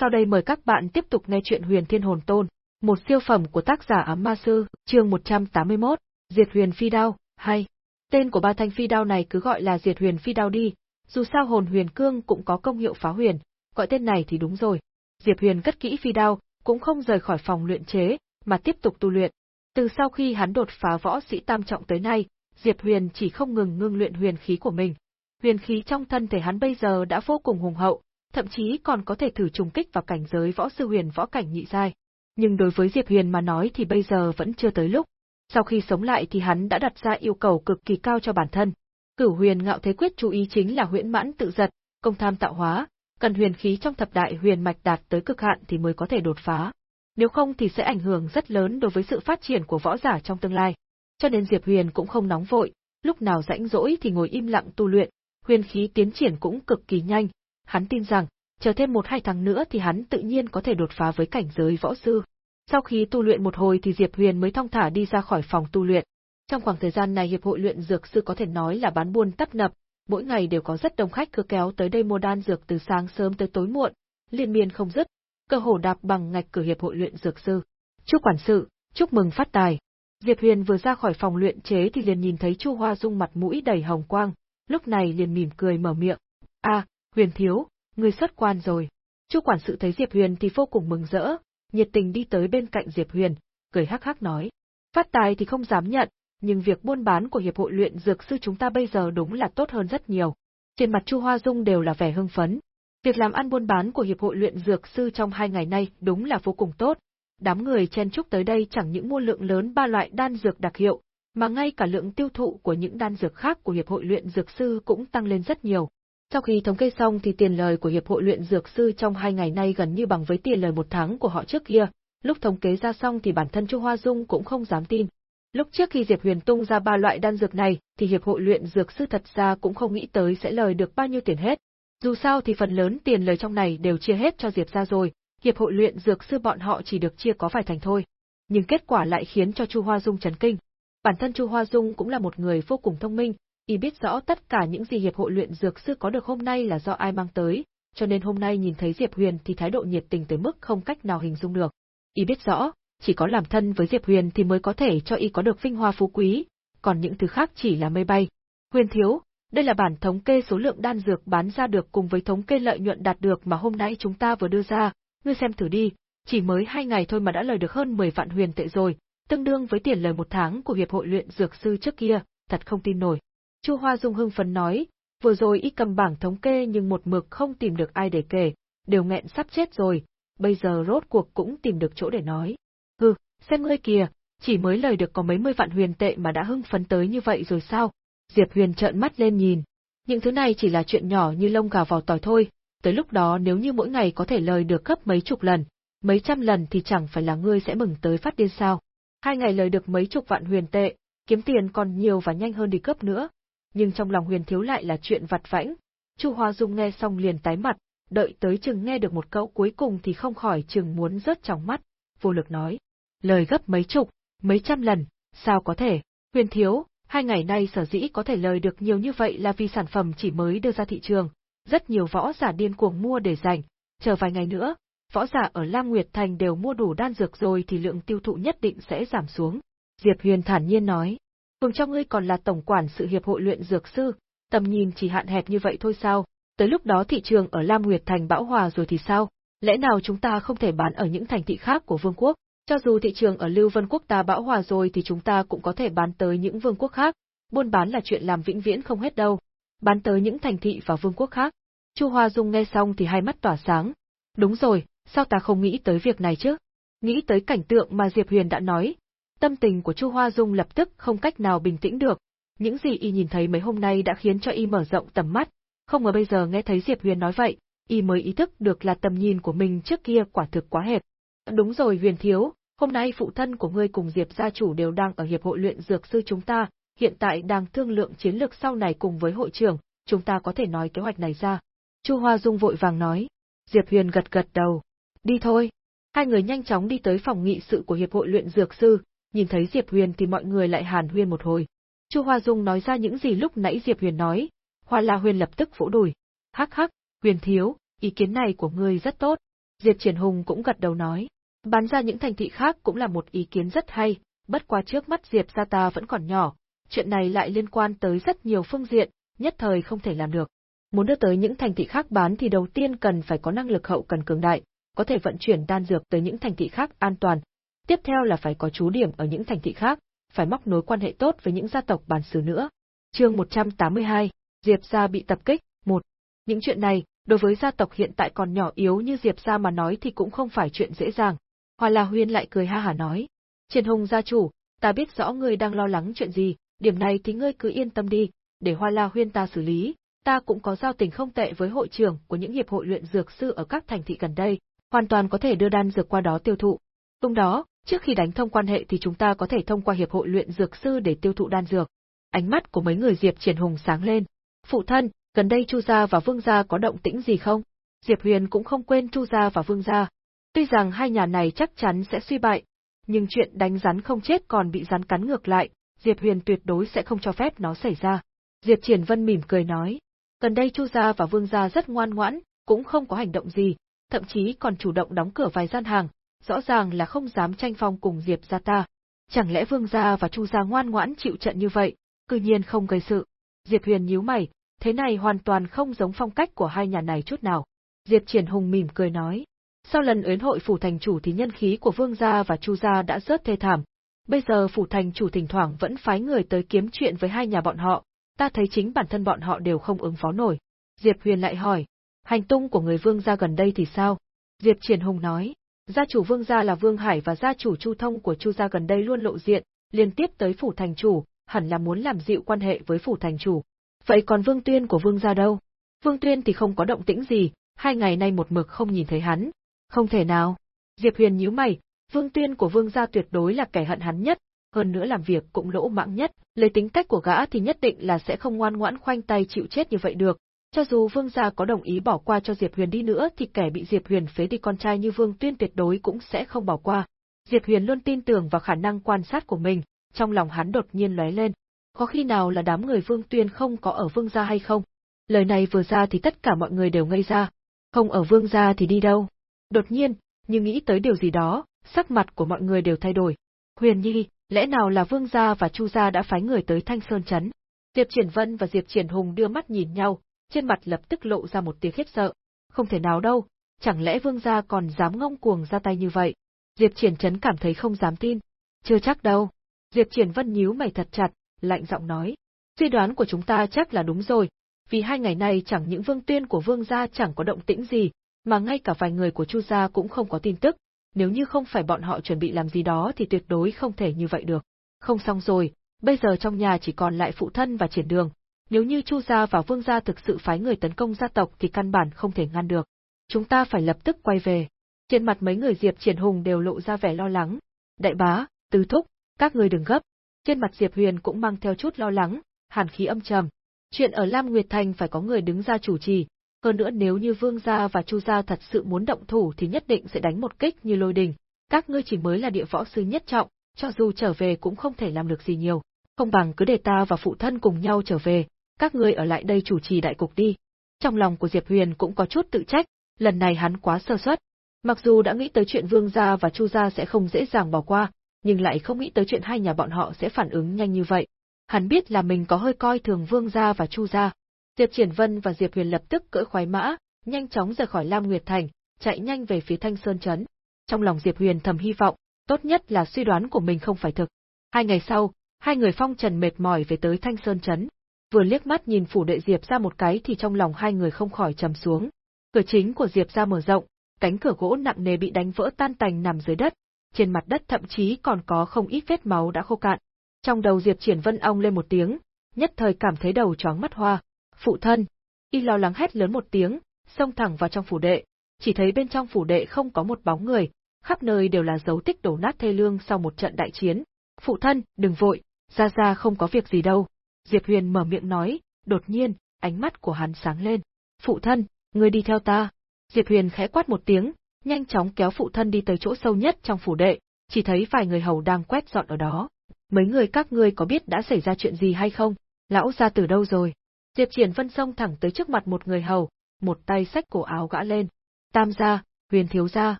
Sau đây mời các bạn tiếp tục nghe chuyện Huyền Thiên Hồn Tôn, một siêu phẩm của tác giả Ám Ma Sư, chương 181, Diệt Huyền Phi Đao, hay. Tên của ba thanh phi đao này cứ gọi là Diệt Huyền Phi Đao đi, dù sao hồn huyền cương cũng có công hiệu phá huyền, gọi tên này thì đúng rồi. Diệp Huyền cất kỹ phi đao, cũng không rời khỏi phòng luyện chế, mà tiếp tục tu luyện. Từ sau khi hắn đột phá võ sĩ tam trọng tới nay, Diệp Huyền chỉ không ngừng ngưng luyện huyền khí của mình. Huyền khí trong thân thể hắn bây giờ đã vô cùng hùng hậu, thậm chí còn có thể thử trùng kích vào cảnh giới võ sư huyền võ cảnh nhị giai. Nhưng đối với Diệp Huyền mà nói thì bây giờ vẫn chưa tới lúc. Sau khi sống lại thì hắn đã đặt ra yêu cầu cực kỳ cao cho bản thân. Cửu huyền ngạo thế quyết chú ý chính là huyễn mãn tự giật, công tham tạo hóa, cần huyền khí trong thập đại huyền mạch đạt tới cực hạn thì mới có thể đột phá. Nếu không thì sẽ ảnh hưởng rất lớn đối với sự phát triển của võ giả trong tương lai. Cho nên Diệp Huyền cũng không nóng vội, lúc nào rãnh rỗi thì ngồi im lặng tu luyện, huyền khí tiến triển cũng cực kỳ nhanh, hắn tin rằng, chờ thêm một hai tháng nữa thì hắn tự nhiên có thể đột phá với cảnh giới võ sư. Sau khi tu luyện một hồi thì Diệp Huyền mới thong thả đi ra khỏi phòng tu luyện. Trong khoảng thời gian này hiệp hội luyện dược sư có thể nói là bán buôn tấp nập, mỗi ngày đều có rất đông khách cứ kéo tới đây mua đan dược từ sáng sớm tới tối muộn, liên miên không dứt, cơ hồ đạp bằng ngạch cửa hiệp hội luyện dược sư. Chúc quản sự, chúc mừng phát tài. Diệp Huyền vừa ra khỏi phòng luyện chế thì liền nhìn thấy Chu Hoa Dung mặt mũi đầy hồng quang, lúc này liền mỉm cười mở miệng. "A, Huyền thiếu, người xuất quan rồi." Chu quản sự thấy Diệp Huyền thì vô cùng mừng rỡ, nhiệt tình đi tới bên cạnh Diệp Huyền, cười hắc hắc nói: "Phát tài thì không dám nhận, nhưng việc buôn bán của hiệp hội luyện dược sư chúng ta bây giờ đúng là tốt hơn rất nhiều." Trên mặt Chu Hoa Dung đều là vẻ hưng phấn. Việc làm ăn buôn bán của hiệp hội luyện dược sư trong hai ngày nay đúng là vô cùng tốt, đám người chen chúc tới đây chẳng những mua lượng lớn ba loại đan dược đặc hiệu, mà ngay cả lượng tiêu thụ của những đan dược khác của Hiệp hội luyện dược sư cũng tăng lên rất nhiều. Sau khi thống kê xong thì tiền lời của Hiệp hội luyện dược sư trong hai ngày nay gần như bằng với tiền lời một tháng của họ trước kia, lúc thống kê ra xong thì bản thân Chu Hoa Dung cũng không dám tin. Lúc trước khi Diệp Huyền tung ra ba loại đan dược này thì Hiệp hội luyện dược sư thật ra cũng không nghĩ tới sẽ lời được bao nhiêu tiền hết. Dù sao thì phần lớn tiền lời trong này đều chia hết cho Diệp ra rồi, hiệp hội luyện dược sư bọn họ chỉ được chia có vài thành thôi. Nhưng kết quả lại khiến cho Chu Hoa Dung chấn kinh. Bản thân Chu Hoa Dung cũng là một người vô cùng thông minh, y biết rõ tất cả những gì hiệp hội luyện dược sư có được hôm nay là do ai mang tới, cho nên hôm nay nhìn thấy Diệp Huyền thì thái độ nhiệt tình tới mức không cách nào hình dung được. Y biết rõ, chỉ có làm thân với Diệp Huyền thì mới có thể cho y có được vinh hoa phú quý, còn những thứ khác chỉ là mây bay. Huyền thiếu, đây là bản thống kê số lượng đan dược bán ra được cùng với thống kê lợi nhuận đạt được mà hôm nay chúng ta vừa đưa ra, ngươi xem thử đi, chỉ mới hai ngày thôi mà đã lời được hơn 10 vạn huyền tệ rồi, tương đương với tiền lời một tháng của hiệp hội luyện dược sư trước kia, thật không tin nổi. Chu Hoa Dung hưng phấn nói, vừa rồi y cầm bảng thống kê nhưng một mực không tìm được ai để kể, đều nghẹn sắp chết rồi, bây giờ rốt cuộc cũng tìm được chỗ để nói. Hừ, xem ngươi kìa, chỉ mới lời được có mấy mươi vạn huyền tệ mà đã hưng phấn tới như vậy rồi sao? Diệp Huyền trợn mắt lên nhìn. Những thứ này chỉ là chuyện nhỏ như lông gà vào tỏi thôi, tới lúc đó nếu như mỗi ngày có thể lời được gấp mấy chục lần, mấy trăm lần thì chẳng phải là ngươi sẽ mừng tới phát điên sao. Hai ngày lời được mấy chục vạn huyền tệ, kiếm tiền còn nhiều và nhanh hơn đi cấp nữa. Nhưng trong lòng huyền thiếu lại là chuyện vặt vãnh. Chu Hoa Dung nghe xong liền tái mặt, đợi tới chừng nghe được một câu cuối cùng thì không khỏi chừng muốn rớt trong mắt, vô lực nói. Lời gấp mấy chục, mấy trăm lần, sao có thể, huyền thiếu, hai ngày nay sở dĩ có thể lời được nhiều như vậy là vì sản phẩm chỉ mới đưa ra thị trường, rất nhiều võ giả điên cuồng mua để dành, chờ vài ngày nữa, võ giả ở Lam Nguyệt Thành đều mua đủ đan dược rồi thì lượng tiêu thụ nhất định sẽ giảm xuống. Diệp Huyền thản nhiên nói, Cường cho ngươi còn là tổng quản sự hiệp hội luyện dược sư, tầm nhìn chỉ hạn hẹp như vậy thôi sao, tới lúc đó thị trường ở Lam Nguyệt Thành bão hòa rồi thì sao, lẽ nào chúng ta không thể bán ở những thành thị khác của vương quốc, cho dù thị trường ở Lưu Vân Quốc ta bão hòa rồi thì chúng ta cũng có thể bán tới những vương quốc khác, buôn bán là chuyện làm vĩnh viễn không hết đâu, bán tới những thành thị và vương quốc khác. Chu Hoa Dung nghe xong thì hai mắt tỏa sáng. Đúng rồi, sao ta không nghĩ tới việc này chứ? Nghĩ tới cảnh tượng mà Diệp Huyền đã nói. Tâm tình của Chu Hoa Dung lập tức không cách nào bình tĩnh được. Những gì y nhìn thấy mấy hôm nay đã khiến cho y mở rộng tầm mắt. Không ngờ bây giờ nghe thấy Diệp Huyền nói vậy, y mới ý thức được là tầm nhìn của mình trước kia quả thực quá hẹp. Đúng rồi Huyền Thiếu, hôm nay phụ thân của ngươi cùng Diệp gia chủ đều đang ở hiệp hội luyện dược sư chúng ta, hiện tại đang thương lượng chiến lược sau này cùng với hội trưởng, chúng ta có thể nói kế hoạch này ra. Chu Hoa Dung vội vàng nói. Diệp Huyền gật gật đầu. Đi thôi. Hai người nhanh chóng đi tới phòng nghị sự của Hiệp hội luyện dược sư, nhìn thấy Diệp Huyền thì mọi người lại hàn huyên một hồi. Chu Hoa Dung nói ra những gì lúc nãy Diệp Huyền nói, Hoa La Huyền lập tức vỗ đùi. Hắc hắc, Huyền thiếu, ý kiến này của ngươi rất tốt. Diệp Triển Hùng cũng gật đầu nói. Bán ra những thành thị khác cũng là một ý kiến rất hay, bất quá trước mắt Diệp gia ta vẫn còn nhỏ, chuyện này lại liên quan tới rất nhiều phương diện, nhất thời không thể làm được. Muốn đưa tới những thành thị khác bán thì đầu tiên cần phải có năng lực hậu cần cường đại, có thể vận chuyển đan dược tới những thành thị khác an toàn. Tiếp theo là phải có chú điểm ở những thành thị khác, phải móc nối quan hệ tốt với những gia tộc bản xứ nữa. Chương 182, Diệp gia bị tập kích, 1. Những chuyện này, đối với gia tộc hiện tại còn nhỏ yếu như Diệp gia mà nói thì cũng không phải chuyện dễ dàng. Hoa La Huyên lại cười ha hả nói, Triển Hùng gia chủ, ta biết rõ ngươi đang lo lắng chuyện gì, điểm này thì ngươi cứ yên tâm đi, để Hoa La Huyên ta xử lý, ta cũng có giao tình không tệ với hội trưởng của những hiệp hội luyện dược sư ở các thành thị gần đây, hoàn toàn có thể đưa đan dược qua đó tiêu thụ. Lúc đó, trước khi đánh thông quan hệ thì chúng ta có thể thông qua hiệp hội luyện dược sư để tiêu thụ đan dược. Ánh mắt của mấy người Diệp Triển Hùng sáng lên. Phụ thân, gần đây Chu gia và Vương gia có động tĩnh gì không? Diệp Huyền cũng không quên Chu gia và Vương gia. Tuy rằng hai nhà này chắc chắn sẽ suy bại, nhưng chuyện đánh rắn không chết còn bị rắn cắn ngược lại, Diệp Huyền tuyệt đối sẽ không cho phép nó xảy ra. Diệp Triển Vân mỉm cười nói, gần đây Chu gia và Vương gia rất ngoan ngoãn, cũng không có hành động gì, thậm chí còn chủ động đóng cửa vài gian hàng, rõ ràng là không dám tranh phong cùng Diệp gia ta. Chẳng lẽ Vương gia và Chu gia ngoan ngoãn chịu trận như vậy, cư nhiên không gây sự. Diệp Huyền nhíu mày, thế này hoàn toàn không giống phong cách của hai nhà này chút nào. Diệp Triển Hùng mỉm cười nói, sau lần ến hội phủ thành chủ thì nhân khí của Vương gia và Chu gia đã rất thê thảm. Bây giờ phủ thành chủ thỉnh thoảng vẫn phái người tới kiếm chuyện với hai nhà bọn họ, ta thấy chính bản thân bọn họ đều không ứng phó nổi. Diệp Huyền lại hỏi, hành tung của người Vương gia gần đây thì sao? Diệp Triển Hùng nói, gia chủ Vương gia là Vương Hải và gia chủ Chu Thông của Chu gia gần đây luôn lộ diện, liên tiếp tới phủ thành chủ, hẳn là muốn làm dịu quan hệ với phủ thành chủ. Vậy còn Vương Tuyên của Vương gia đâu? Vương Tuyên thì không có động tĩnh gì, hai ngày nay một mực không nhìn thấy hắn, không thể nào. Diệp Huyền nhíu mày, Vương Tuyên của Vương gia tuyệt đối là kẻ hận hắn nhất, hơn nữa làm việc cũng lỗ mãng nhất, lấy tính cách của gã thì nhất định là sẽ không ngoan ngoãn khoanh tay chịu chết như vậy được. Cho dù Vương gia có đồng ý bỏ qua cho Diệp Huyền đi nữa thì kẻ bị Diệp Huyền phế đi con trai như Vương Tuyên tuyệt đối cũng sẽ không bỏ qua. Diệp Huyền luôn tin tưởng vào khả năng quan sát của mình, trong lòng hắn đột nhiên lóe lên. Có khi nào là đám người Vương Tuyên không có ở Vương gia hay không? Lời này vừa ra thì tất cả mọi người đều ngây ra. Không ở Vương gia thì đi đâu? Đột nhiên, như nghĩ tới điều gì đó, sắc mặt của mọi người đều thay đổi. Huyền Nhi, lẽ nào là Vương gia và Chu gia đã phái người tới Thanh Sơn trấn? Diệp Triển Vân và Diệp Triển Hùng đưa mắt nhìn nhau, trên mặt lập tức lộ ra một tia khiếp sợ. Không thể nào đâu, chẳng lẽ Vương gia còn dám ngông cuồng ra tay như vậy? Diệp Triển Trấn cảm thấy không dám tin. Chưa chắc đâu. Diệp Triển Vân nhíu mày thật chặt, lạnh giọng nói. Suy đoán của chúng ta chắc là đúng rồi, vì hai ngày nay chẳng những Vương Tuyên của Vương gia chẳng có động tĩnh gì, mà ngay cả vài người của Chu gia cũng không có tin tức, nếu như không phải bọn họ chuẩn bị làm gì đó thì tuyệt đối không thể như vậy được. Không xong rồi, bây giờ trong nhà chỉ còn lại phụ thân và triển đường, nếu như Chu gia và Vương gia thực sự phái người tấn công gia tộc thì căn bản không thể ngăn được. Chúng ta phải lập tức quay về. Trên mặt mấy người Diệp Triển Hùng đều lộ ra vẻ lo lắng. Đại bá, tứ thúc, các người đừng gấp. Trên mặt Diệp Huyền cũng mang theo chút lo lắng, hàn khí âm trầm. Chuyện ở Lam Nguyệt Thành phải có người đứng ra chủ trì, hơn nữa nếu như Vương gia và Chu gia thật sự muốn động thủ thì nhất định sẽ đánh một kích như lôi đình. Các ngươi chỉ mới là địa võ sư nhất trọng, cho dù trở về cũng không thể làm được gì nhiều. Không bằng cứ để ta và phụ thân cùng nhau trở về, các ngươi ở lại đây chủ trì đại cục đi. Trong lòng của Diệp Huyền cũng có chút tự trách, lần này hắn quá sơ suất. Mặc dù đã nghĩ tới chuyện Vương gia và Chu gia sẽ không dễ dàng bỏ qua, nhưng lại không nghĩ tới chuyện hai nhà bọn họ sẽ phản ứng nhanh như vậy. Hắn biết là mình có hơi coi thường Vương gia và Chu gia, Diệp Triển Vân và Diệp Huyền lập tức cưỡi khoái mã, nhanh chóng rời khỏi Lam Nguyệt Thành, chạy nhanh về phía Thanh Sơn Trấn. Trong lòng Diệp Huyền thầm hy vọng, tốt nhất là suy đoán của mình không phải thực. Hai ngày sau, hai người phong trần mệt mỏi về tới Thanh Sơn Trấn. Vừa liếc mắt nhìn phủ đệ Diệp ra một cái thì trong lòng hai người không khỏi trầm xuống. Cửa chính của Diệp ra mở rộng, cánh cửa gỗ nặng nề bị đánh vỡ tan tành nằm dưới đất, trên mặt đất thậm chí còn có không ít vết máu đã khô cạn. Trong đầu Diệp Triển Vân ong lên một tiếng, nhất thời cảm thấy đầu chóng mắt hoa. Phụ thân! Y lo lắng hét lớn một tiếng, xông thẳng vào trong phủ đệ, chỉ thấy bên trong phủ đệ không có một bóng người, khắp nơi đều là dấu tích đổ nát thê lương sau một trận đại chiến. Phụ thân, đừng vội, ra ra không có việc gì đâu. Diệp Huyền mở miệng nói, đột nhiên, ánh mắt của hắn sáng lên. Phụ thân, ngươi đi theo ta. Diệp Huyền khẽ quát một tiếng, nhanh chóng kéo phụ thân đi tới chỗ sâu nhất trong phủ đệ, chỉ thấy vài người hầu đang quét dọn ở đó. Mấy người các ngươi có biết đã xảy ra chuyện gì hay không? Lão ra từ đâu rồi? Diệp Triển Vân xông thẳng tới trước mặt một người hầu, một tay xách cổ áo gã lên. Tam gia, Huyền thiếu gia.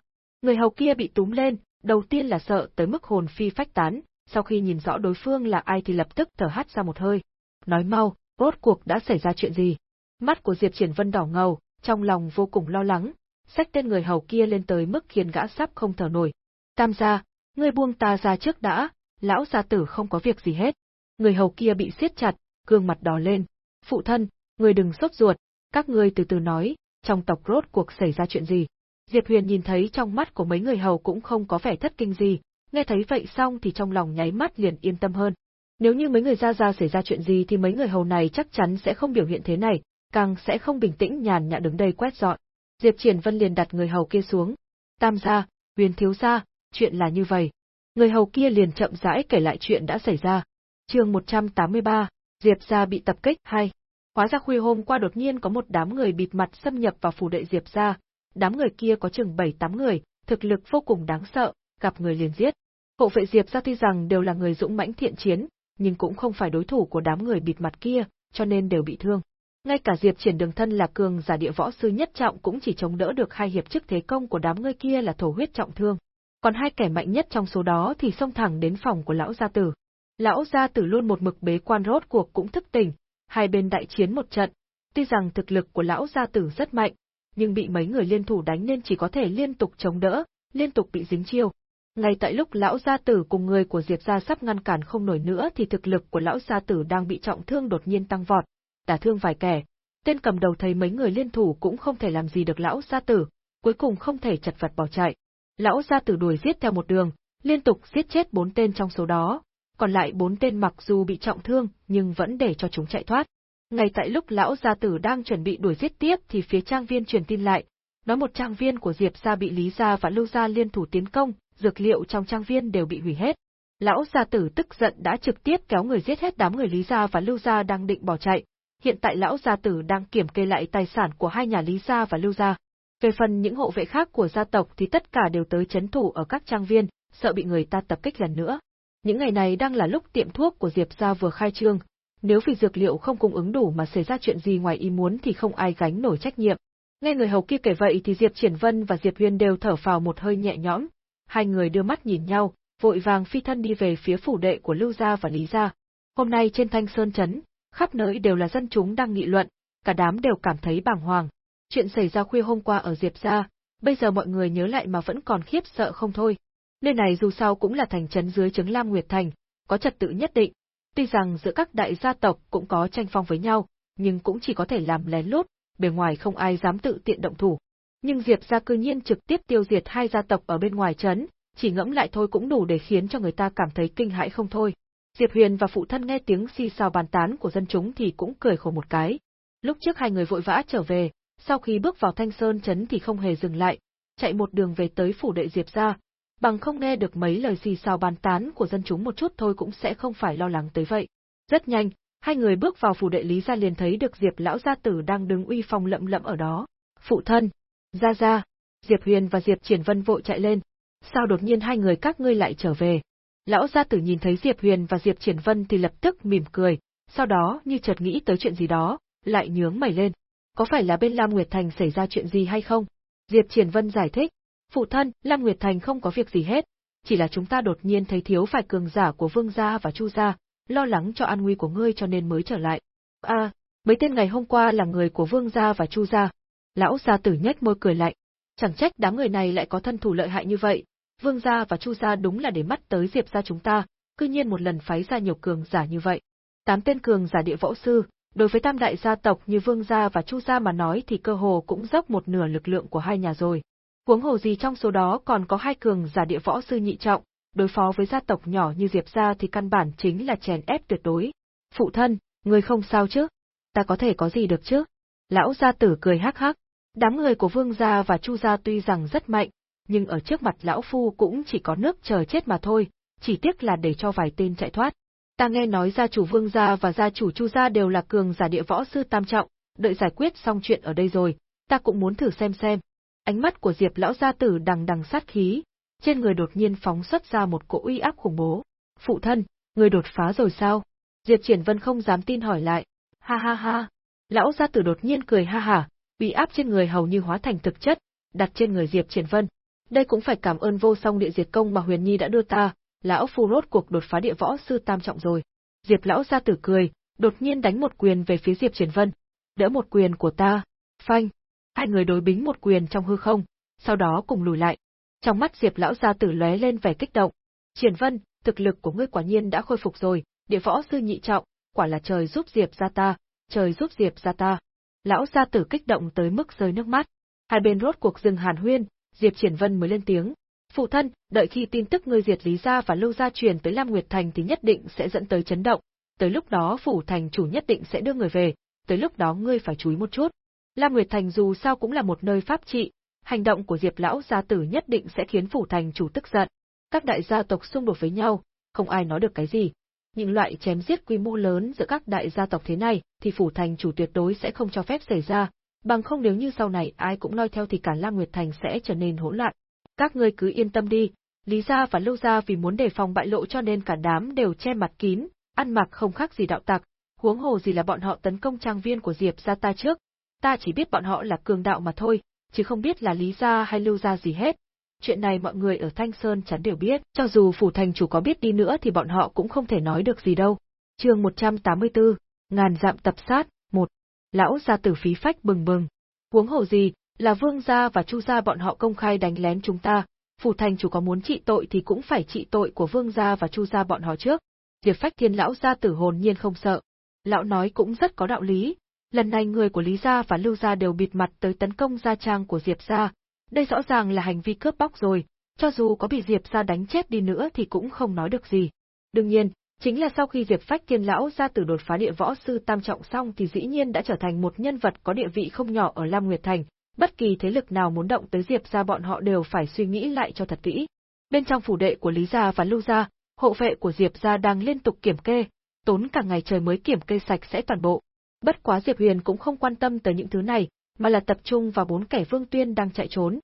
Người hầu kia bị túm lên, đầu tiên là sợ tới mức hồn phi phách tán, sau khi nhìn rõ đối phương là ai thì lập tức thở hắt ra một hơi. Nói mau, rốt cuộc đã xảy ra chuyện gì? Mắt của Diệp Triển Vân đỏ ngầu, trong lòng vô cùng lo lắng, xách tên người hầu kia lên tới mức khiến gã sắp không thở nổi. Tam gia, ngươi buông ta ra trước đã, lão gia tử không có việc gì hết. Người hầu kia bị siết chặt, gương mặt đỏ lên. Phụ thân, người đừng sốt ruột, các ngươi từ từ nói, trong tộc rốt cuộc xảy ra chuyện gì. Diệp Huyền nhìn thấy trong mắt của mấy người hầu cũng không có vẻ thất kinh gì, nghe thấy vậy xong thì trong lòng nháy mắt liền yên tâm hơn. Nếu như mấy người ra ra xảy ra chuyện gì thì mấy người hầu này chắc chắn sẽ không biểu hiện thế này, càng sẽ không bình tĩnh nhàn nhã đứng đây quét dọn. Diệp Triển Vân liền đặt người hầu kia xuống. Tam gia, Huyền thiếu gia, chuyện là như vậy. Người hầu kia liền chậm rãi kể lại chuyện đã xảy ra. Chương 183, Diệp gia bị tập kích hay. Hóa ra khuya hôm qua đột nhiên có một đám người bịt mặt xâm nhập vào phủ đệ Diệp gia, đám người kia có chừng 7-8 người, thực lực vô cùng đáng sợ, gặp người liền giết. Hộ vệ Diệp gia tuy rằng đều là người dũng mãnh thiện chiến, nhưng cũng không phải đối thủ của đám người bịt mặt kia, cho nên đều bị thương. Ngay cả Diệp Triển Đường thân là cường giả địa võ sư nhất trọng cũng chỉ chống đỡ được hai hiệp trước thế công của đám người kia là thổ huyết trọng thương. Còn hai kẻ mạnh nhất trong số đó thì xông thẳng đến phòng của lão gia tử. Lão gia tử luôn một mực bế quan rốt cuộc cũng thức tỉnh, hai bên đại chiến một trận. Tuy rằng thực lực của lão gia tử rất mạnh, nhưng bị mấy người liên thủ đánh nên chỉ có thể liên tục chống đỡ, liên tục bị dính chiêu. Ngay tại lúc lão gia tử cùng người của Diệp gia sắp ngăn cản không nổi nữa thì thực lực của lão gia tử đang bị trọng thương đột nhiên tăng vọt, đả thương vài kẻ. Tên cầm đầu thấy mấy người liên thủ cũng không thể làm gì được lão gia tử, cuối cùng không thể chật vật bỏ chạy. Lão gia tử đuổi giết theo một đường, liên tục giết chết bốn tên trong số đó, còn lại bốn tên mặc dù bị trọng thương nhưng vẫn để cho chúng chạy thoát. Ngay tại lúc lão gia tử đang chuẩn bị đuổi giết tiếp thì phía trang viên truyền tin lại, nói một trang viên của Diệp gia bị Lý gia và Lưu gia liên thủ tiến công, dược liệu trong trang viên đều bị hủy hết. Lão gia tử tức giận đã trực tiếp kéo người giết hết đám người Lý gia và Lưu gia đang định bỏ chạy. Hiện tại lão gia tử đang kiểm kê lại tài sản của hai nhà Lý gia và Lưu gia. Về phần những hộ vệ khác của gia tộc thì tất cả đều tới chấn thủ ở các trang viên, sợ bị người ta tập kích lần nữa. Những ngày này đang là lúc tiệm thuốc của Diệp gia vừa khai trương, nếu vì dược liệu không cung ứng đủ mà xảy ra chuyện gì ngoài ý muốn thì không ai gánh nổi trách nhiệm. Nghe người hầu kia kể vậy thì Diệp Triển Vân và Diệp Huyên đều thở phào một hơi nhẹ nhõm, hai người đưa mắt nhìn nhau, vội vàng phi thân đi về phía phủ đệ của Lưu gia và Lý gia. Hôm nay trên Thanh Sơn trấn, khắp nơi đều là dân chúng đang nghị luận, cả đám đều cảm thấy bàng hoàng. Chuyện xảy ra khuya hôm qua ở Diệp gia, bây giờ mọi người nhớ lại mà vẫn còn khiếp sợ không thôi. Nơi này dù sao cũng là thành trấn dưới chứng Lam Nguyệt Thành, có trật tự nhất định. Tuy rằng giữa các đại gia tộc cũng có tranh phong với nhau, nhưng cũng chỉ có thể làm lén lút, bề ngoài không ai dám tự tiện động thủ. Nhưng Diệp gia cư nhiên trực tiếp tiêu diệt hai gia tộc ở bên ngoài trấn, chỉ ngẫm lại thôi cũng đủ để khiến cho người ta cảm thấy kinh hãi không thôi. Diệp Huyền và phụ thân nghe tiếng xì xào bàn tán của dân chúng thì cũng cười khổ một cái. Lúc trước hai người vội vã trở về, sau khi bước vào Thanh Sơn trấn thì không hề dừng lại, chạy một đường về tới phủ đệ Diệp gia, bằng không nghe được mấy lời xì xào bàn tán của dân chúng một chút thôi cũng sẽ không phải lo lắng tới vậy. Rất nhanh, hai người bước vào phủ đệ Lý gia liền thấy được Diệp lão gia tử đang đứng uy phong lậm lẫm ở đó. Phụ thân, gia gia, Diệp Huyền và Diệp Triển Vân vội chạy lên. Sao đột nhiên hai người các ngươi lại trở về? Lão gia tử nhìn thấy Diệp Huyền và Diệp Triển Vân thì lập tức mỉm cười, sau đó như chợt nghĩ tới chuyện gì đó, lại nhướng mày lên. Có phải là bên Lam Nguyệt Thành xảy ra chuyện gì hay không? Diệp Triển Vân giải thích, phụ thân, Lam Nguyệt Thành không có việc gì hết, chỉ là chúng ta đột nhiên thấy thiếu phải cường giả của Vương gia và Chu gia, lo lắng cho an nguy của ngươi cho nên mới trở lại. À, mấy tên ngày hôm qua là người của Vương gia và Chu gia. Lão gia tử nhếch môi cười lạnh, chẳng trách đám người này lại có thân thủ lợi hại như vậy, Vương gia và Chu gia đúng là để mắt tới Diệp gia chúng ta, cư nhiên một lần phái ra nhiều cường giả như vậy. Tám tên cường giả địa võ sư, đối với tam đại gia tộc như Vương gia và Chu gia mà nói thì cơ hồ cũng dốc một nửa lực lượng của hai nhà rồi. Huống hồ gì trong số đó còn có hai cường giả địa võ sư nhị trọng, đối phó với gia tộc nhỏ như Diệp gia thì căn bản chính là chèn ép tuyệt đối. Phụ thân, người không sao chứ? Ta có thể có gì được chứ? Lão gia tử cười hắc hắc. Đám người của Vương gia và Chu gia tuy rằng rất mạnh, nhưng ở trước mặt lão phu cũng chỉ có nước chờ chết mà thôi, chỉ tiếc là để cho vài tên chạy thoát. Ta nghe nói gia chủ Vương gia và gia chủ Chu gia đều là cường giả địa võ sư tam trọng, đợi giải quyết xong chuyện ở đây rồi, ta cũng muốn thử xem xem. Ánh mắt của Diệp lão gia tử đằng đằng sát khí, trên người đột nhiên phóng xuất ra một cỗ uy áp khủng bố. Phụ thân, người đột phá rồi sao? Diệp Triển Vân không dám tin hỏi lại. Ha ha ha. Lão gia tử đột nhiên cười ha ha, uy áp trên người hầu như hóa thành thực chất, đặt trên người Diệp Triển Vân. Đây cũng phải cảm ơn vô song địa diệt công mà Huyền Nhi đã đưa ta, lão phu rốt cuộc đột phá địa võ sư tam trọng rồi. Diệp lão gia tử cười, đột nhiên đánh một quyền về phía Diệp Triển Vân. Đỡ một quyền của ta. Phanh. Hai người đối bính một quyền trong hư không, sau đó cùng lùi lại. Trong mắt Diệp lão gia tử lóe lên vẻ kích động. Triển Vân, thực lực của ngươi quả nhiên đã khôi phục rồi, địa võ sư nhị trọng, quả là trời giúp Diệp gia ta, trời giúp Diệp gia ta. Lão gia tử kích động tới mức rơi nước mắt. Hai bên rốt cuộc dừng hàn huyên, Diệp Triển Vân mới lên tiếng. Phụ thân, đợi khi tin tức ngươi diệt Lý Gia và Lưu Gia truyền tới Lam Nguyệt Thành thì nhất định sẽ dẫn tới chấn động, tới lúc đó phủ thành chủ nhất định sẽ đưa người về, tới lúc đó ngươi phải chú ý một chút. Lam Nguyệt Thành dù sao cũng là một nơi pháp trị, hành động của Diệp lão gia tử nhất định sẽ khiến phủ thành chủ tức giận. Các đại gia tộc xung đột với nhau, không ai nói được cái gì. Những loại chém giết quy mô lớn giữa các đại gia tộc thế này thì phủ thành chủ tuyệt đối sẽ không cho phép xảy ra, bằng không nếu như sau này ai cũng noi theo thì cả Lam Nguyệt Thành sẽ trở nên hỗn loạn. Các ngươi cứ yên tâm đi, Lý gia và Lưu gia vì muốn đề phòng bại lộ cho nên cả đám đều che mặt kín, ăn mặc không khác gì đạo tặc, huống hồ gì là bọn họ tấn công trang viên của Diệp gia ta trước. Ta chỉ biết bọn họ là cường đạo mà thôi, chứ không biết là Lý gia hay Lưu gia gì hết. Chuyện này mọi người ở Thanh Sơn chắn đều biết, cho dù phủ thành chủ có biết đi nữa thì bọn họ cũng không thể nói được gì đâu. Chương 184, ngàn dặm tập sát, một. Lão gia tử phí phách bừng bừng. Huống hồ gì, là Vương gia và Chu gia bọn họ công khai đánh lén chúng ta, phủ thành chủ có muốn trị tội thì cũng phải trị tội của Vương gia và Chu gia bọn họ trước. Diệp Phách Thiên lão gia tử hồn nhiên không sợ. Lão nói cũng rất có đạo lý, lần này người của Lý gia và Lưu gia đều bịt mặt tới tấn công gia trang của Diệp gia, đây rõ ràng là hành vi cướp bóc rồi, cho dù có bị Diệp gia đánh chết đi nữa thì cũng không nói được gì. Đương nhiên, chính là sau khi Diệp Phách Thiên lão gia tử đột phá địa võ sư tam trọng xong thì dĩ nhiên đã trở thành một nhân vật có địa vị không nhỏ ở Lam Nguyệt Thành, bất kỳ thế lực nào muốn động tới Diệp gia bọn họ đều phải suy nghĩ lại cho thật kỹ. Bên trong phủ đệ của Lý gia và Lưu gia, hộ vệ của Diệp gia đang liên tục kiểm kê, tốn cả ngày trời mới kiểm kê sạch sẽ toàn bộ. Bất quá Diệp Huyền cũng không quan tâm tới những thứ này, mà là tập trung vào bốn kẻ Vương Tuyên đang chạy trốn.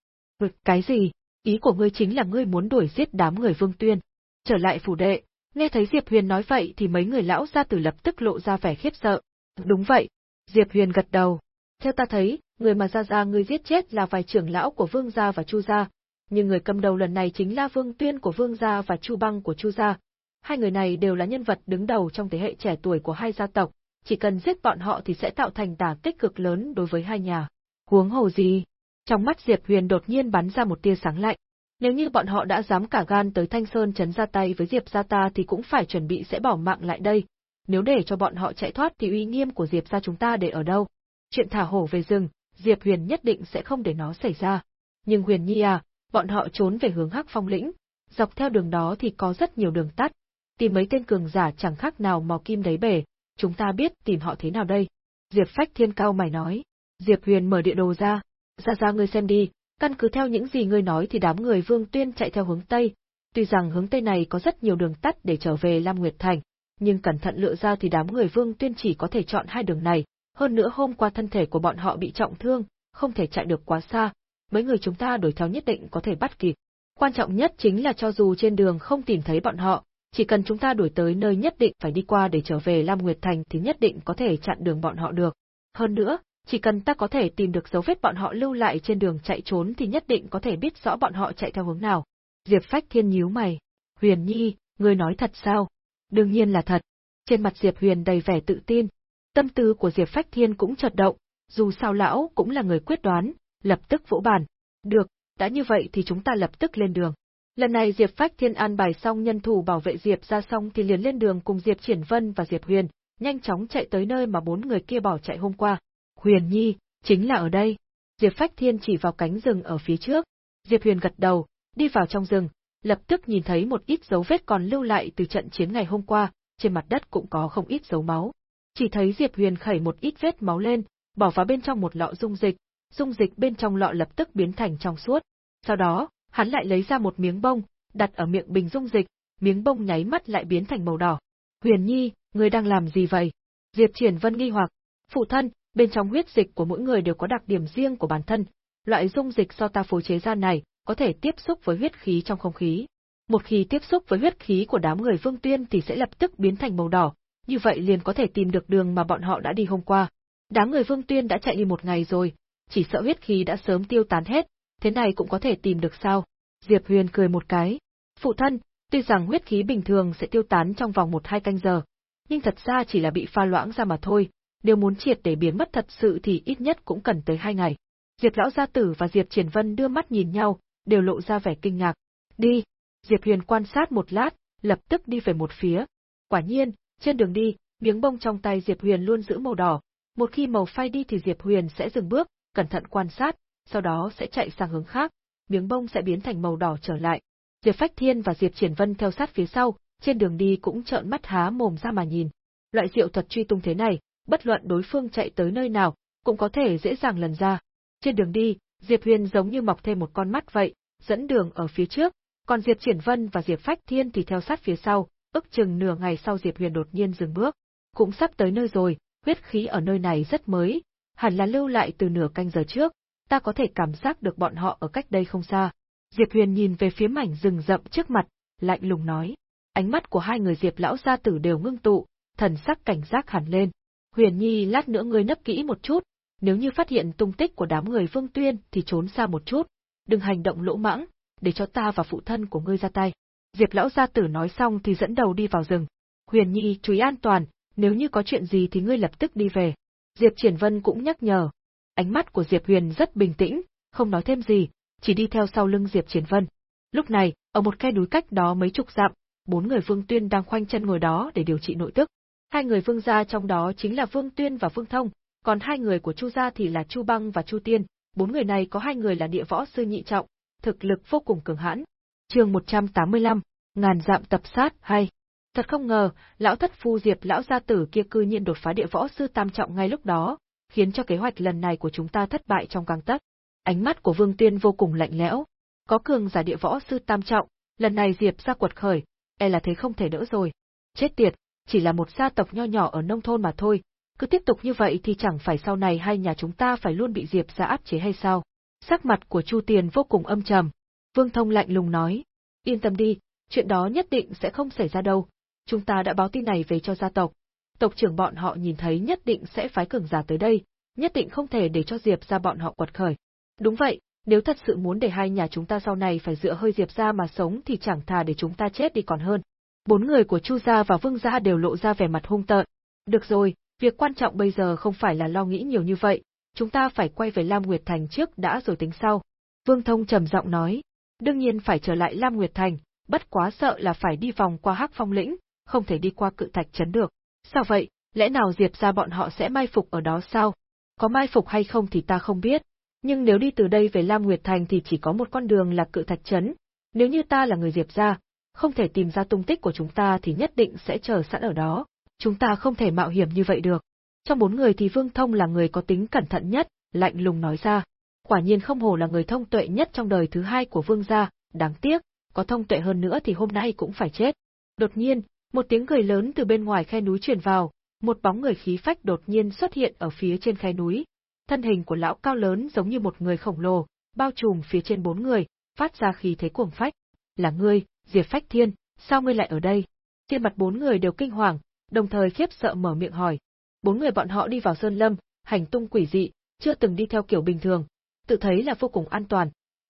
Cái gì? Ý của ngươi chính là ngươi muốn đuổi giết đám người Vương Tuyên. Trở lại phủ đệ, nghe thấy Diệp Huyền nói vậy thì mấy người lão gia tử lập tức lộ ra vẻ khiếp sợ. Đúng vậy. Diệp Huyền gật đầu. Theo ta thấy, người mà ra ra ngươi giết chết là vài trưởng lão của Vương gia và Chu gia, nhưng người cầm đầu lần này chính là Vương Tuyên của Vương gia và Chu Băng của Chu gia. Hai người này đều là nhân vật đứng đầu trong thế hệ trẻ tuổi của hai gia tộc, chỉ cần giết bọn họ thì sẽ tạo thành đả kích cực lớn đối với hai nhà. Huống hồ gì? Trong mắt Diệp Huyền đột nhiên bắn ra một tia sáng lạnh. Nếu như bọn họ đã dám cả gan tới Thanh Sơn chấn ra tay với Diệp gia ta thì cũng phải chuẩn bị sẽ bỏ mạng lại đây. Nếu để cho bọn họ chạy thoát thì uy nghiêm của Diệp gia chúng ta để ở đâu? Chuyện thả hổ về rừng, Diệp Huyền nhất định sẽ không để nó xảy ra. Nhưng Huyền Nhi à, bọn họ trốn về hướng Hắc Phong lĩnh, dọc theo đường đó thì có rất nhiều đường tắt, tìm mấy tên cường giả chẳng khác nào mò kim đáy bể, chúng ta biết tìm họ thế nào đây? Diệp Phách Thiên cao mày nói. Diệp Huyền mở địa đồ ra, ra ra ngươi xem đi, căn cứ theo những gì ngươi nói thì đám người Vương Tuyên chạy theo hướng Tây, tuy rằng hướng Tây này có rất nhiều đường tắt để trở về Lam Nguyệt Thành, nhưng cẩn thận lựa ra thì đám người Vương Tuyên chỉ có thể chọn hai đường này, hơn nữa hôm qua thân thể của bọn họ bị trọng thương, không thể chạy được quá xa, mấy người chúng ta đuổi theo nhất định có thể bắt kịp. Quan trọng nhất chính là cho dù trên đường không tìm thấy bọn họ, chỉ cần chúng ta đuổi tới nơi nhất định phải đi qua để trở về Lam Nguyệt Thành thì nhất định có thể chặn đường bọn họ được. Hơn nữa, chỉ cần ta có thể tìm được dấu vết bọn họ lưu lại trên đường chạy trốn thì nhất định có thể biết rõ bọn họ chạy theo hướng nào. Diệp Phách Thiên nhíu mày. Huyền Nhi, ngươi nói thật sao? Đương nhiên là thật. Trên mặt Diệp Huyền đầy vẻ tự tin. Tâm tư của Diệp Phách Thiên cũng chợt động, dù sao lão cũng là người quyết đoán, lập tức vỗ bàn. Được, đã như vậy thì chúng ta lập tức lên đường. Lần này Diệp Phách Thiên an bài xong nhân thủ bảo vệ Diệp ra xong thì liền lên đường cùng Diệp Triển Vân và Diệp Huyền, nhanh chóng chạy tới nơi mà bốn người kia bỏ chạy hôm qua. Huyền Nhi, chính là ở đây. Diệp Phách Thiên chỉ vào cánh rừng ở phía trước. Diệp Huyền gật đầu, đi vào trong rừng, lập tức nhìn thấy một ít dấu vết còn lưu lại từ trận chiến ngày hôm qua, trên mặt đất cũng có không ít dấu máu. Chỉ thấy Diệp Huyền khẩy một ít vết máu lên, bỏ vào bên trong một lọ dung dịch, dung dịch bên trong lọ lập tức biến thành trong suốt. Sau đó, hắn lại lấy ra một miếng bông, đặt ở miệng bình dung dịch, miếng bông nháy mắt lại biến thành màu đỏ. Huyền Nhi, ngươi đang làm gì vậy? Diệp Triển Vân nghi hoặc. Phụ thân, bên trong huyết dịch của mỗi người đều có đặc điểm riêng của bản thân. Loại dung dịch do ta phối chế ra này, có thể tiếp xúc với huyết khí trong không khí. Một khi tiếp xúc với huyết khí của đám người Vương Tuyên thì sẽ lập tức biến thành màu đỏ, như vậy liền có thể tìm được đường mà bọn họ đã đi hôm qua. Đám người Vương Tuyên đã chạy đi một ngày rồi, chỉ sợ huyết khí đã sớm tiêu tán hết, thế này cũng có thể tìm được sao? Diệp Huyền cười một cái. Phụ thân, tuy rằng huyết khí bình thường sẽ tiêu tán trong vòng một hai canh giờ, nhưng thật ra chỉ là bị pha loãng ra mà thôi, nếu muốn triệt để biến mất thật sự thì ít nhất cũng cần tới hai ngày. Diệp Lão Gia Tử và Diệp Triển Vân đưa mắt nhìn nhau, đều lộ ra vẻ kinh ngạc. Đi! Diệp Huyền quan sát một lát, lập tức đi về một phía. Quả nhiên, trên đường đi, miếng bông trong tay Diệp Huyền luôn giữ màu đỏ. Một khi màu phai đi thì Diệp Huyền sẽ dừng bước, cẩn thận quan sát, sau đó sẽ chạy sang hướng khác, miếng bông sẽ biến thành màu đỏ trở lại. Diệp Phách Thiên và Diệp Triển Vân theo sát phía sau, trên đường đi cũng trợn mắt há mồm ra mà nhìn. Loại diệu thuật truy tung thế này, bất luận đối phương chạy tới nơi nào, cũng có thể dễ dàng lần ra. Trên đường đi, Diệp Huyền giống như mọc thêm một con mắt vậy, dẫn đường ở phía trước, còn Diệp Triển Vân và Diệp Phách Thiên thì theo sát phía sau, ước chừng nửa ngày sau Diệp Huyền đột nhiên dừng bước. Cũng sắp tới nơi rồi, huyết khí ở nơi này rất mới, hẳn là lưu lại từ nửa canh giờ trước, ta có thể cảm giác được bọn họ ở cách đây không xa. Diệp Huyền nhìn về phía mảnh rừng rậm trước mặt, lạnh lùng nói. Ánh mắt của hai người Diệp lão gia tử đều ngưng tụ, thần sắc cảnh giác hẳn lên. Huyền Nhi lát nữa ngươi nấp kỹ một chút, nếu như phát hiện tung tích của đám người Vương Tuyên thì trốn xa một chút, đừng hành động lỗ mãng, để cho ta và phụ thân của ngươi ra tay. Diệp lão gia tử nói xong thì dẫn đầu đi vào rừng. Huyền Nhi chú ý an toàn, nếu như có chuyện gì thì ngươi lập tức đi về. Diệp Triển Vân cũng nhắc nhở. Ánh mắt của Diệp Huyền rất bình tĩnh, không nói thêm gì, chỉ đi theo sau lưng Diệp Triển Vân. Lúc này, ở một khe núi cách đó mấy chục dặm, bốn người Vương Tuyên đang khoanh chân ngồi đó để điều trị nội tức. Hai người Vương gia trong đó chính là Vương Tuyên và Vương Thông, còn hai người của Chu gia thì là Chu Băng và Chu Tiên, bốn người này có hai người là địa võ sư nhị trọng, thực lực vô cùng cường hãn. Chương 185, ngàn dặm tập sát hay. Thật không ngờ, lão thất phu Diệp lão gia tử kia cư nhiên đột phá địa võ sư tam trọng ngay lúc đó, khiến cho kế hoạch lần này của chúng ta thất bại trong gang tấc. Ánh mắt của Vương Tiên vô cùng lạnh lẽo. Có cường giả địa võ sư tam trọng, lần này Diệp gia quật khởi, e là thế không thể đỡ rồi. Chết tiệt, chỉ là một gia tộc nho nhỏ ở nông thôn mà thôi, cứ tiếp tục như vậy thì chẳng phải sau này hai nhà chúng ta phải luôn bị Diệp gia áp chế hay sao? Sắc mặt của Chu Tiền vô cùng âm trầm. Vương Thông lạnh lùng nói, yên tâm đi, chuyện đó nhất định sẽ không xảy ra đâu. Chúng ta đã báo tin này về cho gia tộc. Tộc trưởng bọn họ nhìn thấy nhất định sẽ phái cường giả tới đây, nhất định không thể để cho Diệp gia bọn họ quật khởi. Đúng vậy, nếu thật sự muốn để hai nhà chúng ta sau này phải dựa hơi Diệp gia mà sống thì chẳng thà để chúng ta chết đi còn hơn. Bốn người của Chu gia và Vương gia đều lộ ra vẻ mặt hung tợn. Được rồi, việc quan trọng bây giờ không phải là lo nghĩ nhiều như vậy, chúng ta phải quay về Lam Nguyệt Thành trước đã rồi tính sau. Vương Thông trầm giọng nói, đương nhiên phải trở lại Lam Nguyệt Thành, bất quá sợ là phải đi vòng qua Hắc Phong lĩnh, không thể đi qua cự thạch chấn được. Sao vậy, lẽ nào Diệp ra bọn họ sẽ mai phục ở đó sao? Có mai phục hay không thì ta không biết, nhưng nếu đi từ đây về Lam Nguyệt Thành thì chỉ có một con đường là cự thạch chấn. Nếu như ta là người Diệp ra, không thể tìm ra tung tích của chúng ta thì nhất định sẽ chờ sẵn ở đó. Chúng ta không thể mạo hiểm như vậy được. Trong bốn người thì Vương Thông là người có tính cẩn thận nhất, lạnh lùng nói ra. Quả nhiên không hồ là người thông tuệ nhất trong đời thứ hai của Vương gia, đáng tiếc, có thông tuệ hơn nữa thì hôm nay cũng phải chết. Đột nhiên, một tiếng cười lớn từ bên ngoài khe núi truyền vào, một bóng người khí phách đột nhiên xuất hiện ở phía trên khe núi. Thân hình của lão cao lớn giống như một người khổng lồ, bao trùm phía trên bốn người, phát ra khí thế cuồng phách. Là ngươi, Diệp Phách Thiên, sao ngươi lại ở đây? Trên mặt bốn người đều kinh hoàng, đồng thời khiếp sợ mở miệng hỏi, Bốn người bọn họ đi vào sơn lâm, hành tung quỷ dị, chưa từng đi theo kiểu bình thường, tự thấy là vô cùng an toàn.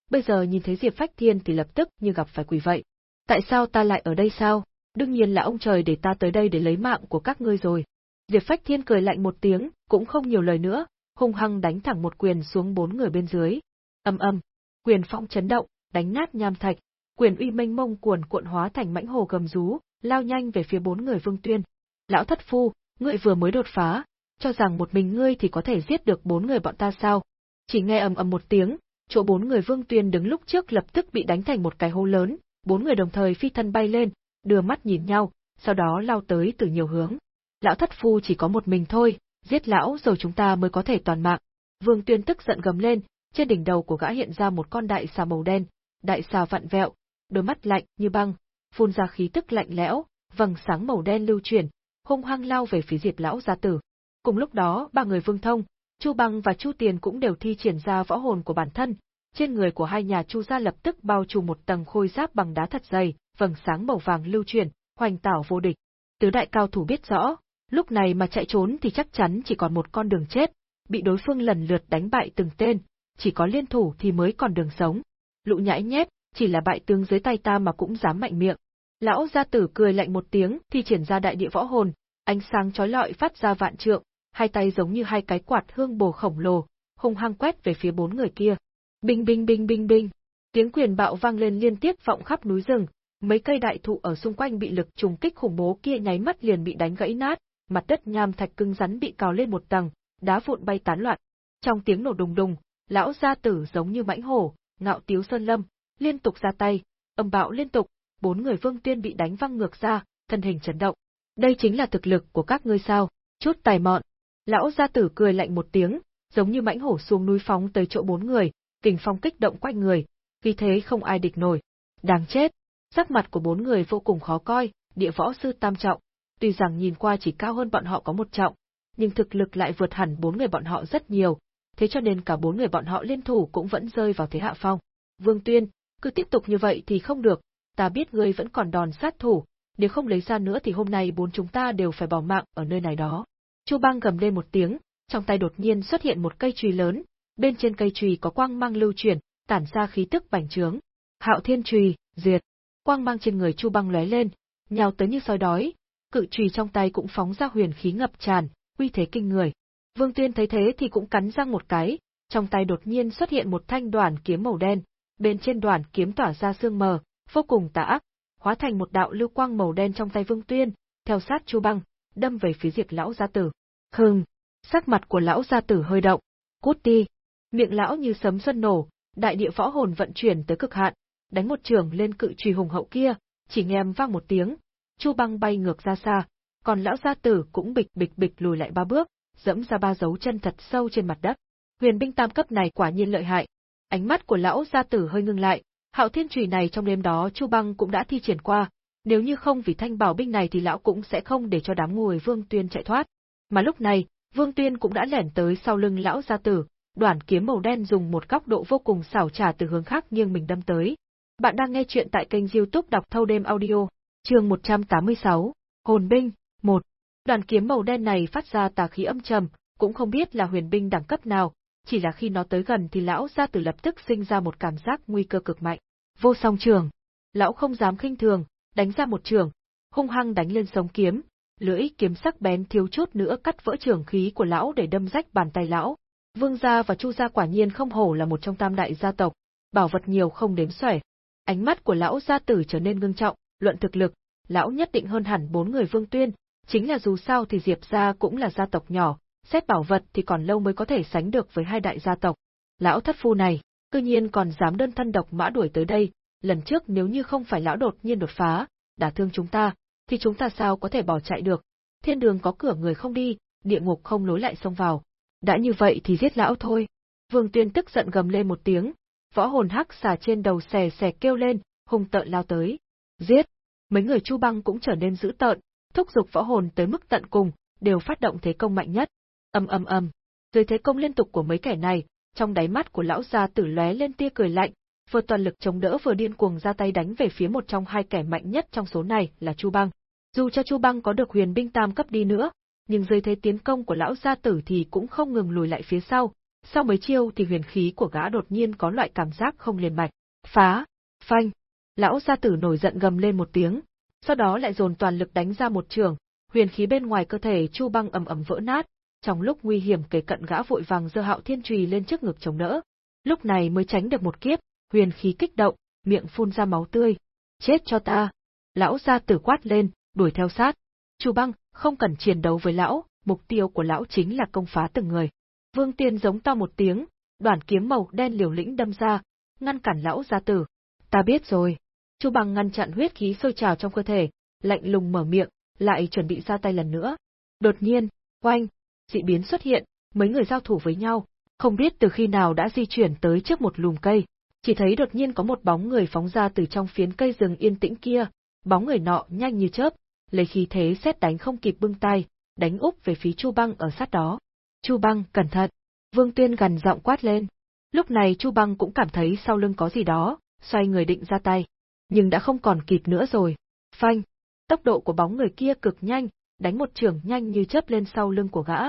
Bây giờ nhìn thấy Diệp Phách Thiên thì lập tức như gặp phải quỷ vậy. Tại sao ta lại ở đây sao? Đương nhiên là ông trời để ta tới đây để lấy mạng của các ngươi rồi. Diệp Phách Thiên cười lạnh một tiếng, cũng không nhiều lời nữa, hung hăng đánh thẳng một quyền xuống bốn người bên dưới. ầm ầm, quyền phong chấn động, đánh nát nham thạch, quyền uy mênh mông cuồn cuộn hóa thành mãnh hồ gầm rú, lao nhanh về phía bốn người Vương Tuyên. Lão thất phu, ngươi vừa mới đột phá, cho rằng một mình ngươi thì có thể giết được bốn người bọn ta sao? Chỉ nghe ầm ầm một tiếng, chỗ bốn người Vương Tuyên đứng lúc trước lập tức bị đánh thành một cái hố lớn, bốn người đồng thời phi thân bay lên, đưa mắt nhìn nhau, sau đó lao tới từ nhiều hướng. Lão thất phu chỉ có một mình thôi, giết lão rồi chúng ta mới có thể toàn mạng. Vương Tuyên tức giận gầm lên, trên đỉnh đầu của gã hiện ra một con đại xà màu đen, đại xà vặn vẹo, đôi mắt lạnh như băng, phun ra khí tức lạnh lẽo, vầng sáng màu đen lưu chuyển, hung hăng lao về phía Diệp lão gia tử. Cùng lúc đó, ba người Vương Thông, Chu Băng và Chu Tiền cũng đều thi triển ra võ hồn của bản thân, trên người của hai nhà Chu gia lập tức bao trùm một tầng khôi giáp bằng đá thật dày, vầng sáng màu vàng lưu chuyển, hoành tảo vô địch. Tứ đại cao thủ biết rõ, lúc này mà chạy trốn thì chắc chắn chỉ còn một con đường chết, bị đối phương lần lượt đánh bại từng tên, chỉ có liên thủ thì mới còn đường sống. Lũ nhãi nhép, chỉ là bại tướng dưới tay ta mà cũng dám mạnh miệng. Lão gia tử cười lạnh một tiếng thì triển ra đại địa võ hồn, ánh sáng chói lọi phát ra vạn trượng, hai tay giống như hai cái quạt hương bồ khổng lồ, hung hăng quét về phía bốn người kia. Binh binh binh binh binh, tiếng quyền bạo vang lên liên tiếp vọng khắp núi rừng, mấy cây đại thụ ở xung quanh bị lực trùng kích khủng bố kia nháy mắt liền bị đánh gãy nát, mặt đất nham thạch cứng rắn bị cào lên một tầng, đá vụn bay tán loạn. Trong tiếng nổ đùng đùng, lão gia tử giống như mãnh hổ, ngạo tiếu sơn lâm, liên tục ra tay, âm bạo liên tục, bốn người Vương Tuyên bị đánh văng ngược ra, thân hình chấn động. Đây chính là thực lực của các ngươi sao? Chút tài mọn. Lão gia tử cười lạnh một tiếng, giống như mãnh hổ xuống núi phóng tới chỗ bốn người, kình phong kích động quanh người, vì thế không ai địch nổi. Đáng chết. Sắc mặt của bốn người vô cùng khó coi, địa võ sư tam trọng, tuy rằng nhìn qua chỉ cao hơn bọn họ có một trọng, nhưng thực lực lại vượt hẳn bốn người bọn họ rất nhiều, thế cho nên cả bốn người bọn họ liên thủ cũng vẫn rơi vào thế hạ phong. Vương Tuyên, cứ tiếp tục như vậy thì không được, ta biết ngươi vẫn còn đòn sát thủ, nếu không lấy ra nữa thì hôm nay bốn chúng ta đều phải bỏ mạng ở nơi này đó. Chu Bang gầm lên một tiếng, trong tay đột nhiên xuất hiện một cây chùy lớn, bên trên cây chùy có quang mang lưu chuyển, tản ra khí tức bành trướng. Hạo Thiên chùy, diệt. Quang mang trên người Chu Băng lóe lên, nhào tới như sói đói, cự chùy trong tay cũng phóng ra huyền khí ngập tràn, uy thế kinh người. Vương Tuyên thấy thế thì cũng cắn răng một cái, trong tay đột nhiên xuất hiện một thanh đoàn kiếm màu đen, bên trên đoàn kiếm tỏa ra sương mờ, vô cùng tà ác, hóa thành một đạo lưu quang màu đen trong tay Vương Tuyên, theo sát Chu Băng, đâm về phía Diệt lão gia tử. Hừm, sắc mặt của lão gia tử hơi động, cút đi. Miệng lão như sấm xuân nổ, đại địa võ hồn vận chuyển tới cực hạn, đánh một trường lên cự trùy hùng hậu kia, chỉ nghe vang một tiếng, Chu Băng bay ngược ra xa, còn lão gia tử cũng bịch bịch bịch lùi lại ba bước, dẫm ra ba dấu chân thật sâu trên mặt đất. Huyền binh tam cấp này quả nhiên lợi hại. Ánh mắt của lão gia tử hơi ngưng lại, Hạo Thiên Chùy này trong đêm đó Chu Băng cũng đã thi triển qua, nếu như không vì thanh bảo binh này thì lão cũng sẽ không để cho đám người Vương Tuyên chạy thoát. Mà lúc này, Vương Tuyên cũng đã lẻn tới sau lưng lão gia tử, đoạn kiếm màu đen dùng một góc độ vô cùng xảo trà từ hướng khác nghiêng mình đâm tới. Bạn đang nghe chuyện tại kênh youtube đọc thâu đêm audio, chương 186, Hồn binh, 1. Đoàn kiếm màu đen này phát ra tà khí âm trầm, cũng không biết là huyền binh đẳng cấp nào, chỉ là khi nó tới gần thì lão gia tử lập tức sinh ra một cảm giác nguy cơ cực mạnh. Vô song trường. Lão không dám khinh thường, đánh ra một trường, hung hăng đánh lên sống kiếm, lưỡi kiếm sắc bén thiếu chút nữa cắt vỡ trường khí của lão để đâm rách bàn tay lão. Vương gia và Chu gia quả nhiên không hổ là một trong tam đại gia tộc, bảo vật nhiều không đếm xuể. Ánh mắt của lão gia tử trở nên ngưng trọng, luận thực lực, lão nhất định hơn hẳn bốn người Vương Tuyên, chính là dù sao thì Diệp gia cũng là gia tộc nhỏ, xét bảo vật thì còn lâu mới có thể sánh được với hai đại gia tộc. Lão thất phu này, cư nhiên còn dám đơn thân độc mã đuổi tới đây, lần trước nếu như không phải lão đột nhiên đột phá, đả thương chúng ta, thì chúng ta sao có thể bỏ chạy được. Thiên đường có cửa người không đi, địa ngục không lối lại xông vào. Đã như vậy thì giết lão thôi. Vương Tuyên tức giận gầm lên một tiếng, võ hồn hắc xà trên đầu xè xè kêu lên, hung tợn lao tới. Giết! Mấy người Chu Băng cũng trở nên dữ tợn, thúc giục võ hồn tới mức tận cùng, đều phát động thế công mạnh nhất. Ầm ầm ầm, dưới thế công liên tục của mấy kẻ này, trong đáy mắt của lão gia tử lóe lên tia cười lạnh, vừa toàn lực chống đỡ vừa điên cuồng ra tay đánh về phía một trong hai kẻ mạnh nhất trong số này là Chu Băng. Dù cho Chu Băng có được huyền binh tam cấp đi nữa, nhưng dưới thế tiến công của lão gia tử thì cũng không ngừng lùi lại phía sau. Sau mấy chiêu thì huyền khí của gã đột nhiên có loại cảm giác không liền mạch. Phá! Phanh! Lão gia tử nổi giận gầm lên một tiếng, sau đó lại dồn toàn lực đánh ra một trường, huyền khí bên ngoài cơ thể Chu Băng ầm ầm vỡ nát, trong lúc nguy hiểm kề cận gã vội vàng giơ Hạo Thiên chùy lên trước ngực chống đỡ. Lúc này mới tránh được một kiếp, huyền khí kích động, miệng phun ra máu tươi. Chết cho ta! Lão gia tử quát lên, đuổi theo sát. Chu Băng, không cần chiến đấu với lão, mục tiêu của lão chính là công phá từng người. Vương Tiên giống to một tiếng, đoàn kiếm màu đen liều lĩnh đâm ra, ngăn cản lão gia tử. Ta biết rồi. Chu Bằng ngăn chặn huyết khí sôi trào trong cơ thể, lạnh lùng mở miệng, lại chuẩn bị ra tay lần nữa. Đột nhiên, oanh, dị biến xuất hiện, mấy người giao thủ với nhau, không biết từ khi nào đã di chuyển tới trước một lùm cây, chỉ thấy đột nhiên có một bóng người phóng ra từ trong phiến cây rừng yên tĩnh kia, bóng người nọ nhanh như chớp, lấy khí thế xét đánh không kịp bưng tay, đánh úp về phía Chu Băng ở sát đó. Chu Băng, cẩn thận! Vương Tuyên gần giọng quát lên. Lúc này Chu Băng cũng cảm thấy sau lưng có gì đó, xoay người định ra tay nhưng đã không còn kịp nữa rồi. Phanh! Tốc độ của bóng người kia cực nhanh, đánh một trường nhanh như chớp lên sau lưng của gã,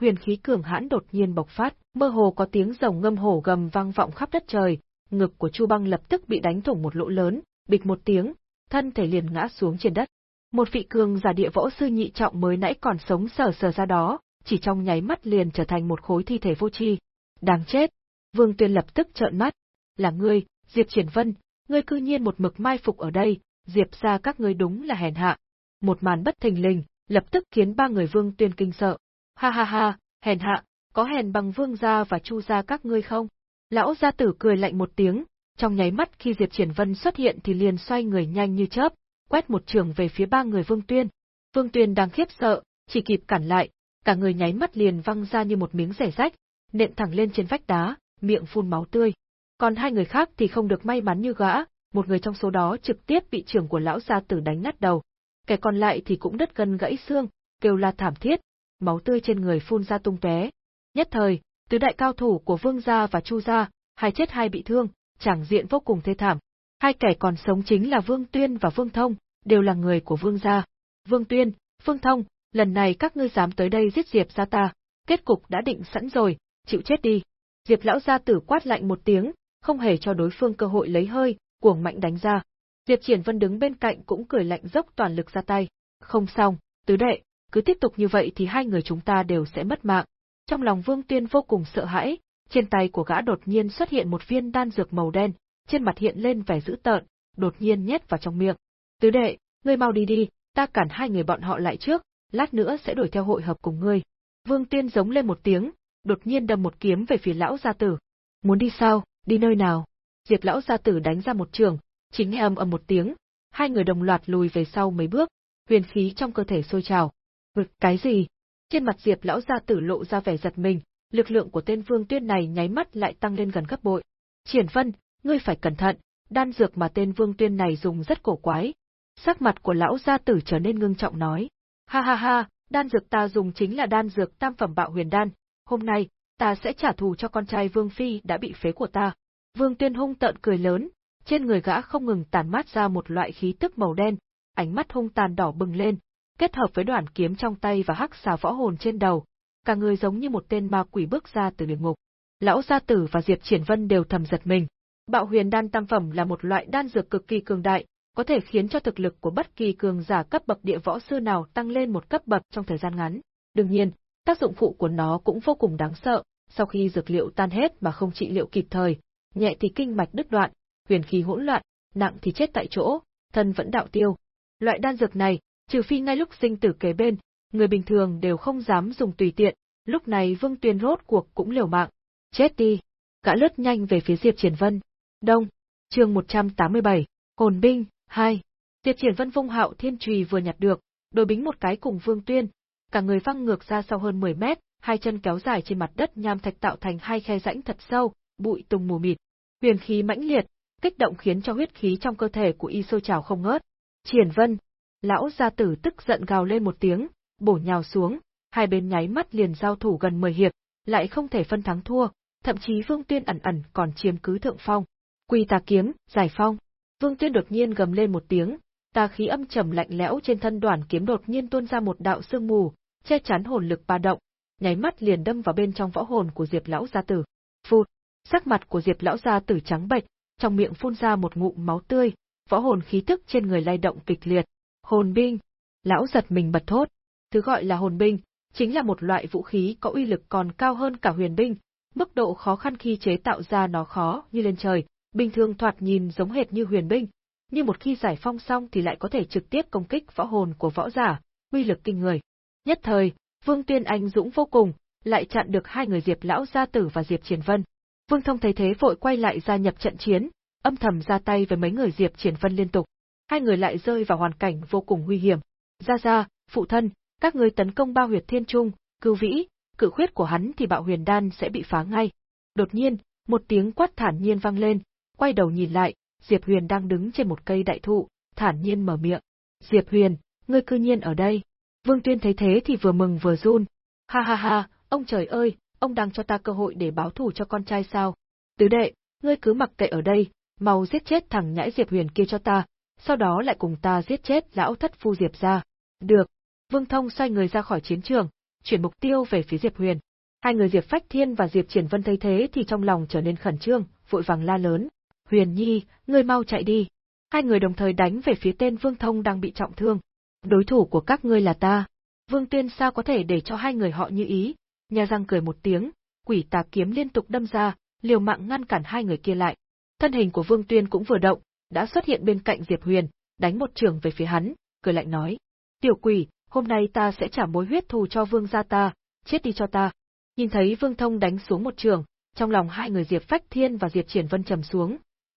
huyền khí cường hãn đột nhiên bộc phát, mơ hồ có tiếng rồng ngâm hổ gầm vang vọng khắp đất trời, ngực của Chu Băng lập tức bị đánh thủng một lỗ lớn, bịch một tiếng, thân thể liền ngã xuống trên đất. Một vị cường giả địa võ sư nhị trọng mới nãy còn sống sờ sờ ra đó, chỉ trong nháy mắt liền trở thành một khối thi thể vô tri. Đáng chết! Vương Tuyên lập tức trợn mắt. Là ngươi, Diệp Triển Vân, ngươi cư nhiên một mực mai phục ở đây, Diệp ra các ngươi đúng là hèn hạ. Một màn bất thình lình, lập tức khiến ba người Vương Tuyên kinh sợ. Ha ha ha, hèn hạ, có hèn bằng Vương gia và Chu gia các ngươi không? Lão gia tử cười lạnh một tiếng, trong nháy mắt khi Diệp Triển Vân xuất hiện thì liền xoay người nhanh như chớp, quét một trường về phía ba người Vương Tuyên. Vương Tuyên đang khiếp sợ, chỉ kịp cản lại, cả người nháy mắt liền văng ra như một miếng rẻ rách, nện thẳng lên trên vách đá, miệng phun máu tươi. Còn hai người khác thì không được may mắn như gã, một người trong số đó trực tiếp bị trưởng của lão gia tử đánh nát đầu. Kẻ còn lại thì cũng đứt gân gãy xương, kêu la thảm thiết, máu tươi trên người phun ra tung tóe. Nhất thời, tứ đại cao thủ của Vương gia và Chu gia, hai chết hai bị thương, chẳng diện vô cùng thê thảm. Hai kẻ còn sống chính là Vương Tuyên và Vương Thông, đều là người của Vương gia. Vương Tuyên, Vương Thông, lần này các ngươi dám tới đây giết Diệp gia ta, kết cục đã định sẵn rồi, chịu chết đi. Diệp lão gia tử quát lạnh một tiếng, không hề cho đối phương cơ hội lấy hơi, cuồng mạnh đánh ra. Diệp Triển Vân đứng bên cạnh cũng cười lạnh dốc toàn lực ra tay. Không xong, tứ đệ, cứ tiếp tục như vậy thì hai người chúng ta đều sẽ mất mạng. Trong lòng Vương Tuyên vô cùng sợ hãi, trên tay của gã đột nhiên xuất hiện một viên đan dược màu đen, trên mặt hiện lên vẻ dữ tợn, đột nhiên nhét vào trong miệng. Tứ đệ, ngươi mau đi đi, ta cản hai người bọn họ lại trước, lát nữa sẽ đuổi theo hội hợp cùng ngươi. Vương Tiên giống lên một tiếng, đột nhiên đâm một kiếm về phía lão gia tử. Muốn đi sao, đi nơi nào? Diệp lão gia tử đánh ra một trường, chính nghe âm ầm một tiếng, hai người đồng loạt lùi về sau mấy bước, huyền khí trong cơ thể sôi trào. Vực cái gì? Trên mặt Diệp lão gia tử lộ ra vẻ giật mình, lực lượng của tên Vương Tuyên này nháy mắt lại tăng lên gần gấp bội. Triển Vân, ngươi phải cẩn thận, đan dược mà tên Vương Tuyên này dùng rất cổ quái. Sắc mặt của lão gia tử trở nên ngưng trọng nói. Ha ha ha, đan dược ta dùng chính là đan dược tam phẩm bạo huyền đan, hôm nay, ta sẽ trả thù cho con trai Vương Phi đã bị phế của ta. Vương Tuyên hung tợn cười lớn, trên người gã không ngừng tàn mát ra một loại khí tức màu đen, ánh mắt hung tàn đỏ bừng lên, kết hợp với đoạn kiếm trong tay và hắc xà võ hồn trên đầu, cả người giống như một tên ma quỷ bước ra từ địa ngục. Lão gia tử và Diệp Triển Vân đều thầm giật mình. Bạo huyền đan tam phẩm là một loại đan dược cực kỳ cường đại, có thể khiến cho thực lực của bất kỳ cường giả cấp bậc địa võ sư nào tăng lên một cấp bậc trong thời gian ngắn. Đương nhiên, tác dụng phụ của nó cũng vô cùng đáng sợ, sau khi dược liệu tan hết mà không trị liệu kịp thời, nhẹ thì kinh mạch đứt đoạn, huyền khí hỗn loạn, nặng thì chết tại chỗ, thân vẫn đạo tiêu. Loại đan dược này, trừ phi ngay lúc sinh tử kế bên, người bình thường đều không dám dùng tùy tiện, lúc này Vương Tuyền rốt cuộc cũng liều mạng. Chết đi! Gã lướt nhanh về phía Diệp Triển Vân. Đông, chương 187, Hồn binh, 2. Diệp Triển Vân vung hạo thiên trùy vừa nhặt được, đối bính một cái cùng Vương Tuyên, cả người văng ngược ra sau hơn 10 mét, hai chân kéo dài trên mặt đất nham thạch tạo thành hai khe rãnh thật sâu, bụi tung mù mịt. Huyền khí mãnh liệt, kích động khiến cho huyết khí trong cơ thể của y sôi trào không ngớt. Triển Vân, lão gia tử tức giận gào lên một tiếng, bổ nhào xuống, hai bên nháy mắt liền giao thủ gần 10 hiệp, lại không thể phân thắng thua, thậm chí Vương Tuyên ẩn ẩn còn chiếm cứ thượng phong. Quy tà kiếm, giải phong. Vương Tuyên đột nhiên gầm lên một tiếng, tà khí âm trầm lạnh lẽo trên thân đoàn kiếm đột nhiên tuôn ra một đạo sương mù, che chắn hồn lực ba động, nháy mắt liền đâm vào bên trong võ hồn của Diệp lão gia tử. Phụt, sắc mặt của Diệp lão gia tử trắng bệch, trong miệng phun ra một ngụm máu tươi, võ hồn khí tức trên người lay động kịch liệt. Hồn binh, lão giật mình bật thốt. Thứ gọi là hồn binh, chính là một loại vũ khí có uy lực còn cao hơn cả huyền binh, mức độ khó khăn khi chế tạo ra nó khó như lên trời, bình thường thoạt nhìn giống hệt như huyền binh, nhưng một khi giải phong xong thì lại có thể trực tiếp công kích võ hồn của võ giả, uy lực kinh người. Nhất thời, Vương Tuyên Anh dũng vô cùng, lại chặn được hai người Diệp lão gia tử và Diệp Triển Vân. Vương Thông thấy thế vội quay lại gia nhập trận chiến, âm thầm ra tay với mấy người Diệp Triển Vân liên tục. Hai người lại rơi vào hoàn cảnh vô cùng nguy hiểm. Gia Gia, phụ thân, các người tấn công bao huyệt thiên trung, cưu vĩ, cự khuyết của hắn thì bạo huyền đan sẽ bị phá ngay. Đột nhiên, một tiếng quát thản nhiên vang lên, quay đầu nhìn lại, Diệp Huyền đang đứng trên một cây đại thụ, thản nhiên mở miệng. Diệp Huyền, ngươi cư nhiên ở đây. Vương Tuyên thấy thế thì vừa mừng vừa run. Ha ha ha, ông trời ơi, ông đang cho ta cơ hội để báo thù cho con trai sao? Tứ đệ, ngươi cứ mặc kệ ở đây, mau giết chết thằng nhãi Diệp Huyền kia cho ta, sau đó lại cùng ta giết chết lão thất phu Diệp ra. Được. Vương Thông xoay người ra khỏi chiến trường, chuyển mục tiêu về phía Diệp Huyền. Hai người Diệp Phách Thiên và Diệp Triển Vân thấy thế thì trong lòng trở nên khẩn trương, vội vàng la lớn, "Huyền Nhi, ngươi mau chạy đi!" Hai người đồng thời đánh về phía tên Vương Thông đang bị trọng thương. "Đối thủ của các ngươi là ta." Vương Tuyên sao có thể để cho hai người họ như ý, nhà răng cười một tiếng, quỷ tà kiếm liên tục đâm ra, liều mạng ngăn cản hai người kia lại. Thân hình của Vương Tuyên cũng vừa động, đã xuất hiện bên cạnh Diệp Huyền, đánh một trường về phía hắn, cười lạnh nói: "Tiểu quỷ, hôm nay ta sẽ trả mối huyết thù cho Vương gia ta, chết đi cho ta." Nhìn thấy Vương Thông đánh xuống một trường, trong lòng hai người Diệp Phách Thiên và Diệp Triển Vân trầm xuống,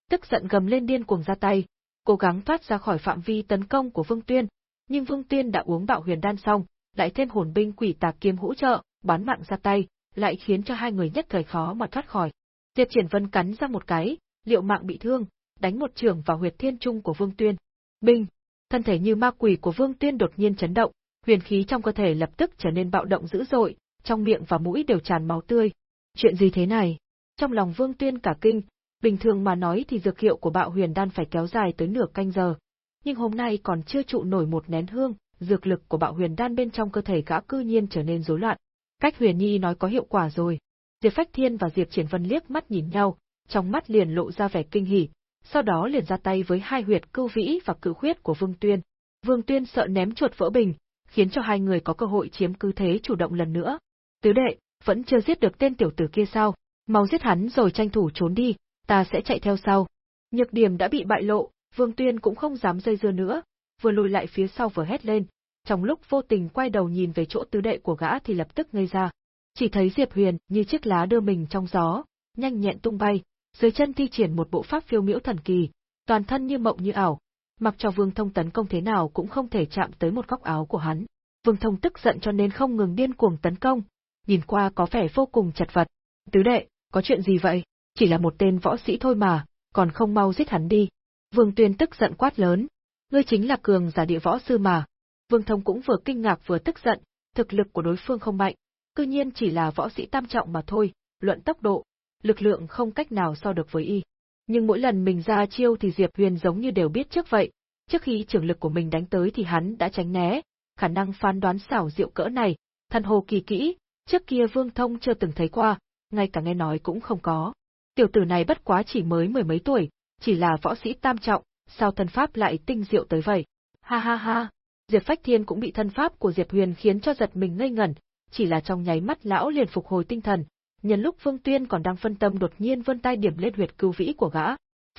tức giận gầm lên điên cuồng ra tay, cố gắng thoát ra khỏi phạm vi tấn công của Vương Tuyên, nhưng Vương Tuyên đã uống bạo huyền đan xong, lại thêm hồn binh quỷ tà kiếm hỗ trợ, bán mạng ra tay, lại khiến cho hai người nhất thời khó mà thoát khỏi. Diệp Triển Vân cắn ra một cái, liệu mạng bị thương, đánh một trường vào huyệt thiên trung của Vương Tuyên. Binh, thân thể như ma quỷ của Vương Tuyên đột nhiên chấn động, huyền khí trong cơ thể lập tức trở nên bạo động dữ dội, trong miệng và mũi đều tràn máu tươi. Chuyện gì thế này? Trong lòng Vương Tuyên cả kinh, bình thường mà nói thì dược hiệu của bạo huyền đan phải kéo dài tới nửa canh giờ, nhưng hôm nay còn chưa trụ nổi một nén hương, dược lực của bạo huyền đan bên trong cơ thể gã cư nhiên trở nên rối loạn. Cách Huyền Nhi nói có hiệu quả rồi. Diệp Phách Thiên và Diệp Triển Vân liếc mắt nhìn nhau, trong mắt liền lộ ra vẻ kinh hỉ, sau đó liền ra tay với hai huyệt cưu vĩ và cự huyết của Vương Tuyên. Vương Tuyên sợ ném chuột vỡ bình, khiến cho hai người có cơ hội chiếm cứ thế chủ động lần nữa. Tứ đệ, vẫn chưa giết được tên tiểu tử kia sao? Mau giết hắn rồi tranh thủ trốn đi, ta sẽ chạy theo sau. Nhược điểm đã bị bại lộ, Vương Tuyên cũng không dám dây dưa nữa, vừa lùi lại phía sau vừa hét lên. Trong lúc vô tình quay đầu nhìn về chỗ tứ đệ của gã thì lập tức ngây ra. Chỉ thấy Diệp Huyền như chiếc lá đưa mình trong gió, nhanh nhẹn tung bay, dưới chân thi triển một bộ pháp phiêu miễu thần kỳ, toàn thân như mộng như ảo, mặc cho Vương Thông tấn công thế nào cũng không thể chạm tới một góc áo của hắn. Vương Thông tức giận cho nên không ngừng điên cuồng tấn công, nhìn qua có vẻ vô cùng chật vật. Tứ đệ, có chuyện gì vậy? Chỉ là một tên võ sĩ thôi mà, còn không mau giết hắn đi. Vương Tuyên tức giận quát lớn. Ngươi chính là cường giả địa võ sư mà. Vương Thông cũng vừa kinh ngạc vừa tức giận, thực lực của đối phương không mạnh, cư nhiên chỉ là võ sĩ tam trọng mà thôi, luận tốc độ, lực lượng không cách nào so được với y. Nhưng mỗi lần mình ra chiêu thì Diệp Huyền giống như đều biết trước vậy, trước khi trưởng lực của mình đánh tới thì hắn đã tránh né, khả năng phán đoán xảo diệu cỡ này, thần hồ kỳ kỹ, trước kia Vương Thông chưa từng thấy qua, ngay cả nghe nói cũng không có. Tiểu tử này bất quá chỉ mới mười mấy tuổi, chỉ là võ sĩ tam trọng, sao thân pháp lại tinh diệu tới vậy? Ha ha ha, Diệp Phách Thiên cũng bị thân pháp của Diệp Huyền khiến cho giật mình ngây ngẩn, chỉ là trong nháy mắt lão liền phục hồi tinh thần, nhân lúc Vương Tuyên còn đang phân tâm đột nhiên vươn tay điểm lên huyệt cưu vĩ của gã.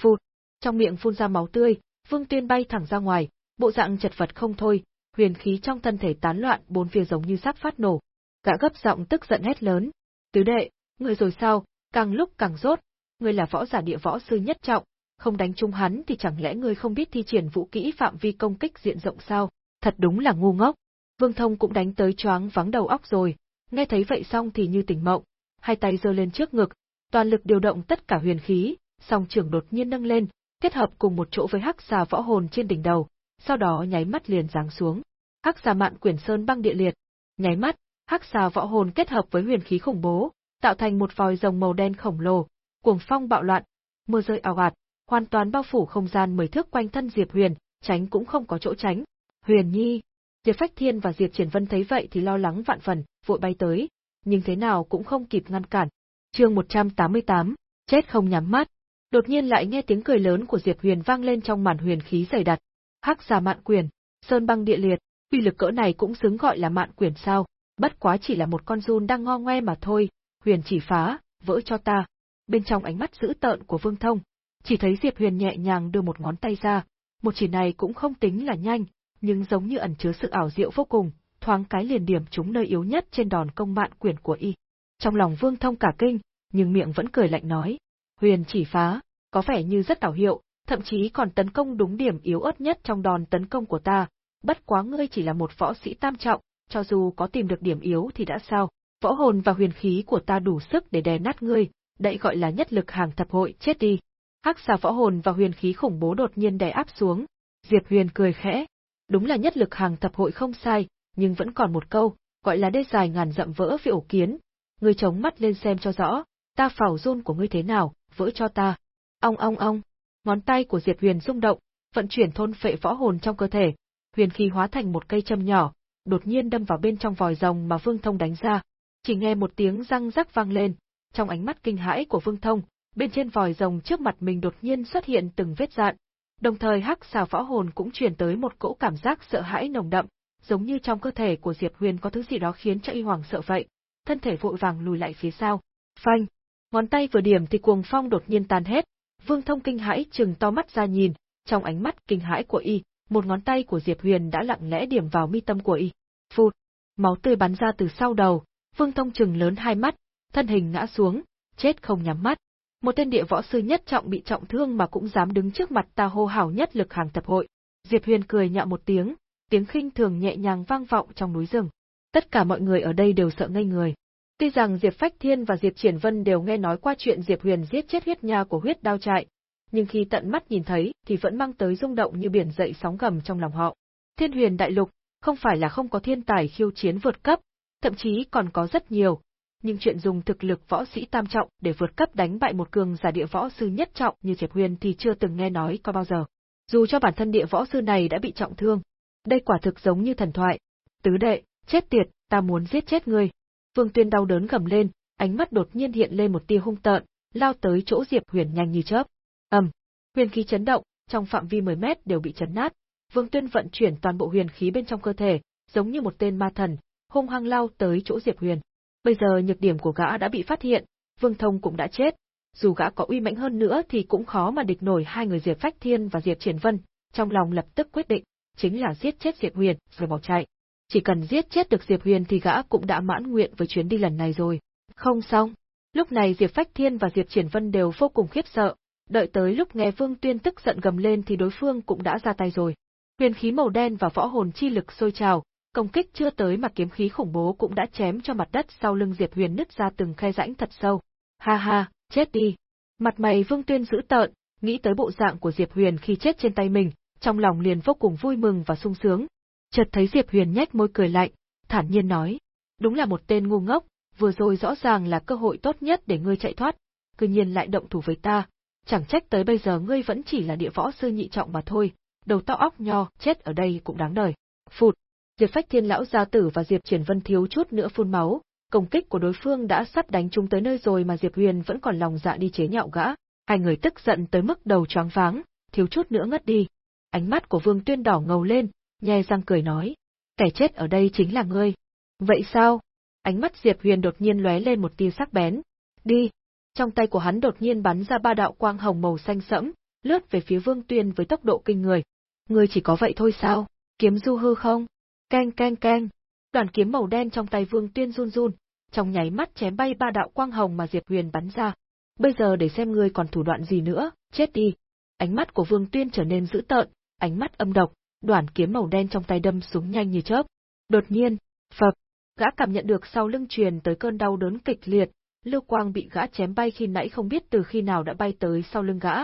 Phụt, trong miệng phun ra máu tươi, Vương Tuyên bay thẳng ra ngoài, bộ dạng chật vật không thôi, huyền khí trong thân thể tán loạn bốn phía giống như sắp phát nổ. Gã gấp giọng tức giận hét lớn, "Tứ đệ, người rồi sao, càng lúc càng rốt, ngươi là võ giả địa võ sư nhất trọng, không đánh trúng hắn thì chẳng lẽ ngươi không biết thi triển vũ kỹ phạm vi công kích diện rộng sao? Thật đúng là ngu ngốc." Vương Thông cũng đánh tới choáng vắng đầu óc rồi, nghe thấy vậy xong thì như tỉnh mộng, hai tay giơ lên trước ngực, toàn lực điều động tất cả huyền khí, song trưởng đột nhiên nâng lên, kết hợp cùng một chỗ với hắc xà võ hồn trên đỉnh đầu, sau đó nháy mắt liền giáng xuống. Hắc xà mạn quyển sơn băng địa liệt, nháy mắt, hắc xà võ hồn kết hợp với huyền khí khủng bố, tạo thành một vòi rồng màu đen khổng lồ, cuồng phong bạo loạn, mưa rơi ào ạt, hoàn toàn bao phủ không gian mười thước quanh thân Diệp Huyền, tránh cũng không có chỗ tránh. Huyền Nhi, Diệp Phách Thiên và Diệp Triển Vân thấy vậy thì lo lắng vạn phần, vội bay tới, nhưng thế nào cũng không kịp ngăn cản. Chương 188, chết không nhắm mắt. Đột nhiên lại nghe tiếng cười lớn của Diệp Huyền vang lên trong màn huyền khí dày đặc. Hắc giả mạn quyền, sơn băng địa liệt, uy lực cỡ này cũng xứng gọi là mạn quyền sao? Bất quá chỉ là một con run đang ngo ngoe mà thôi, Huyền chỉ phá, vỡ cho ta. Bên trong ánh mắt dữ tợn của Vương Thông, chỉ thấy Diệp Huyền nhẹ nhàng đưa một ngón tay ra, một chỉ này cũng không tính là nhanh, nhưng giống như ẩn chứa sự ảo diệu vô cùng, thoáng cái liền điểm trúng nơi yếu nhất trên đòn công mạn quyền của y. Trong lòng Vương Thông cả kinh, nhưng miệng vẫn cười lạnh nói, huyền chỉ phá, có vẻ như rất ảo hiệu, thậm chí còn tấn công đúng điểm yếu ớt nhất trong đòn tấn công của ta, bất quá ngươi chỉ là một võ sĩ tam trọng, cho dù có tìm được điểm yếu thì đã sao, võ hồn và huyền khí của ta đủ sức để đè nát ngươi, đậy gọi là nhất lực hàng thập hội, chết đi. Hắc xà võ hồn và huyền khí khủng bố đột nhiên đè áp xuống, Diệp Huyền cười khẽ, đúng là nhất lực hàng thập hội không sai, nhưng vẫn còn một câu, gọi là đê dài ngàn dặm vỡ vì ổ kiến. Ngươi chống mắt lên xem cho rõ, ta phảo run của ngươi thế nào, vỡ cho ta. Ong ong ong, ngón tay của Diệp Huyền rung động, vận chuyển thôn phệ võ hồn trong cơ thể, huyền khí hóa thành một cây châm nhỏ, đột nhiên đâm vào bên trong vòi rồng mà Vương Thông đánh ra. Chỉ nghe một tiếng răng rắc vang lên, trong ánh mắt kinh hãi của Vương Thông, bên trên vòi rồng trước mặt mình đột nhiên xuất hiện từng vết dạn. Đồng thời hắc xà võ hồn cũng truyền tới một cỗ cảm giác sợ hãi nồng đậm, giống như trong cơ thể của Diệp Huyền có thứ gì đó khiến cho y hoàng sợ vậy. Thân thể vội vàng lùi lại phía sau. Phanh! Ngón tay vừa điểm thì cuồng phong đột nhiên tan hết. Vương Thông kinh hãi trừng to mắt ra nhìn, trong ánh mắt kinh hãi của y, một ngón tay của Diệp Huyền đã lặng lẽ điểm vào mi tâm của y. Phụt! Máu tươi bắn ra từ sau đầu, Vương Thông trừng lớn hai mắt, thân hình ngã xuống, chết không nhắm mắt. Một tên địa võ sư nhất trọng bị trọng thương mà cũng dám đứng trước mặt ta hô hào nhất lực hàng tập hội. Diệp Huyền cười nhạo một tiếng, tiếng khinh thường nhẹ nhàng vang vọng trong núi rừng. Tất cả mọi người ở đây đều sợ ngây người. Tuy rằng Diệp Phách Thiên và Diệp Triển Vân đều nghe nói qua chuyện Diệp Huyền giết chết huyết nha của huyết đao trại, nhưng khi tận mắt nhìn thấy thì vẫn mang tới rung động như biển dậy sóng gầm trong lòng họ. Thiên huyền đại lục, không phải là không có thiên tài khiêu chiến vượt cấp, thậm chí còn có rất nhiều, nhưng chuyện dùng thực lực võ sĩ tam trọng để vượt cấp đánh bại một cường giả địa võ sư nhất trọng như Diệp Huyền thì chưa từng nghe nói có bao giờ. Dù cho bản thân địa võ sư này đã bị trọng thương, đây quả thực giống như thần thoại. Tứ đệ, chết tiệt, ta muốn giết chết ngươi. Vương Tuyên đau đớn gầm lên, ánh mắt đột nhiên hiện lên một tia hung tợn, lao tới chỗ Diệp Huyền nhanh như chớp. Ầm, huyền khí chấn động, trong phạm vi 10 mét đều bị chấn nát. Vương Tuyên vận chuyển toàn bộ huyền khí bên trong cơ thể, giống như một tên ma thần, hung hăng lao tới chỗ Diệp Huyền. Bây giờ nhược điểm của gã đã bị phát hiện, Vương Thông cũng đã chết, dù gã có uy mãnh hơn nữa thì cũng khó mà địch nổi hai người Diệp Phách Thiên và Diệp Triển Vân, trong lòng lập tức quyết định, chính là giết chết Diệp Huyền rồi bỏ chạy. Chỉ cần giết chết được Diệp Huyền thì gã cũng đã mãn nguyện với chuyến đi lần này rồi. Không xong. Lúc này Diệp Phách Thiên và Diệp Triển Vân đều vô cùng khiếp sợ, đợi tới lúc nghe Vương Tuyên tức giận gầm lên thì đối phương cũng đã ra tay rồi. Huyền khí màu đen và võ hồn chi lực sôi trào, công kích chưa tới mà kiếm khí khủng bố cũng đã chém cho mặt đất sau lưng Diệp Huyền nứt ra từng khe rãnh thật sâu. Ha ha, chết đi. Mặt mày Vương Tuyên giữ tợn, nghĩ tới bộ dạng của Diệp Huyền khi chết trên tay mình, trong lòng liền vô cùng vui mừng và sung sướng. Chợt thấy Diệp Huyền nhếch môi cười lạnh, thản nhiên nói: "Đúng là một tên ngu ngốc, vừa rồi rõ ràng là cơ hội tốt nhất để ngươi chạy thoát, cư nhiên lại động thủ với ta, chẳng trách tới bây giờ ngươi vẫn chỉ là địa võ sư nhị trọng mà thôi, đầu to óc nho, chết ở đây cũng đáng đời." Phụt, Diệp Phách Thiên lão gia tử và Diệp Triển Vân thiếu chút nữa phun máu, công kích của đối phương đã sắp đánh chúng tới nơi rồi mà Diệp Huyền vẫn còn lòng dạ đi chế nhạo gã, hai người tức giận tới mức đầu choáng váng, thiếu chút nữa ngất đi. Ánh mắt của Vương Tuyên đỏ ngầu lên, nhe răng cười nói, kẻ chết ở đây chính là ngươi. Vậy sao? Ánh mắt Diệp Huyền đột nhiên lóe lên một tia sắc bén. Đi! Trong tay của hắn đột nhiên bắn ra ba đạo quang hồng màu xanh sẫm, lướt về phía Vương Tuyên với tốc độ kinh người. Ngươi chỉ có vậy thôi sao? Kiếm du hư không? Keng keng keng. Đoàn kiếm màu đen trong tay Vương Tuyên run run, trong nháy mắt chém bay ba đạo quang hồng mà Diệp Huyền bắn ra. Bây giờ để xem ngươi còn thủ đoạn gì nữa, chết đi. Ánh mắt của Vương Tuyên trở nên dữ tợn, ánh mắt âm độc, đoàn kiếm màu đen trong tay đâm xuống nhanh như chớp. Đột nhiên, phập, gã cảm nhận được sau lưng truyền tới cơn đau đớn kịch liệt, lưu quang bị gã chém bay khi nãy không biết từ khi nào đã bay tới sau lưng gã,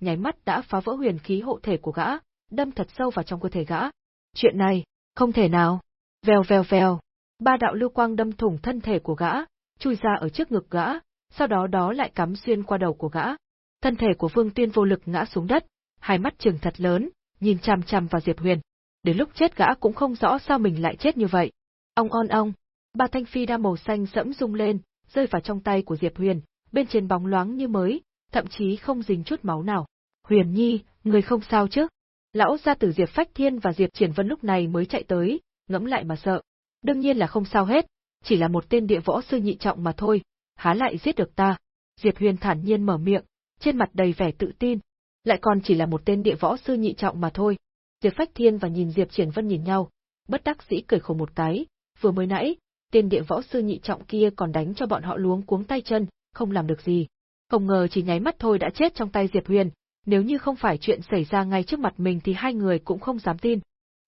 nháy mắt đã phá vỡ huyền khí hộ thể của gã, đâm thật sâu vào trong cơ thể gã. Chuyện này, không thể nào. Vèo vèo vèo, ba đạo lưu quang đâm thủng thân thể của gã, chui ra ở trước ngực gã, sau đó đó lại cắm xuyên qua đầu của gã. Thân thể của Vương tiên vô lực ngã xuống đất, hai mắt trừng thật lớn, nhìn chằm chằm vào Diệp Huyền. Đến lúc chết gã cũng không rõ sao mình lại chết như vậy. Ong on ong, ba thanh phi đa màu xanh sẫm rung lên, rơi vào trong tay của Diệp Huyền, bên trên bóng loáng như mới, thậm chí không dính chút máu nào. Huyền Nhi, người không sao chứ? Lão gia tử Diệp Phách Thiên và Diệp Triển Vân lúc này mới chạy tới, ngẫm lại mà sợ. Đương nhiên là không sao hết, chỉ là một tên địa võ sư nhị trọng mà thôi, há lại giết được ta. Diệp Huyền thản nhiên mở miệng, trên mặt đầy vẻ tự tin, lại còn chỉ là một tên địa võ sư nhị trọng mà thôi. Diệp Phách Thiên và nhìn Diệp Triển Vân nhìn nhau, bất đắc dĩ cười khổ một cái, vừa mới nãy, tên địa võ sư nhị trọng kia còn đánh cho bọn họ luống cuống tay chân, không làm được gì. Không ngờ chỉ nháy mắt thôi đã chết trong tay Diệp Huyền, nếu như không phải chuyện xảy ra ngay trước mặt mình thì hai người cũng không dám tin.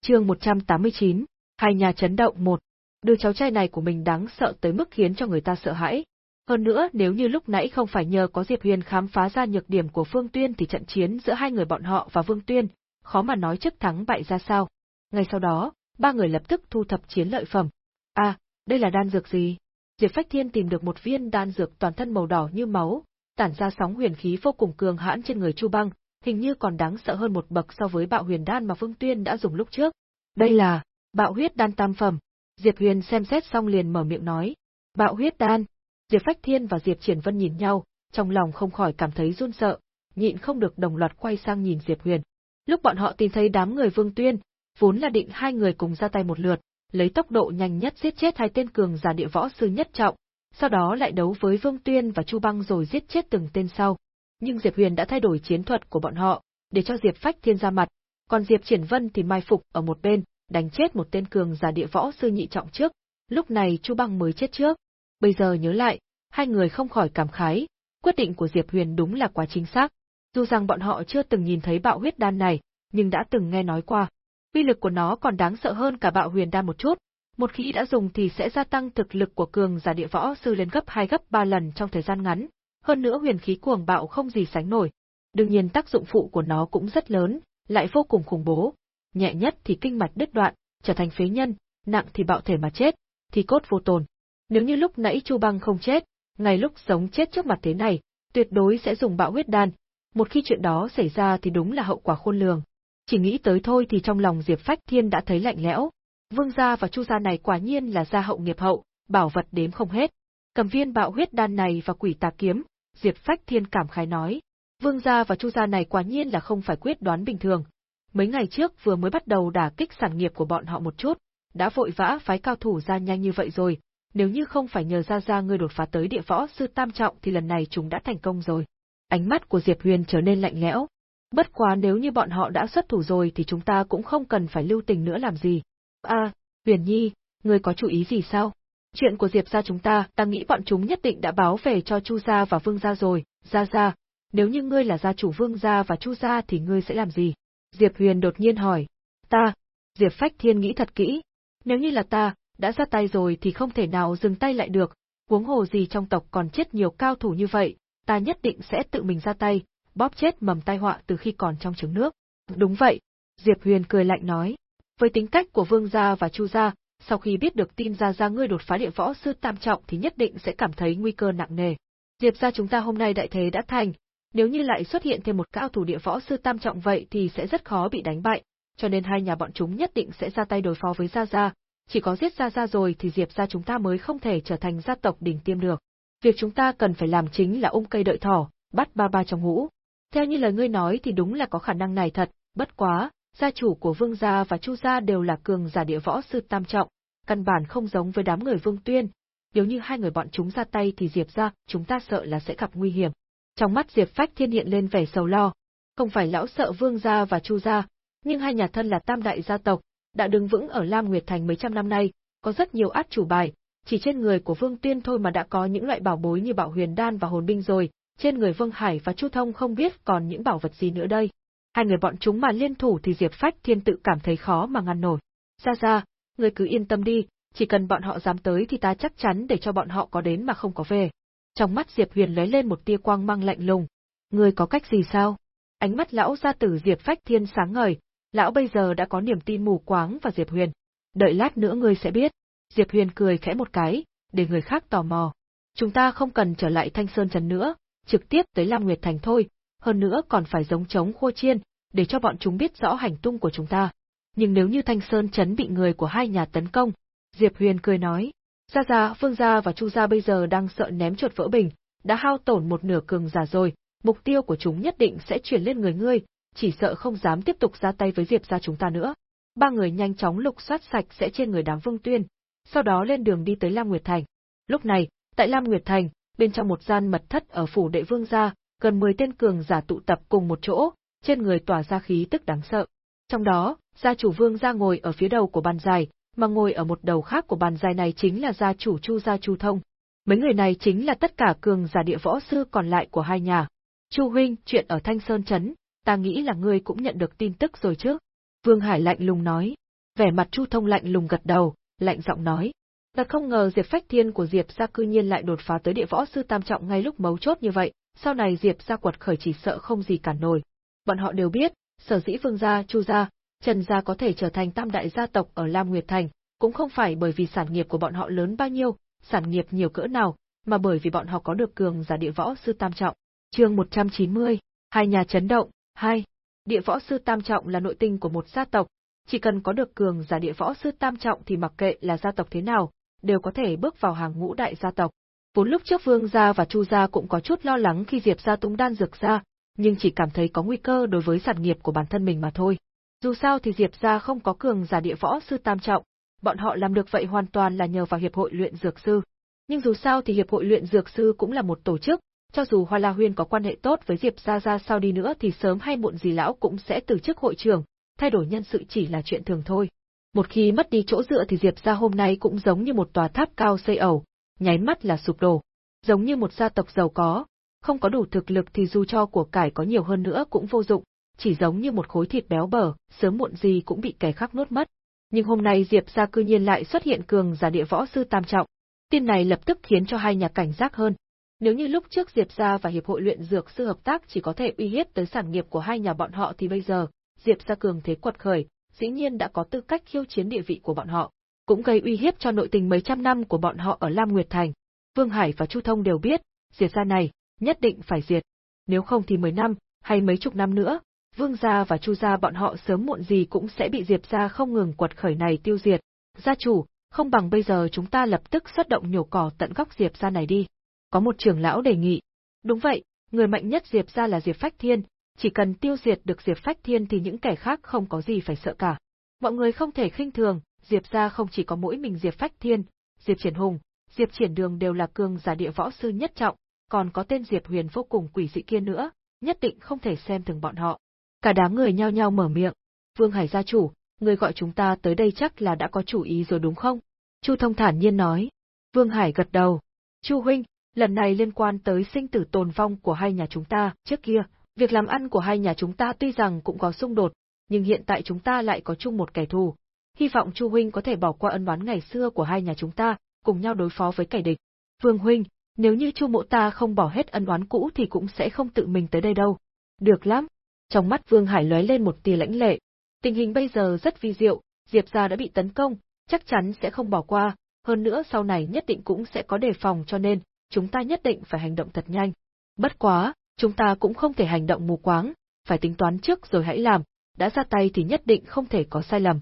Chương 189, hai nhà chấn động một. Đứa cháu trai này của mình đáng sợ tới mức khiến cho người ta sợ hãi. Hơn nữa, nếu như lúc nãy không phải nhờ có Diệp Huyền khám phá ra nhược điểm của Phương Tuyên thì trận chiến giữa hai người bọn họ và Vương Tuyên, khó mà nói trước thắng bại ra sao. Ngay sau đó, ba người lập tức thu thập chiến lợi phẩm. À, đây là đan dược gì? Diệp Phách Thiên tìm được một viên đan dược toàn thân màu đỏ như máu, tản ra sóng huyền khí vô cùng cường hãn trên người Chu Băng, hình như còn đáng sợ hơn một bậc so với bạo huyền đan mà Vương Tuyên đã dùng lúc trước. Đây là Bạo huyết đan tam phẩm. Diệp Huyền xem xét xong liền mở miệng nói. Bạo huyết đan. Diệp Phách Thiên và Diệp Triển Vân nhìn nhau, trong lòng không khỏi cảm thấy run sợ, nhịn không được đồng loạt quay sang nhìn Diệp Huyền. Lúc bọn họ tìm thấy đám người Vương Tuyên, vốn là định hai người cùng ra tay một lượt, lấy tốc độ nhanh nhất giết chết hai tên cường giả địa võ sư nhất trọng, sau đó lại đấu với Vương Tuyên và Chu Băng rồi giết chết từng tên sau. Nhưng Diệp Huyền đã thay đổi chiến thuật của bọn họ, để cho Diệp Phách Thiên ra mặt, còn Diệp Triển Vân thì mai phục ở một bên, đánh chết một tên cường giả địa võ sư nhị trọng trước, lúc này Chu Băng mới chết trước. Bây giờ nhớ lại, hai người không khỏi cảm khái, quyết định của Diệp Huyền đúng là quá chính xác. Dù rằng bọn họ chưa từng nhìn thấy bạo huyết đan này, nhưng đã từng nghe nói qua. Uy lực của nó còn đáng sợ hơn cả bạo huyền đan một chút, một khi đã dùng thì sẽ gia tăng thực lực của cường giả địa võ sư lên gấp 2 gấp 3 lần trong thời gian ngắn, hơn nữa huyền khí cuồng bạo không gì sánh nổi. Đương nhiên tác dụng phụ của nó cũng rất lớn, lại vô cùng khủng bố. Nhẹ nhất thì kinh mạch đứt đoạn, trở thành phế nhân, nặng thì bạo thể mà chết, thì cốt vô tồn. Nếu như lúc nãy Chu Băng không chết, ngay lúc sống chết trước mặt thế này, tuyệt đối sẽ dùng bạo huyết đan. Một khi chuyện đó xảy ra thì đúng là hậu quả khôn lường. Chỉ nghĩ tới thôi thì trong lòng Diệp Phách Thiên đã thấy lạnh lẽo. Vương gia và Chu gia này quả nhiên là gia hậu nghiệp hậu, bảo vật đếm không hết. Cầm viên bạo huyết đan này và quỷ tà kiếm, Diệp Phách Thiên cảm khái nói. Vương gia và Chu gia này quả nhiên là không phải quyết đoán bình thường. Mấy ngày trước vừa mới bắt đầu đả kích sản nghiệp của bọn họ một chút, đã vội vã phái cao thủ ra nhanh như vậy rồi, nếu như không phải nhờ ra ra ngươi đột phá tới địa võ sư tam trọng thì lần này chúng đã thành công rồi. Ánh mắt của Diệp Huyền trở nên lạnh lẽo. Bất quá nếu như bọn họ đã xuất thủ rồi thì chúng ta cũng không cần phải lưu tình nữa làm gì. À, Huyền Nhi, ngươi có chú ý gì sao? Chuyện của Diệp gia chúng ta, ta nghĩ bọn chúng nhất định đã báo về cho Chu gia và Vương gia rồi, gia gia, nếu như ngươi là gia chủ Vương gia và Chu gia thì ngươi sẽ làm gì? Diệp Huyền đột nhiên hỏi. Ta, Diệp Phách Thiên nghĩ thật kỹ. Nếu như là ta, đã ra tay rồi thì không thể nào dừng tay lại được, huống hồ gì trong tộc còn chết nhiều cao thủ như vậy, ta nhất định sẽ tự mình ra tay, bóp chết mầm tai họa từ khi còn trong trứng nước. Đúng vậy, Diệp Huyền cười lạnh nói. Với tính cách của Vương gia và Chu gia, sau khi biết được tin ra ra ngươi đột phá địa võ sư tam trọng thì nhất định sẽ cảm thấy nguy cơ nặng nề. Diệp gia chúng ta hôm nay đại thế đã thành, nếu như lại xuất hiện thêm một cao thủ địa võ sư tam trọng vậy thì sẽ rất khó bị đánh bại, cho nên hai nhà bọn chúng nhất định sẽ ra tay đối phó với Gia Gia, chỉ có giết Gia Gia rồi thì Diệp gia chúng ta mới không thể trở thành gia tộc đỉnh tiêm được. Việc chúng ta cần phải làm chính là ôm cây đợi thỏ, bắt ba ba trong ngũ. Theo như lời ngươi nói thì đúng là có khả năng này thật, bất quá, gia chủ của Vương gia và Chu gia đều là cường giả địa võ sư tam trọng, căn bản không giống với đám người Vương Tuyên. Nếu như hai người bọn chúng ra tay thì Diệp gia, chúng ta sợ là sẽ gặp nguy hiểm. Trong mắt Diệp Phách Thiên hiện lên vẻ sầu lo, không phải lão sợ Vương gia và Chu gia, nhưng hai nhà thân là tam đại gia tộc, đã đứng vững ở Lam Nguyệt Thành mấy trăm năm nay, có rất nhiều át chủ bài, chỉ trên người của Vương Tuyên thôi mà đã có những loại bảo bối như Bảo Huyền Đan và Hồn Binh rồi, trên người Vương Hải và Chu Thông không biết còn những bảo vật gì nữa đây. Hai người bọn chúng mà liên thủ thì Diệp Phách Thiên tự cảm thấy khó mà ngăn nổi. Ra ra, người cứ yên tâm đi, chỉ cần bọn họ dám tới thì ta chắc chắn để cho bọn họ có đến mà không có về. Trong mắt Diệp Huyền lóe lên một tia quang mang lạnh lùng. Người có cách gì sao? Ánh mắt lão gia tử Diệp Phách Thiên sáng ngời, lão bây giờ đã có niềm tin mù quáng vào Diệp Huyền. Đợi lát nữa ngươi sẽ biết. Diệp Huyền cười khẽ một cái, để người khác tò mò. Chúng ta không cần trở lại Thanh Sơn Trần nữa, trực tiếp tới Lam Nguyệt Thành thôi, hơn nữa còn phải giống chống khua chiên, để cho bọn chúng biết rõ hành tung của chúng ta. Nhưng nếu như Thanh Sơn Trấn bị người của hai nhà tấn công, Diệp Huyền cười nói, Gia Gia, Phương Gia và Chu Gia bây giờ đang sợ ném chuột vỡ bình, đã hao tổn một nửa cường giả rồi, mục tiêu của chúng nhất định sẽ chuyển lên người ngươi, chỉ sợ không dám tiếp tục ra tay với Diệp gia chúng ta nữa. Ba người nhanh chóng lục soát sạch sẽ trên người đám Vương Tuyên, sau đó lên đường đi tới Lam Nguyệt Thành. Lúc này, tại Lam Nguyệt Thành, bên trong một gian mật thất ở phủ đệ vương gia, gần 10 tên cường giả tụ tập cùng một chỗ, trên người tỏa ra khí tức đáng sợ. Trong đó, gia chủ vương gia ngồi ở phía đầu của bàn dài, mà ngồi ở một đầu khác của bàn dài này chính là gia chủ Chu gia Chu Thông. Mấy người này chính là tất cả cường giả địa võ sư còn lại của hai nhà. Chu huynh, chuyện ở Thanh Sơn trấn, ta nghĩ là ngươi cũng nhận được tin tức rồi chứ? Vương Hải lạnh lùng nói. Vẻ mặt Chu Thông lạnh lùng gật đầu, lạnh giọng nói. Ta không ngờ Diệp Phách Thiên của Diệp gia cư nhiên lại đột phá tới địa võ sư tam trọng ngay lúc mấu chốt như vậy, sau này Diệp gia quật khởi chỉ sợ không gì cản nổi. Bọn họ đều biết, sở dĩ Vương gia, Chu gia, Trần gia có thể trở thành tam đại gia tộc ở Lam Nguyệt Thành, cũng không phải bởi vì sản nghiệp của bọn họ lớn bao nhiêu, sản nghiệp nhiều cỡ nào, mà bởi vì bọn họ có được cường giả địa võ sư tam trọng. Chương 190, hai nhà chấn động, hai. Địa võ sư tam trọng là nội tinh của một gia tộc, chỉ cần có được cường giả địa võ sư tam trọng thì mặc kệ là gia tộc thế nào, đều có thể bước vào hàng ngũ đại gia tộc. Vốn lúc trước Vương gia và Chu gia cũng có chút lo lắng khi Diệp gia tung đan dược ra, nhưng chỉ cảm thấy có nguy cơ đối với sản nghiệp của bản thân mình mà thôi. Dù sao thì Diệp gia không có cường giả địa võ sư tam trọng, bọn họ làm được vậy hoàn toàn là nhờ vào hiệp hội luyện dược sư. Nhưng dù sao thì hiệp hội luyện dược sư cũng là một tổ chức, cho dù Hoa La Huyên có quan hệ tốt với Diệp gia gia sao đi nữa thì sớm hay muộn gì lão cũng sẽ từ chức hội trưởng, thay đổi nhân sự chỉ là chuyện thường thôi. Một khi mất đi chỗ dựa thì Diệp gia hôm nay cũng giống như một tòa tháp cao xây ẩu, nháy mắt là sụp đổ. Giống như một gia tộc giàu có, không có đủ thực lực thì dù cho của cải có nhiều hơn nữa cũng vô dụng, chỉ giống như một khối thịt béo bở, sớm muộn gì cũng bị kẻ khác nuốt mất. Nhưng hôm nay Diệp gia cư nhiên lại xuất hiện cường giả địa võ sư tam trọng. Tin này lập tức khiến cho hai nhà cảnh giác hơn. Nếu như lúc trước Diệp gia và hiệp hội luyện dược sư hợp tác chỉ có thể uy hiếp tới sản nghiệp của hai nhà bọn họ thì bây giờ, Diệp gia cường thế quật khởi, dĩ nhiên đã có tư cách khiêu chiến địa vị của bọn họ, cũng gây uy hiếp cho nội tình mấy trăm năm của bọn họ ở Lam Nguyệt Thành. Vương Hải và Chu Thông đều biết, diệt gia này, nhất định phải diệt. Nếu không thì 10 năm, hay mấy chục năm nữa, Vương gia và Chu gia bọn họ sớm muộn gì cũng sẽ bị Diệp gia không ngừng quật khởi này tiêu diệt. Gia chủ, không bằng bây giờ chúng ta lập tức xuất động nhổ cỏ tận góc Diệp gia này đi. Có một trưởng lão đề nghị. Đúng vậy, người mạnh nhất Diệp gia là Diệp Phách Thiên, chỉ cần tiêu diệt được Diệp Phách Thiên thì những kẻ khác không có gì phải sợ cả. Mọi người không thể khinh thường, Diệp gia không chỉ có mỗi mình Diệp Phách Thiên, Diệp Triển Hùng, Diệp Triển Đường đều là cường giả địa võ sư nhất trọng, còn có tên Diệp Huyền vô cùng quỷ dị kia nữa, nhất định không thể xem thường bọn họ. Cả đám người nhao nhao mở miệng. Vương Hải gia chủ, người gọi chúng ta tới đây chắc là đã có chủ ý rồi đúng không? Chu Thông thản nhiên nói. Vương Hải gật đầu. Chu huynh, lần này liên quan tới sinh tử tồn vong của hai nhà chúng ta, trước kia, việc làm ăn của hai nhà chúng ta tuy rằng cũng có xung đột, nhưng hiện tại chúng ta lại có chung một kẻ thù. Hy vọng Chu huynh có thể bỏ qua ân oán ngày xưa của hai nhà chúng ta, cùng nhau đối phó với kẻ địch. Vương huynh, nếu như Chu mộ ta không bỏ hết ân oán cũ thì cũng sẽ không tự mình tới đây đâu. Được lắm, trong mắt Vương Hải lóe lên một tia lãnh lệ. Tình hình bây giờ rất vi diệu, Diệp gia đã bị tấn công, chắc chắn sẽ không bỏ qua, hơn nữa sau này nhất định cũng sẽ có đề phòng cho nên, chúng ta nhất định phải hành động thật nhanh. Bất quá, chúng ta cũng không thể hành động mù quáng, phải tính toán trước rồi hãy làm, đã ra tay thì nhất định không thể có sai lầm.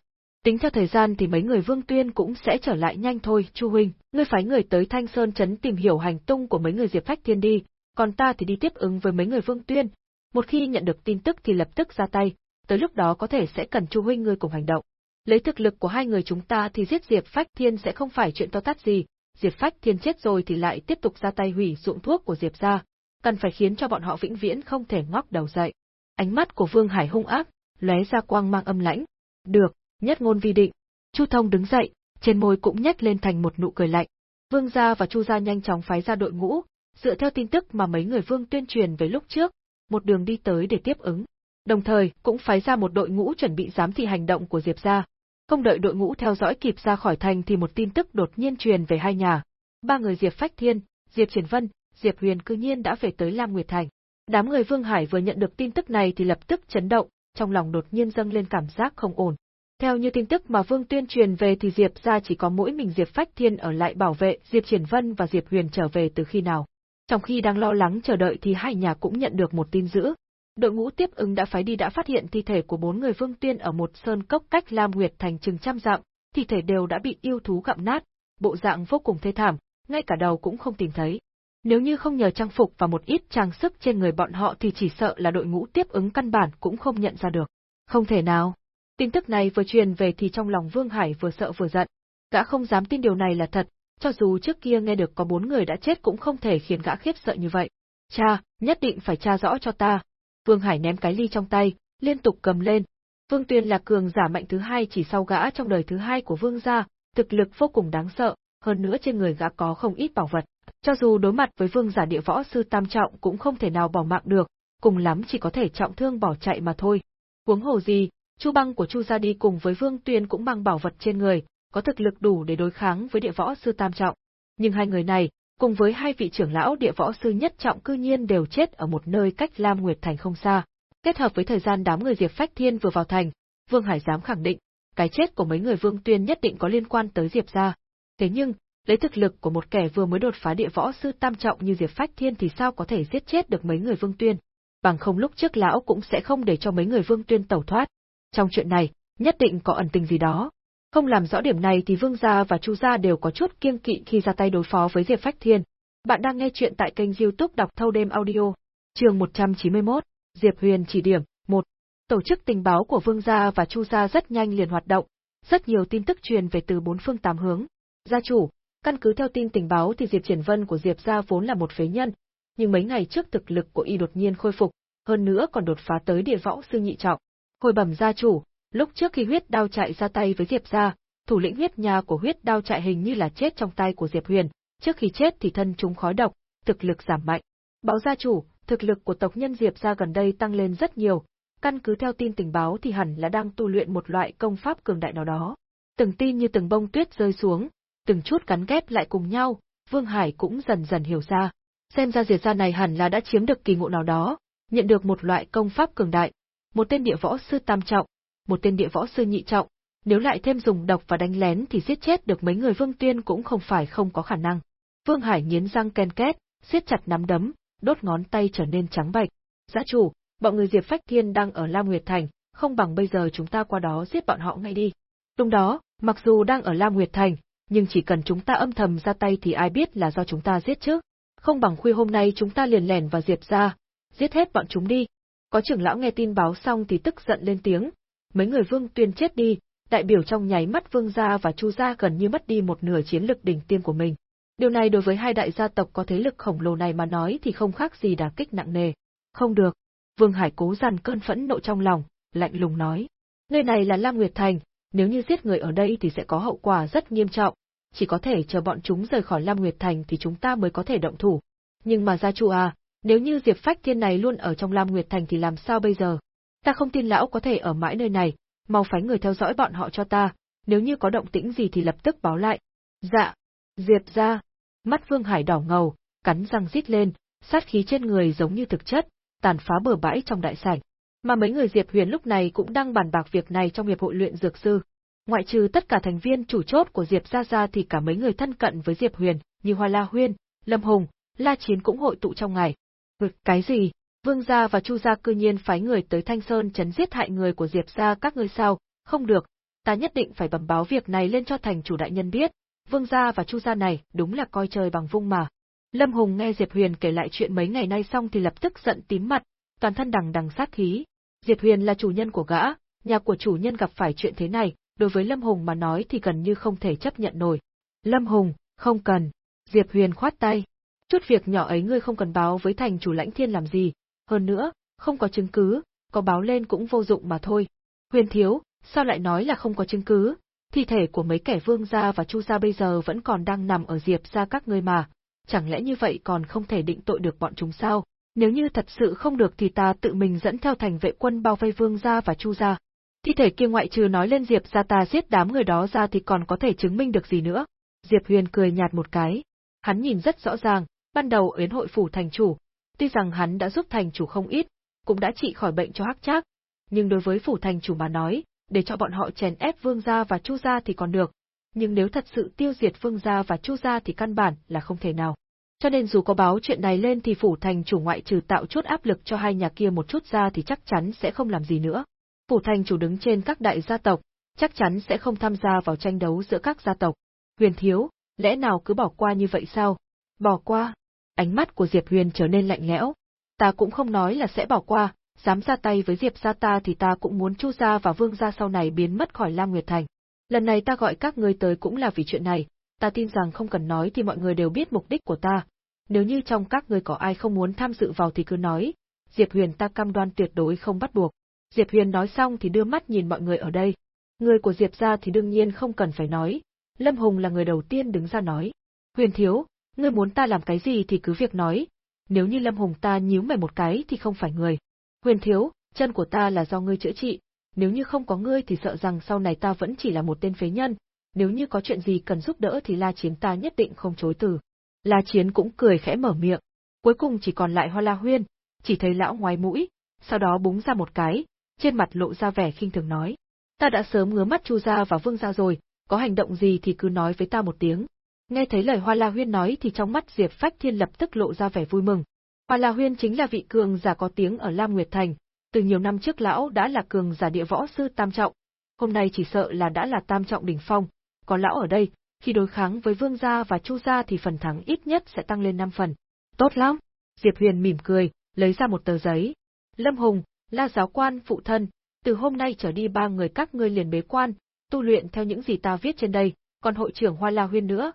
Tính theo thời gian thì mấy người Vương Tuyên cũng sẽ trở lại nhanh thôi, Chu huynh, ngươi phái người tới Thanh Sơn trấn tìm hiểu hành tung của mấy người Diệp Phách Thiên đi, còn ta thì đi tiếp ứng với mấy người Vương Tuyên, một khi nhận được tin tức thì lập tức ra tay, tới lúc đó có thể sẽ cần Chu huynh ngươi cùng hành động. Lấy thực lực của hai người chúng ta thì giết Diệp Phách Thiên sẽ không phải chuyện to tát gì, Diệp Phách Thiên chết rồi thì lại tiếp tục ra tay hủy dụng thuốc của Diệp gia, cần phải khiến cho bọn họ vĩnh viễn không thể ngóc đầu dậy. Ánh mắt của Vương Hải hung ác, lóe ra quang mang âm lãnh. Được, nhất ngôn vi định. Chu Thông đứng dậy, trên môi cũng nhếch lên thành một nụ cười lạnh. Vương gia và Chu gia nhanh chóng phái ra đội ngũ, dựa theo tin tức mà mấy người Vương tuyên truyền về lúc trước, một đường đi tới để tiếp ứng. Đồng thời, cũng phái ra một đội ngũ chuẩn bị giám thị hành động của Diệp gia. Không đợi đội ngũ theo dõi kịp ra khỏi thành thì một tin tức đột nhiên truyền về hai nhà. Ba người Diệp Phách Thiên, Diệp Triển Vân, Diệp Huyền cư nhiên đã về tới Lam Nguyệt Thành. Đám người Vương Hải vừa nhận được tin tức này thì lập tức chấn động, trong lòng đột nhiên dâng lên cảm giác không ổn. Theo như tin tức mà Vương tuyên truyền về thì Diệp gia chỉ có mỗi mình Diệp Phách Thiên ở lại bảo vệ Diệp Triển Vân và Diệp Huyền trở về từ khi nào. Trong khi đang lo lắng chờ đợi thì hai nhà cũng nhận được một tin dữ. Đội ngũ tiếp ứng đã phái đi đã phát hiện thi thể của bốn người Vương Tuyên ở một sơn cốc cách Lam Nguyệt thành chừng trăm dặm, thi thể đều đã bị yêu thú gặm nát, bộ dạng vô cùng thê thảm, ngay cả đầu cũng không tìm thấy. Nếu như không nhờ trang phục và một ít trang sức trên người bọn họ thì chỉ sợ là đội ngũ tiếp ứng căn bản cũng không nhận ra được. Không thể nào. Tin tức này vừa truyền về thì trong lòng Vương Hải vừa sợ vừa giận. Gã không dám tin điều này là thật, cho dù trước kia nghe được có bốn người đã chết cũng không thể khiến gã khiếp sợ như vậy. Cha, nhất định phải tra rõ cho ta. Vương Hải ném cái ly trong tay, liên tục cầm lên. Vương Tuyên là cường giả mạnh thứ hai chỉ sau gã trong đời thứ hai của Vương gia, thực lực vô cùng đáng sợ, hơn nữa trên người gã có không ít bảo vật. Cho dù đối mặt với vương giả địa võ sư tam trọng cũng không thể nào bỏ mạng được, cùng lắm chỉ có thể trọng thương bỏ chạy mà thôi. Huống hồ gì, Chu băng của Chu gia đi cùng với Vương Tuyên cũng mang bảo vật trên người, có thực lực đủ để đối kháng với địa võ sư tam trọng. Nhưng hai người này, cùng với hai vị trưởng lão địa võ sư nhất trọng cư nhiên đều chết ở một nơi cách Lam Nguyệt Thành không xa. Kết hợp với thời gian đám người Diệp Phách Thiên vừa vào thành, Vương Hải dám khẳng định, cái chết của mấy người Vương Tuyên nhất định có liên quan tới Diệp gia. Thế nhưng, lấy thực lực của một kẻ vừa mới đột phá địa võ sư tam trọng như Diệp Phách Thiên thì sao có thể giết chết được mấy người Vương Tuyên? Bằng không lúc trước lão cũng sẽ không để cho mấy người Vương Tuyên tẩu thoát. Trong chuyện này, nhất định có ẩn tình gì đó. Không làm rõ điểm này thì Vương gia và Chu gia đều có chút kiêng kỵ khi ra tay đối phó với Diệp Phách Thiên. Bạn đang nghe chuyện tại kênh YouTube đọc thâu đêm audio, chương 191, Diệp Huyền chỉ điểm, 1. Tổ chức tình báo của Vương gia và Chu gia rất nhanh liền hoạt động, rất nhiều tin tức truyền về từ bốn phương tám hướng. Gia chủ, căn cứ theo tin tình báo thì Diệp Triển Vân của Diệp gia vốn là một phế nhân, nhưng mấy ngày trước thực lực của y đột nhiên khôi phục, hơn nữa còn đột phá tới địa võ sư nhị trọng. Hồi bẩm gia chủ, lúc trước khi huyết đao chạy ra tay với Diệp gia, thủ lĩnh huyết nhà của huyết đao chạy hình như là chết trong tay của Diệp Huyền, trước khi chết thì thân chúng khói độc, thực lực giảm mạnh. Báo gia chủ, thực lực của tộc nhân Diệp gia gần đây tăng lên rất nhiều, căn cứ theo tin tình báo thì hẳn là đang tu luyện một loại công pháp cường đại nào đó. Từng tin như từng bông tuyết rơi xuống, từng chút gắn ghép lại cùng nhau, Vương Hải cũng dần dần hiểu ra. Xem ra diệt gia này hẳn là đã chiếm được kỳ ngộ nào đó, nhận được một loại công pháp cường đại, một tên địa võ sư tam trọng, một tên địa võ sư nhị trọng, nếu lại thêm dùng độc và đánh lén thì giết chết được mấy người Vương Tuyên cũng không phải không có khả năng. Vương Hải nghiến răng ken két, siết chặt nắm đấm, đốt ngón tay trở nên trắng bệch. Giá chủ, bọn người Diệp Phách Thiên đang ở Lam Nguyệt Thành, không bằng bây giờ chúng ta qua đó giết bọn họ ngay đi. Đúng đó, mặc dù đang ở Lam Nguyệt Thành, nhưng chỉ cần chúng ta âm thầm ra tay thì ai biết là do chúng ta giết chứ. Không bằng khuya hôm nay chúng ta liền lẻn vào Diệp ra, giết hết bọn chúng đi. Có trưởng lão nghe tin báo xong thì tức giận lên tiếng, mấy người Vương Tuyên chết đi, đại biểu trong nháy mắt Vương gia và Chu gia gần như mất đi một nửa chiến lực đỉnh tiêm của mình. Điều này đối với hai đại gia tộc có thế lực khổng lồ này mà nói thì không khác gì đả kích nặng nề. Không được, Vương Hải cố dằn cơn phẫn nộ trong lòng, lạnh lùng nói. Nơi này là Lam Nguyệt Thành, nếu như giết người ở đây thì sẽ có hậu quả rất nghiêm trọng, chỉ có thể chờ bọn chúng rời khỏi Lam Nguyệt Thành thì chúng ta mới có thể động thủ. Nhưng mà gia chủ à, nếu như Diệp Phách Thiên này luôn ở trong Lam Nguyệt Thành thì làm sao bây giờ? Ta không tin lão có thể ở mãi nơi này, mau phái người theo dõi bọn họ cho ta, nếu như có động tĩnh gì thì lập tức báo lại. Dạ. Diệp ra. Mắt Vương Hải đỏ ngầu, cắn răng rít lên, sát khí trên người giống như thực chất, tàn phá bờ bãi trong đại sảnh. Mà mấy người Diệp Huyền lúc này cũng đang bàn bạc việc này trong hiệp hội luyện dược sư. Ngoại trừ tất cả thành viên chủ chốt của Diệp gia gia thì cả mấy người thân cận với Diệp Huyền, như Hoa La Huyên, Lâm Hùng, La Chiến cũng hội tụ trong ngày. Ừ, cái gì? Vương gia và Chu gia cư nhiên phái người tới Thanh Sơn chấn giết hại người của Diệp gia các ngươi sao? Không được, ta nhất định phải bẩm báo việc này lên cho thành chủ đại nhân biết. Vương gia và Chu gia này đúng là coi trời bằng vung mà. Lâm Hùng nghe Diệp Huyền kể lại chuyện mấy ngày nay xong thì lập tức giận tím mặt, toàn thân đằng đằng sát khí. Diệp Huyền là chủ nhân của gã, nhà của chủ nhân gặp phải chuyện thế này, đối với Lâm Hùng mà nói thì gần như không thể chấp nhận nổi. Lâm Hùng, không cần. Diệp Huyền khoát tay. Chút việc nhỏ ấy ngươi không cần báo với thành chủ lãnh thiên làm gì, hơn nữa, không có chứng cứ, có báo lên cũng vô dụng mà thôi. Huyền thiếu, sao lại nói là không có chứng cứ? Thi thể của mấy kẻ vương gia và chu gia bây giờ vẫn còn đang nằm ở diệp gia các ngươi mà, chẳng lẽ như vậy còn không thể định tội được bọn chúng sao? Nếu như thật sự không được thì ta tự mình dẫn theo thành vệ quân bao vây vương gia và chu gia. Thi thể kia ngoại trừ nói lên Diệp gia ta giết đám người đó ra thì còn có thể chứng minh được gì nữa. Diệp Huyền cười nhạt một cái. Hắn nhìn rất rõ ràng, ban đầu yến hội phủ thành chủ, tuy rằng hắn đã giúp thành chủ không ít, cũng đã trị khỏi bệnh cho hắc trác, nhưng đối với phủ thành chủ mà nói, để cho bọn họ chèn ép vương gia và chu gia thì còn được, nhưng nếu thật sự tiêu diệt vương gia và chu gia thì căn bản là không thể nào. Cho nên dù có báo chuyện này lên thì phủ thành chủ ngoại trừ tạo chút áp lực cho hai nhà kia một chút ra thì chắc chắn sẽ không làm gì nữa. Phủ thành chủ đứng trên các đại gia tộc, chắc chắn sẽ không tham gia vào tranh đấu giữa các gia tộc. Huyền thiếu, lẽ nào cứ bỏ qua như vậy sao? Bỏ qua? Ánh mắt của Diệp Huyền trở nên lạnh lẽo. Ta cũng không nói là sẽ bỏ qua, dám ra tay với Diệp gia ta thì ta cũng muốn Chu gia và Vương gia sau này biến mất khỏi Lam Nguyệt Thành. Lần này ta gọi các ngươi tới cũng là vì chuyện này, ta tin rằng không cần nói thì mọi người đều biết mục đích của ta. Nếu như trong các ngươi có ai không muốn tham dự vào thì cứ nói, Diệp Huyền ta cam đoan tuyệt đối không bắt buộc. Diệp Huyền nói xong thì đưa mắt nhìn mọi người ở đây. Người của Diệp gia thì đương nhiên không cần phải nói. Lâm Hùng là người đầu tiên đứng ra nói. Huyền thiếu, ngươi muốn ta làm cái gì thì cứ việc nói. Nếu như Lâm Hùng ta nhíu mày một cái thì không phải người. Huyền thiếu, chân của ta là do ngươi chữa trị, nếu như không có ngươi thì sợ rằng sau này ta vẫn chỉ là một tên phế nhân, nếu như có chuyện gì cần giúp đỡ thì La Chiến ta nhất định không chối từ. La Chiến cũng cười khẽ mở miệng. Cuối cùng chỉ còn lại Hoa La Huyên, chỉ thấy lão ngoái mũi, sau đó búng ra một cái, trên mặt lộ ra vẻ khinh thường nói. Ta đã sớm ngứa mắt Chu gia và Vương gia rồi, có hành động gì thì cứ nói với ta một tiếng. Nghe thấy lời Hoa La Huyên nói thì trong mắt Diệp Phách Thiên lập tức lộ ra vẻ vui mừng. Hoa La Huyên chính là vị cường giả có tiếng ở Lam Nguyệt Thành, từ nhiều năm trước lão đã là cường giả địa võ sư tam trọng. hôm nay chỉ sợ là đã là tam trọng đỉnh phong, có lão ở đây, khi đối kháng với Vương gia và Chu gia thì phần thắng ít nhất sẽ tăng lên 5 phần. Tốt lắm. Diệp Huyền mỉm cười, lấy ra một tờ giấy. Lâm Hùng, La giáo quan phụ thân, từ hôm nay trở đi ba người các ngươi liền bế quan, tu luyện theo những gì ta viết trên đây, còn hội trưởng Hoa La Huyên nữa.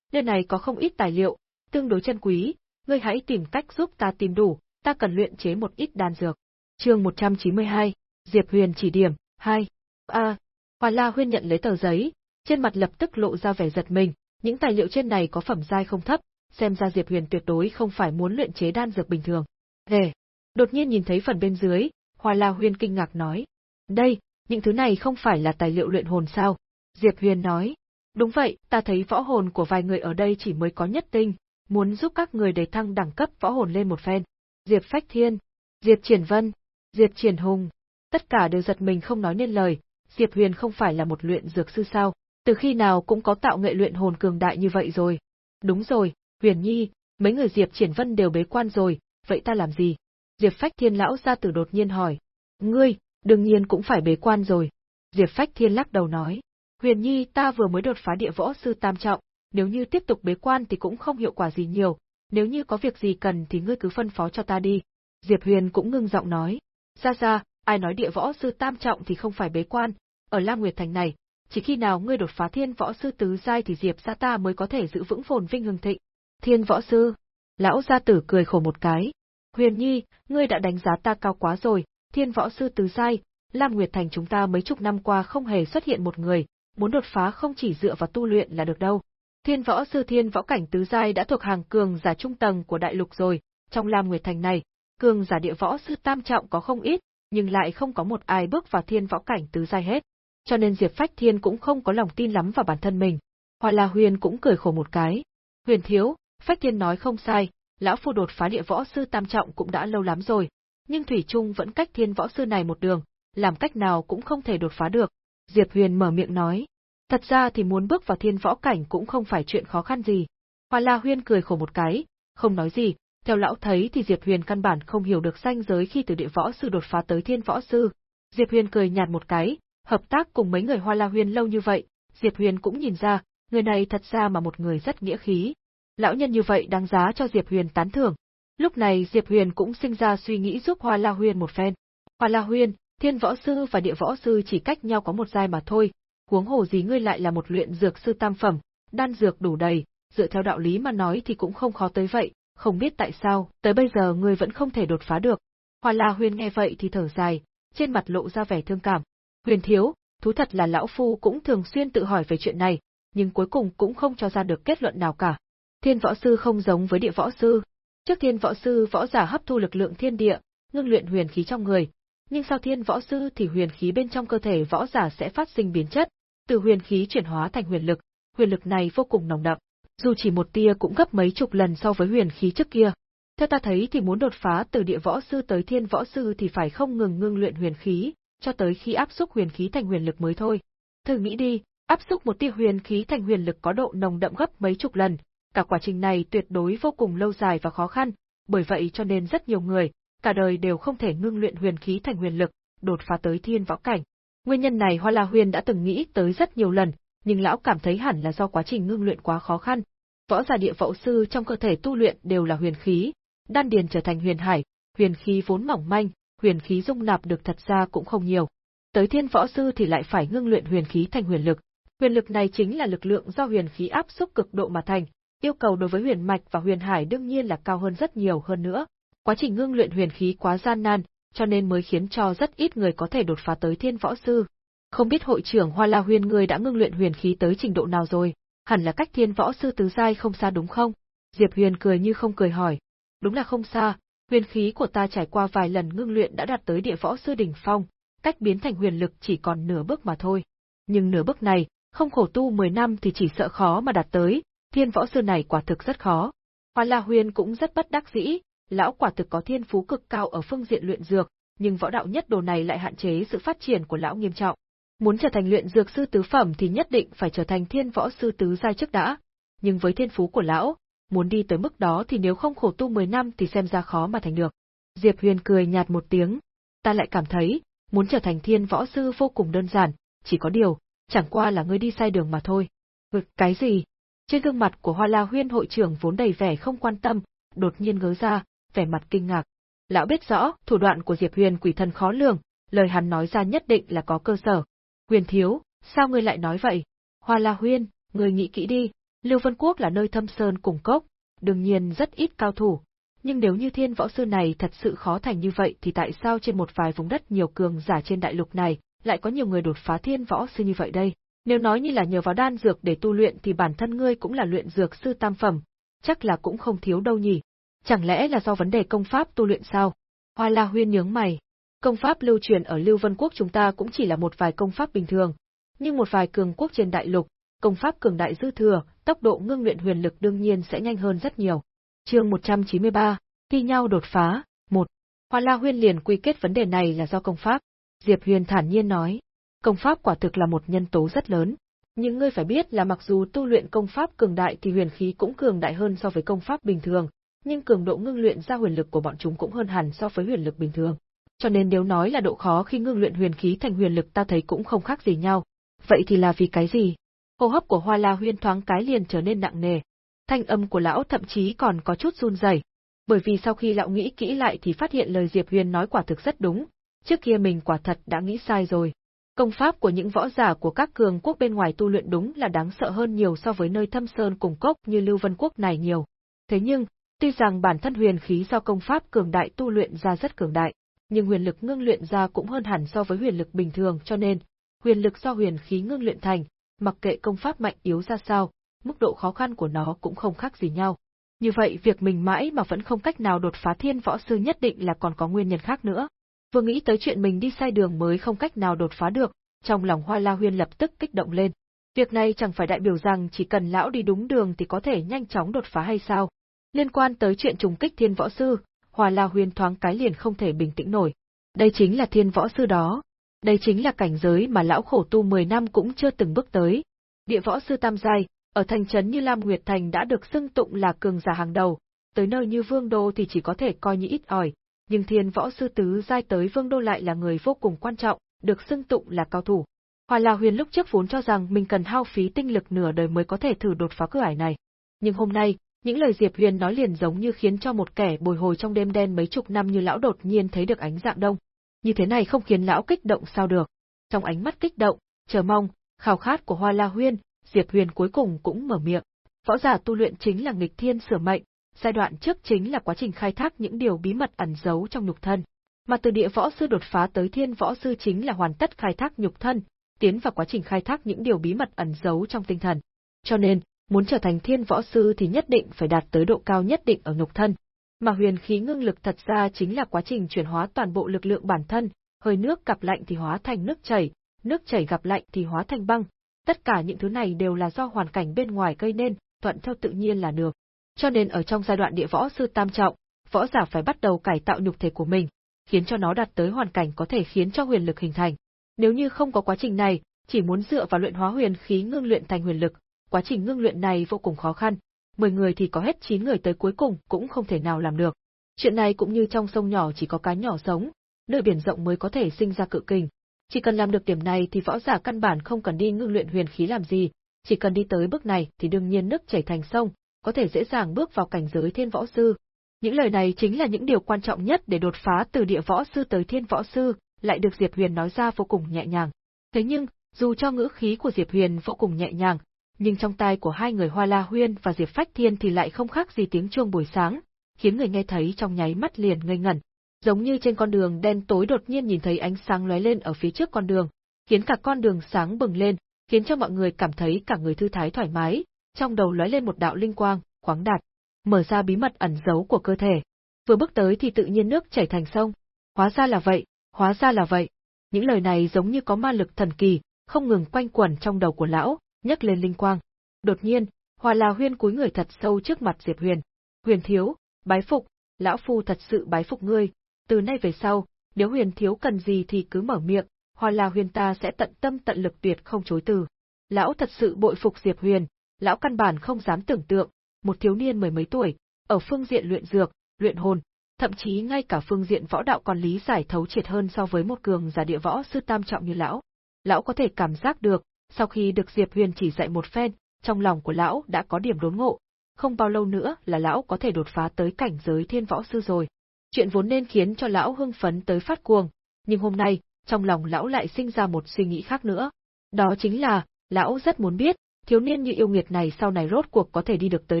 Nơi này có không ít tài liệu, tương đối chân quý, ngươi hãy tìm cách giúp ta tìm đủ, ta cần luyện chế một ít đan dược. Chương 192, Diệp Huyền chỉ điểm, 2. A. Hoa La Huyên nhận lấy tờ giấy, trên mặt lập tức lộ ra vẻ giật mình, những tài liệu trên này có phẩm giai không thấp, xem ra Diệp Huyền tuyệt đối không phải muốn luyện chế đan dược bình thường. Hề! Đột nhiên nhìn thấy phần bên dưới, Hoa La Huyên kinh ngạc nói. Đây, những thứ này không phải là tài liệu luyện hồn sao? Diệp Huyền nói. Đúng vậy, ta thấy võ hồn của vài người ở đây chỉ mới có nhất tinh, muốn giúp các người để thăng đẳng cấp võ hồn lên một phen. Diệp Phách Thiên, Diệp Triển Vân, Diệp Triển Hùng, tất cả đều giật mình không nói nên lời, Diệp Huyền không phải là một luyện dược sư sao, từ khi nào cũng có tạo nghệ luyện hồn cường đại như vậy rồi. Đúng rồi, Huyền Nhi, mấy người Diệp Triển Vân đều bế quan rồi, vậy ta làm gì? Diệp Phách Thiên lão gia tử đột nhiên hỏi. Ngươi, đương nhiên cũng phải bế quan rồi. Diệp Phách Thiên lắc đầu nói. Huyền Nhi ta vừa mới đột phá địa võ sư tam trọng, nếu như tiếp tục bế quan thì cũng không hiệu quả gì nhiều, nếu như có việc gì cần thì ngươi cứ phân phó cho ta đi. Diệp Huyền cũng ngưng giọng nói. Ra ra, ai nói địa võ sư tam trọng thì không phải bế quan, ở Lam Nguyệt Thành này, chỉ khi nào ngươi đột phá thiên võ sư tứ giai thì Diệp gia ta mới có thể giữ vững phồn vinh hưng thịnh. Thiên võ sư, lão gia tử cười khổ một cái. Huyền Nhi, ngươi đã đánh giá ta cao quá rồi, thiên võ sư tứ giai, Lam Nguyệt Thành chúng ta mấy chục năm qua không hề xuất hiện một người, muốn đột phá không chỉ dựa vào tu luyện là được đâu. Thiên võ sư thiên võ cảnh tứ giai đã thuộc hàng cường giả trung tầng của đại lục rồi, trong Lam Nguyệt Thành này, cường giả địa võ sư tam trọng có không ít, nhưng lại không có một ai bước vào thiên võ cảnh tứ giai hết. Cho nên Diệp Phách Thiên cũng không có lòng tin lắm vào bản thân mình. Hoa La Huyền cũng cười khổ một cái. Huyền thiếu, Phách Thiên nói không sai, lão phu đột phá địa võ sư tam trọng cũng đã lâu lắm rồi, nhưng Thủy Trung vẫn cách thiên võ sư này một đường, làm cách nào cũng không thể đột phá được. Diệp Huyền mở miệng nói. Thật ra thì muốn bước vào thiên võ cảnh cũng không phải chuyện khó khăn gì. Hoa La Huyên cười khổ một cái, không nói gì, theo lão thấy thì Diệp Huyền căn bản không hiểu được ranh giới khi từ địa võ sư đột phá tới thiên võ sư. Diệp Huyền cười nhạt một cái, hợp tác cùng mấy người Hoa La Huyên lâu như vậy, Diệp Huyền cũng nhìn ra, người này thật ra mà một người rất nghĩa khí. Lão nhân như vậy đáng giá cho Diệp Huyền tán thưởng. Lúc này Diệp Huyền cũng sinh ra suy nghĩ giúp Hoa La Huyên một phen. Hoa La Huyên, thiên võ sư và địa võ sư chỉ cách nhau có một giai mà thôi, huống hồ gì ngươi lại là một luyện dược sư tam phẩm, đan dược đủ đầy, dựa theo đạo lý mà nói thì cũng không khó tới vậy, không biết tại sao, tới bây giờ ngươi vẫn không thể đột phá được. Hoa La Huyền nghe vậy thì thở dài, trên mặt lộ ra vẻ thương cảm. Huyền thiếu, thú thật là lão phu cũng thường xuyên tự hỏi về chuyện này, nhưng cuối cùng cũng không cho ra được kết luận nào cả. Thiên võ sư không giống với địa võ sư. Trước thiên võ sư võ giả hấp thu lực lượng thiên địa, ngưng luyện huyền khí trong người, nhưng sau thiên võ sư thì huyền khí bên trong cơ thể võ giả sẽ phát sinh biến chất, từ huyền khí chuyển hóa thành huyền lực, huyền lực này vô cùng nồng đậm, dù chỉ một tia cũng gấp mấy chục lần so với huyền khí trước kia. Theo ta thấy thì muốn đột phá từ địa võ sư tới thiên võ sư thì phải không ngừng ngưng luyện huyền khí, cho tới khi áp xúc huyền khí thành huyền lực mới thôi. Thử nghĩ đi, áp xúc một tia huyền khí thành huyền lực có độ nồng đậm gấp mấy chục lần, cả quá trình này tuyệt đối vô cùng lâu dài và khó khăn, bởi vậy cho nên rất nhiều người, cả đời đều không thể ngưng luyện huyền khí thành huyền lực, đột phá tới thiên võ cảnh. Nguyên nhân này Hoa La Huyền đã từng nghĩ tới rất nhiều lần, nhưng lão cảm thấy hẳn là do quá trình ngưng luyện quá khó khăn. Võ giả địa võ sư trong cơ thể tu luyện đều là huyền khí, đan điền trở thành huyền hải, huyền khí vốn mỏng manh, huyền khí dung nạp được thật ra cũng không nhiều. Tới thiên võ sư thì lại phải ngưng luyện huyền khí thành huyền lực. Huyền lực này chính là lực lượng do huyền khí áp xúc cực độ mà thành, yêu cầu đối với huyền mạch và huyền hải đương nhiên là cao hơn rất nhiều hơn nữa. Quá trình ngưng luyện huyền khí quá gian nan, cho nên mới khiến cho rất ít người có thể đột phá tới thiên võ sư. Không biết hội trưởng Hoa La Huyền người đã ngưng luyện huyền khí tới trình độ nào rồi, hẳn là cách thiên võ sư tứ giai không xa đúng không? Diệp Huyền cười như không cười hỏi. Đúng là không xa, huyền khí của ta trải qua vài lần ngưng luyện đã đạt tới địa võ sư đỉnh phong, cách biến thành huyền lực chỉ còn nửa bước mà thôi. Nhưng nửa bước này, không khổ tu 10 năm thì chỉ sợ khó mà đạt tới, thiên võ sư này quả thực rất khó. Hoa La Huyền cũng rất bất đắc dĩ, lão quả thực có thiên phú cực cao ở phương diện luyện dược, nhưng võ đạo nhất đồ này lại hạn chế sự phát triển của lão nghiêm trọng. Muốn trở thành luyện dược sư tứ phẩm thì nhất định phải trở thành thiên võ sư tứ giai trước đã. Nhưng với thiên phú của lão, muốn đi tới mức đó thì nếu không khổ tu 10 năm thì xem ra khó mà thành được. Diệp Huyền cười nhạt một tiếng. Ta lại cảm thấy, muốn trở thành thiên võ sư vô cùng đơn giản, chỉ có điều, chẳng qua là ngươi đi sai đường mà thôi. Ừ, cái gì? Trên gương mặt của Hoa La Huyên hội trưởng vốn đầy vẻ không quan tâm, đột nhiên ngớ ra, vẻ mặt kinh ngạc. Lão biết rõ, thủ đoạn của Diệp Huyền quỷ thần khó lường, lời hắn nói ra nhất định là có cơ sở. Huyền thiếu, sao ngươi lại nói vậy? Hoa La Huyên, ngươi nghĩ kỹ đi, Lưu Vân Quốc là nơi thâm sơn cùng cốc, đương nhiên rất ít cao thủ. Nhưng nếu như thiên võ sư này thật sự khó thành như vậy thì tại sao trên một vài vùng đất nhiều cường giả trên đại lục này, lại có nhiều người đột phá thiên võ sư như vậy đây? Nếu nói như là nhờ vào đan dược để tu luyện thì bản thân ngươi cũng là luyện dược sư tam phẩm, chắc là cũng không thiếu đâu nhỉ. Chẳng lẽ là do vấn đề công pháp tu luyện sao? Hoa La Huyên nhướng mày. Công pháp lưu truyền ở Lưu Vân Quốc chúng ta cũng chỉ là một vài công pháp bình thường, nhưng một vài cường quốc trên đại lục, công pháp cường đại dư thừa, tốc độ ngưng luyện huyền lực đương nhiên sẽ nhanh hơn rất nhiều. Chương 193, thi nhau đột phá, 1. Hoa La Huyên liền quy kết vấn đề này là do công pháp. Diệp Huyền thản nhiên nói, công pháp quả thực là một nhân tố rất lớn, nhưng ngươi phải biết là mặc dù tu luyện công pháp cường đại thì huyền khí cũng cường đại hơn so với công pháp bình thường, nhưng cường độ ngưng luyện ra huyền lực của bọn chúng cũng hơn hẳn so với huyền lực bình thường. Cho nên nếu nói là độ khó khi ngưng luyện huyền khí thành huyền lực ta thấy cũng không khác gì nhau. Vậy thì là vì cái gì? Hô hấp của Hoa La Huyên thoáng cái liền trở nên nặng nề. Thanh âm của lão thậm chí còn có chút run rẩy, bởi vì sau khi lão nghĩ kỹ lại thì phát hiện lời Diệp Huyền nói quả thực rất đúng, trước kia mình quả thật đã nghĩ sai rồi. Công pháp của những võ giả của các cường quốc bên ngoài tu luyện đúng là đáng sợ hơn nhiều so với nơi thâm sơn cùng cốc như Lưu Vân Quốc này nhiều. Thế nhưng, tuy rằng bản thân huyền khí do công pháp cường đại tu luyện ra rất cường đại, nhưng huyền lực ngưng luyện ra cũng hơn hẳn so với huyền lực bình thường cho nên, huyền lực do huyền khí ngưng luyện thành, mặc kệ công pháp mạnh yếu ra sao, mức độ khó khăn của nó cũng không khác gì nhau. Như vậy việc mình mãi mà vẫn không cách nào đột phá thiên võ sư nhất định là còn có nguyên nhân khác nữa. Vừa nghĩ tới chuyện mình đi sai đường mới không cách nào đột phá được, trong lòng Hoa La Huyên lập tức kích động lên. Việc này chẳng phải đại biểu rằng chỉ cần lão đi đúng đường thì có thể nhanh chóng đột phá hay sao? Liên quan tới chuyện trùng kích thiên võ sư, hòa La Huyên thoáng cái liền không thể bình tĩnh nổi. Đây chính là thiên võ sư đó. Đây chính là cảnh giới mà lão khổ tu 10 năm cũng chưa từng bước tới. Địa võ sư tam giai, ở thành trấn như Lam Nguyệt Thành đã được xưng tụng là cường giả hàng đầu, tới nơi như Vương Đô thì chỉ có thể coi như ít ỏi, nhưng thiên võ sư tứ giai tới Vương Đô lại là người vô cùng quan trọng, được xưng tụng là cao thủ. hòa La Huyền lúc trước vốn cho rằng mình cần hao phí tinh lực nửa đời mới có thể thử đột phá cửa ải này. Nhưng hôm nay, những lời Diệp Huyền nói liền giống như khiến cho một kẻ bồi hồi trong đêm đen mấy chục năm như lão đột nhiên thấy được ánh dạng đông. Như thế này không khiến lão kích động sao được. Trong ánh mắt kích động, chờ mong, khao khát của Hoa La Huyên, Diệp Huyền cuối cùng cũng mở miệng. Võ giả tu luyện chính là nghịch thiên sửa mệnh, giai đoạn trước chính là quá trình khai thác những điều bí mật ẩn giấu trong nhục thân. Mà từ địa võ sư đột phá tới thiên võ sư chính là hoàn tất khai thác nhục thân, tiến vào quá trình khai thác những điều bí mật ẩn giấu trong tinh thần. Cho nên, muốn trở thành thiên võ sư thì nhất định phải đạt tới độ cao nhất định ở nhục thân. Mà huyền khí ngưng lực thật ra chính là quá trình chuyển hóa toàn bộ lực lượng bản thân, hơi nước gặp lạnh thì hóa thành nước chảy, nước chảy gặp lạnh thì hóa thành băng. Tất cả những thứ này đều là do hoàn cảnh bên ngoài gây nên, thuận theo tự nhiên là được. Cho nên ở trong giai đoạn địa võ sư tam trọng, võ giả phải bắt đầu cải tạo nhục thể của mình, khiến cho nó đạt tới hoàn cảnh có thể khiến cho huyền lực hình thành. Nếu như không có quá trình này, chỉ muốn dựa vào luyện hóa huyền khí ngưng luyện thành huyền lực, quá trình ngưng luyện này vô cùng khó khăn, 10 người thì có hết 9 người tới cuối cùng cũng không thể nào làm được. Chuyện này cũng như trong sông nhỏ chỉ có cá nhỏ sống, nơi biển rộng mới có thể sinh ra cự kình. Chỉ cần làm được điểm này thì võ giả căn bản không cần đi ngưng luyện huyền khí làm gì, chỉ cần đi tới bước này thì đương nhiên nước chảy thành sông, có thể dễ dàng bước vào cảnh giới thiên võ sư. Những lời này chính là những điều quan trọng nhất để đột phá từ địa võ sư tới thiên võ sư, lại được Diệp Huyền nói ra vô cùng nhẹ nhàng. Thế nhưng, dù cho ngữ khí của Diệp Huyền vô cùng nhẹ nhàng, nhưng trong tai của hai người Hoa La Huyên và Diệp Phách Thiên thì lại không khác gì tiếng chuông buổi sáng, khiến người nghe thấy trong nháy mắt liền ngây ngẩn. Giống như trên con đường đen tối đột nhiên nhìn thấy ánh sáng lóe lên ở phía trước con đường, khiến cả con đường sáng bừng lên, khiến cho mọi người cảm thấy cả người thư thái thoải mái, trong đầu lóe lên một đạo linh quang, khoáng đạt, mở ra bí mật ẩn giấu của cơ thể. Vừa bước tới thì tự nhiên nước chảy thành sông. Hóa ra là vậy, hóa ra là vậy. Những lời này giống như có ma lực thần kỳ, không ngừng quanh quẩn trong đầu của lão, nhấc lên linh quang. Đột nhiên, Hoa La Huyên cúi người thật sâu trước mặt Diệp Huyền. Huyền thiếu, bái phục, lão phu thật sự bái phục ngươi, từ nay về sau, nếu Huyền thiếu cần gì thì cứ mở miệng, Hoa La Huyên ta sẽ tận tâm tận lực tuyệt không chối từ. Lão thật sự bội phục Diệp Huyền, lão căn bản không dám tưởng tượng, một thiếu niên mười mấy tuổi, ở phương diện luyện dược, luyện hồn, thậm chí ngay cả phương diện võ đạo còn lý giải thấu triệt hơn so với một cường giả địa võ sư tam trọng như lão. lão có thể cảm giác được, sau khi được Diệp Huyền chỉ dạy một phen, trong lòng của lão đã có điểm đốn ngộ, không bao lâu nữa là lão có thể đột phá tới cảnh giới thiên võ sư rồi. Chuyện vốn nên khiến cho lão hưng phấn tới phát cuồng, nhưng hôm nay, trong lòng lão lại sinh ra một suy nghĩ khác nữa. Đó chính là, lão rất muốn biết, thiếu niên như yêu nghiệt này sau này rốt cuộc có thể đi được tới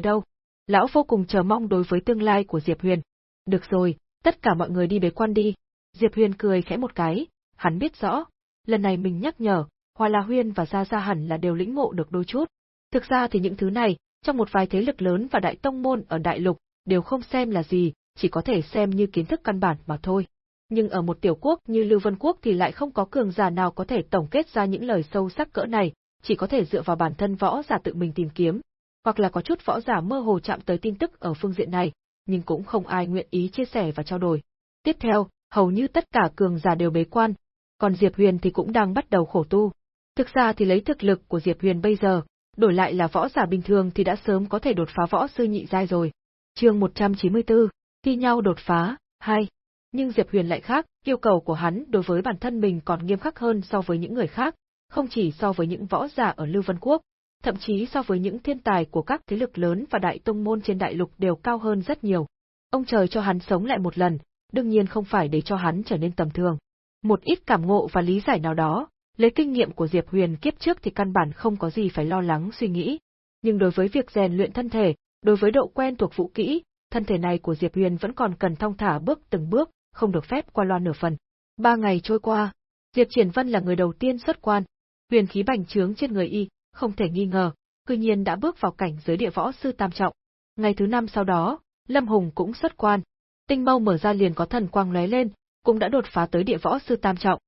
đâu. Lão vô cùng chờ mong đối với tương lai của Diệp Huyền. Được rồi, tất cả mọi người đi bế quan đi. Diệp Huyền cười khẽ một cái, hắn biết rõ, lần này mình nhắc nhở, Hoa La Huyên và Gia Gia hẳn là đều lĩnh ngộ được đôi chút. Thực ra thì những thứ này, trong một vài thế lực lớn và đại tông môn ở đại lục, đều không xem là gì, chỉ có thể xem như kiến thức căn bản mà thôi. Nhưng ở một tiểu quốc như Lưu Vân Quốc thì lại không có cường giả nào có thể tổng kết ra những lời sâu sắc cỡ này, chỉ có thể dựa vào bản thân võ giả tự mình tìm kiếm, hoặc là có chút võ giả mơ hồ chạm tới tin tức ở phương diện này, nhưng cũng không ai nguyện ý chia sẻ và trao đổi. Tiếp theo, hầu như tất cả cường giả đều bế quan, còn Diệp Huyền thì cũng đang bắt đầu khổ tu. Thực ra thì lấy thực lực của Diệp Huyền bây giờ, đổi lại là võ giả bình thường thì đã sớm có thể đột phá võ sư nhị giai rồi. Chương 194, thi nhau đột phá, 2. Nhưng Diệp Huyền lại khác, yêu cầu của hắn đối với bản thân mình còn nghiêm khắc hơn so với những người khác, không chỉ so với những võ giả ở Lưu Vân Quốc, thậm chí so với những thiên tài của các thế lực lớn và đại tông môn trên đại lục đều cao hơn rất nhiều. Ông trời cho hắn sống lại một lần, đương nhiên không phải để cho hắn trở nên tầm thường. Một ít cảm ngộ và lý giải nào đó, lấy kinh nghiệm của Diệp Huyền kiếp trước thì căn bản không có gì phải lo lắng suy nghĩ. Nhưng đối với việc rèn luyện thân thể, đối với độ quen thuộc vũ kỹ, thân thể này của Diệp Huyền vẫn còn cần thong thả bước từng bước, không được phép qua loa nửa phần. Ba ngày trôi qua, Diệp Triển Vân là người đầu tiên xuất quan, huyền khí bành trướng trên người y, không thể nghi ngờ, cư nhiên đã bước vào cảnh giới địa võ sư tam trọng. Ngày thứ năm sau đó, Lâm Hùng cũng xuất quan. Tinh mâu mở ra liền có thần quang lóe lên, cũng đã đột phá tới địa võ sư tam trọng.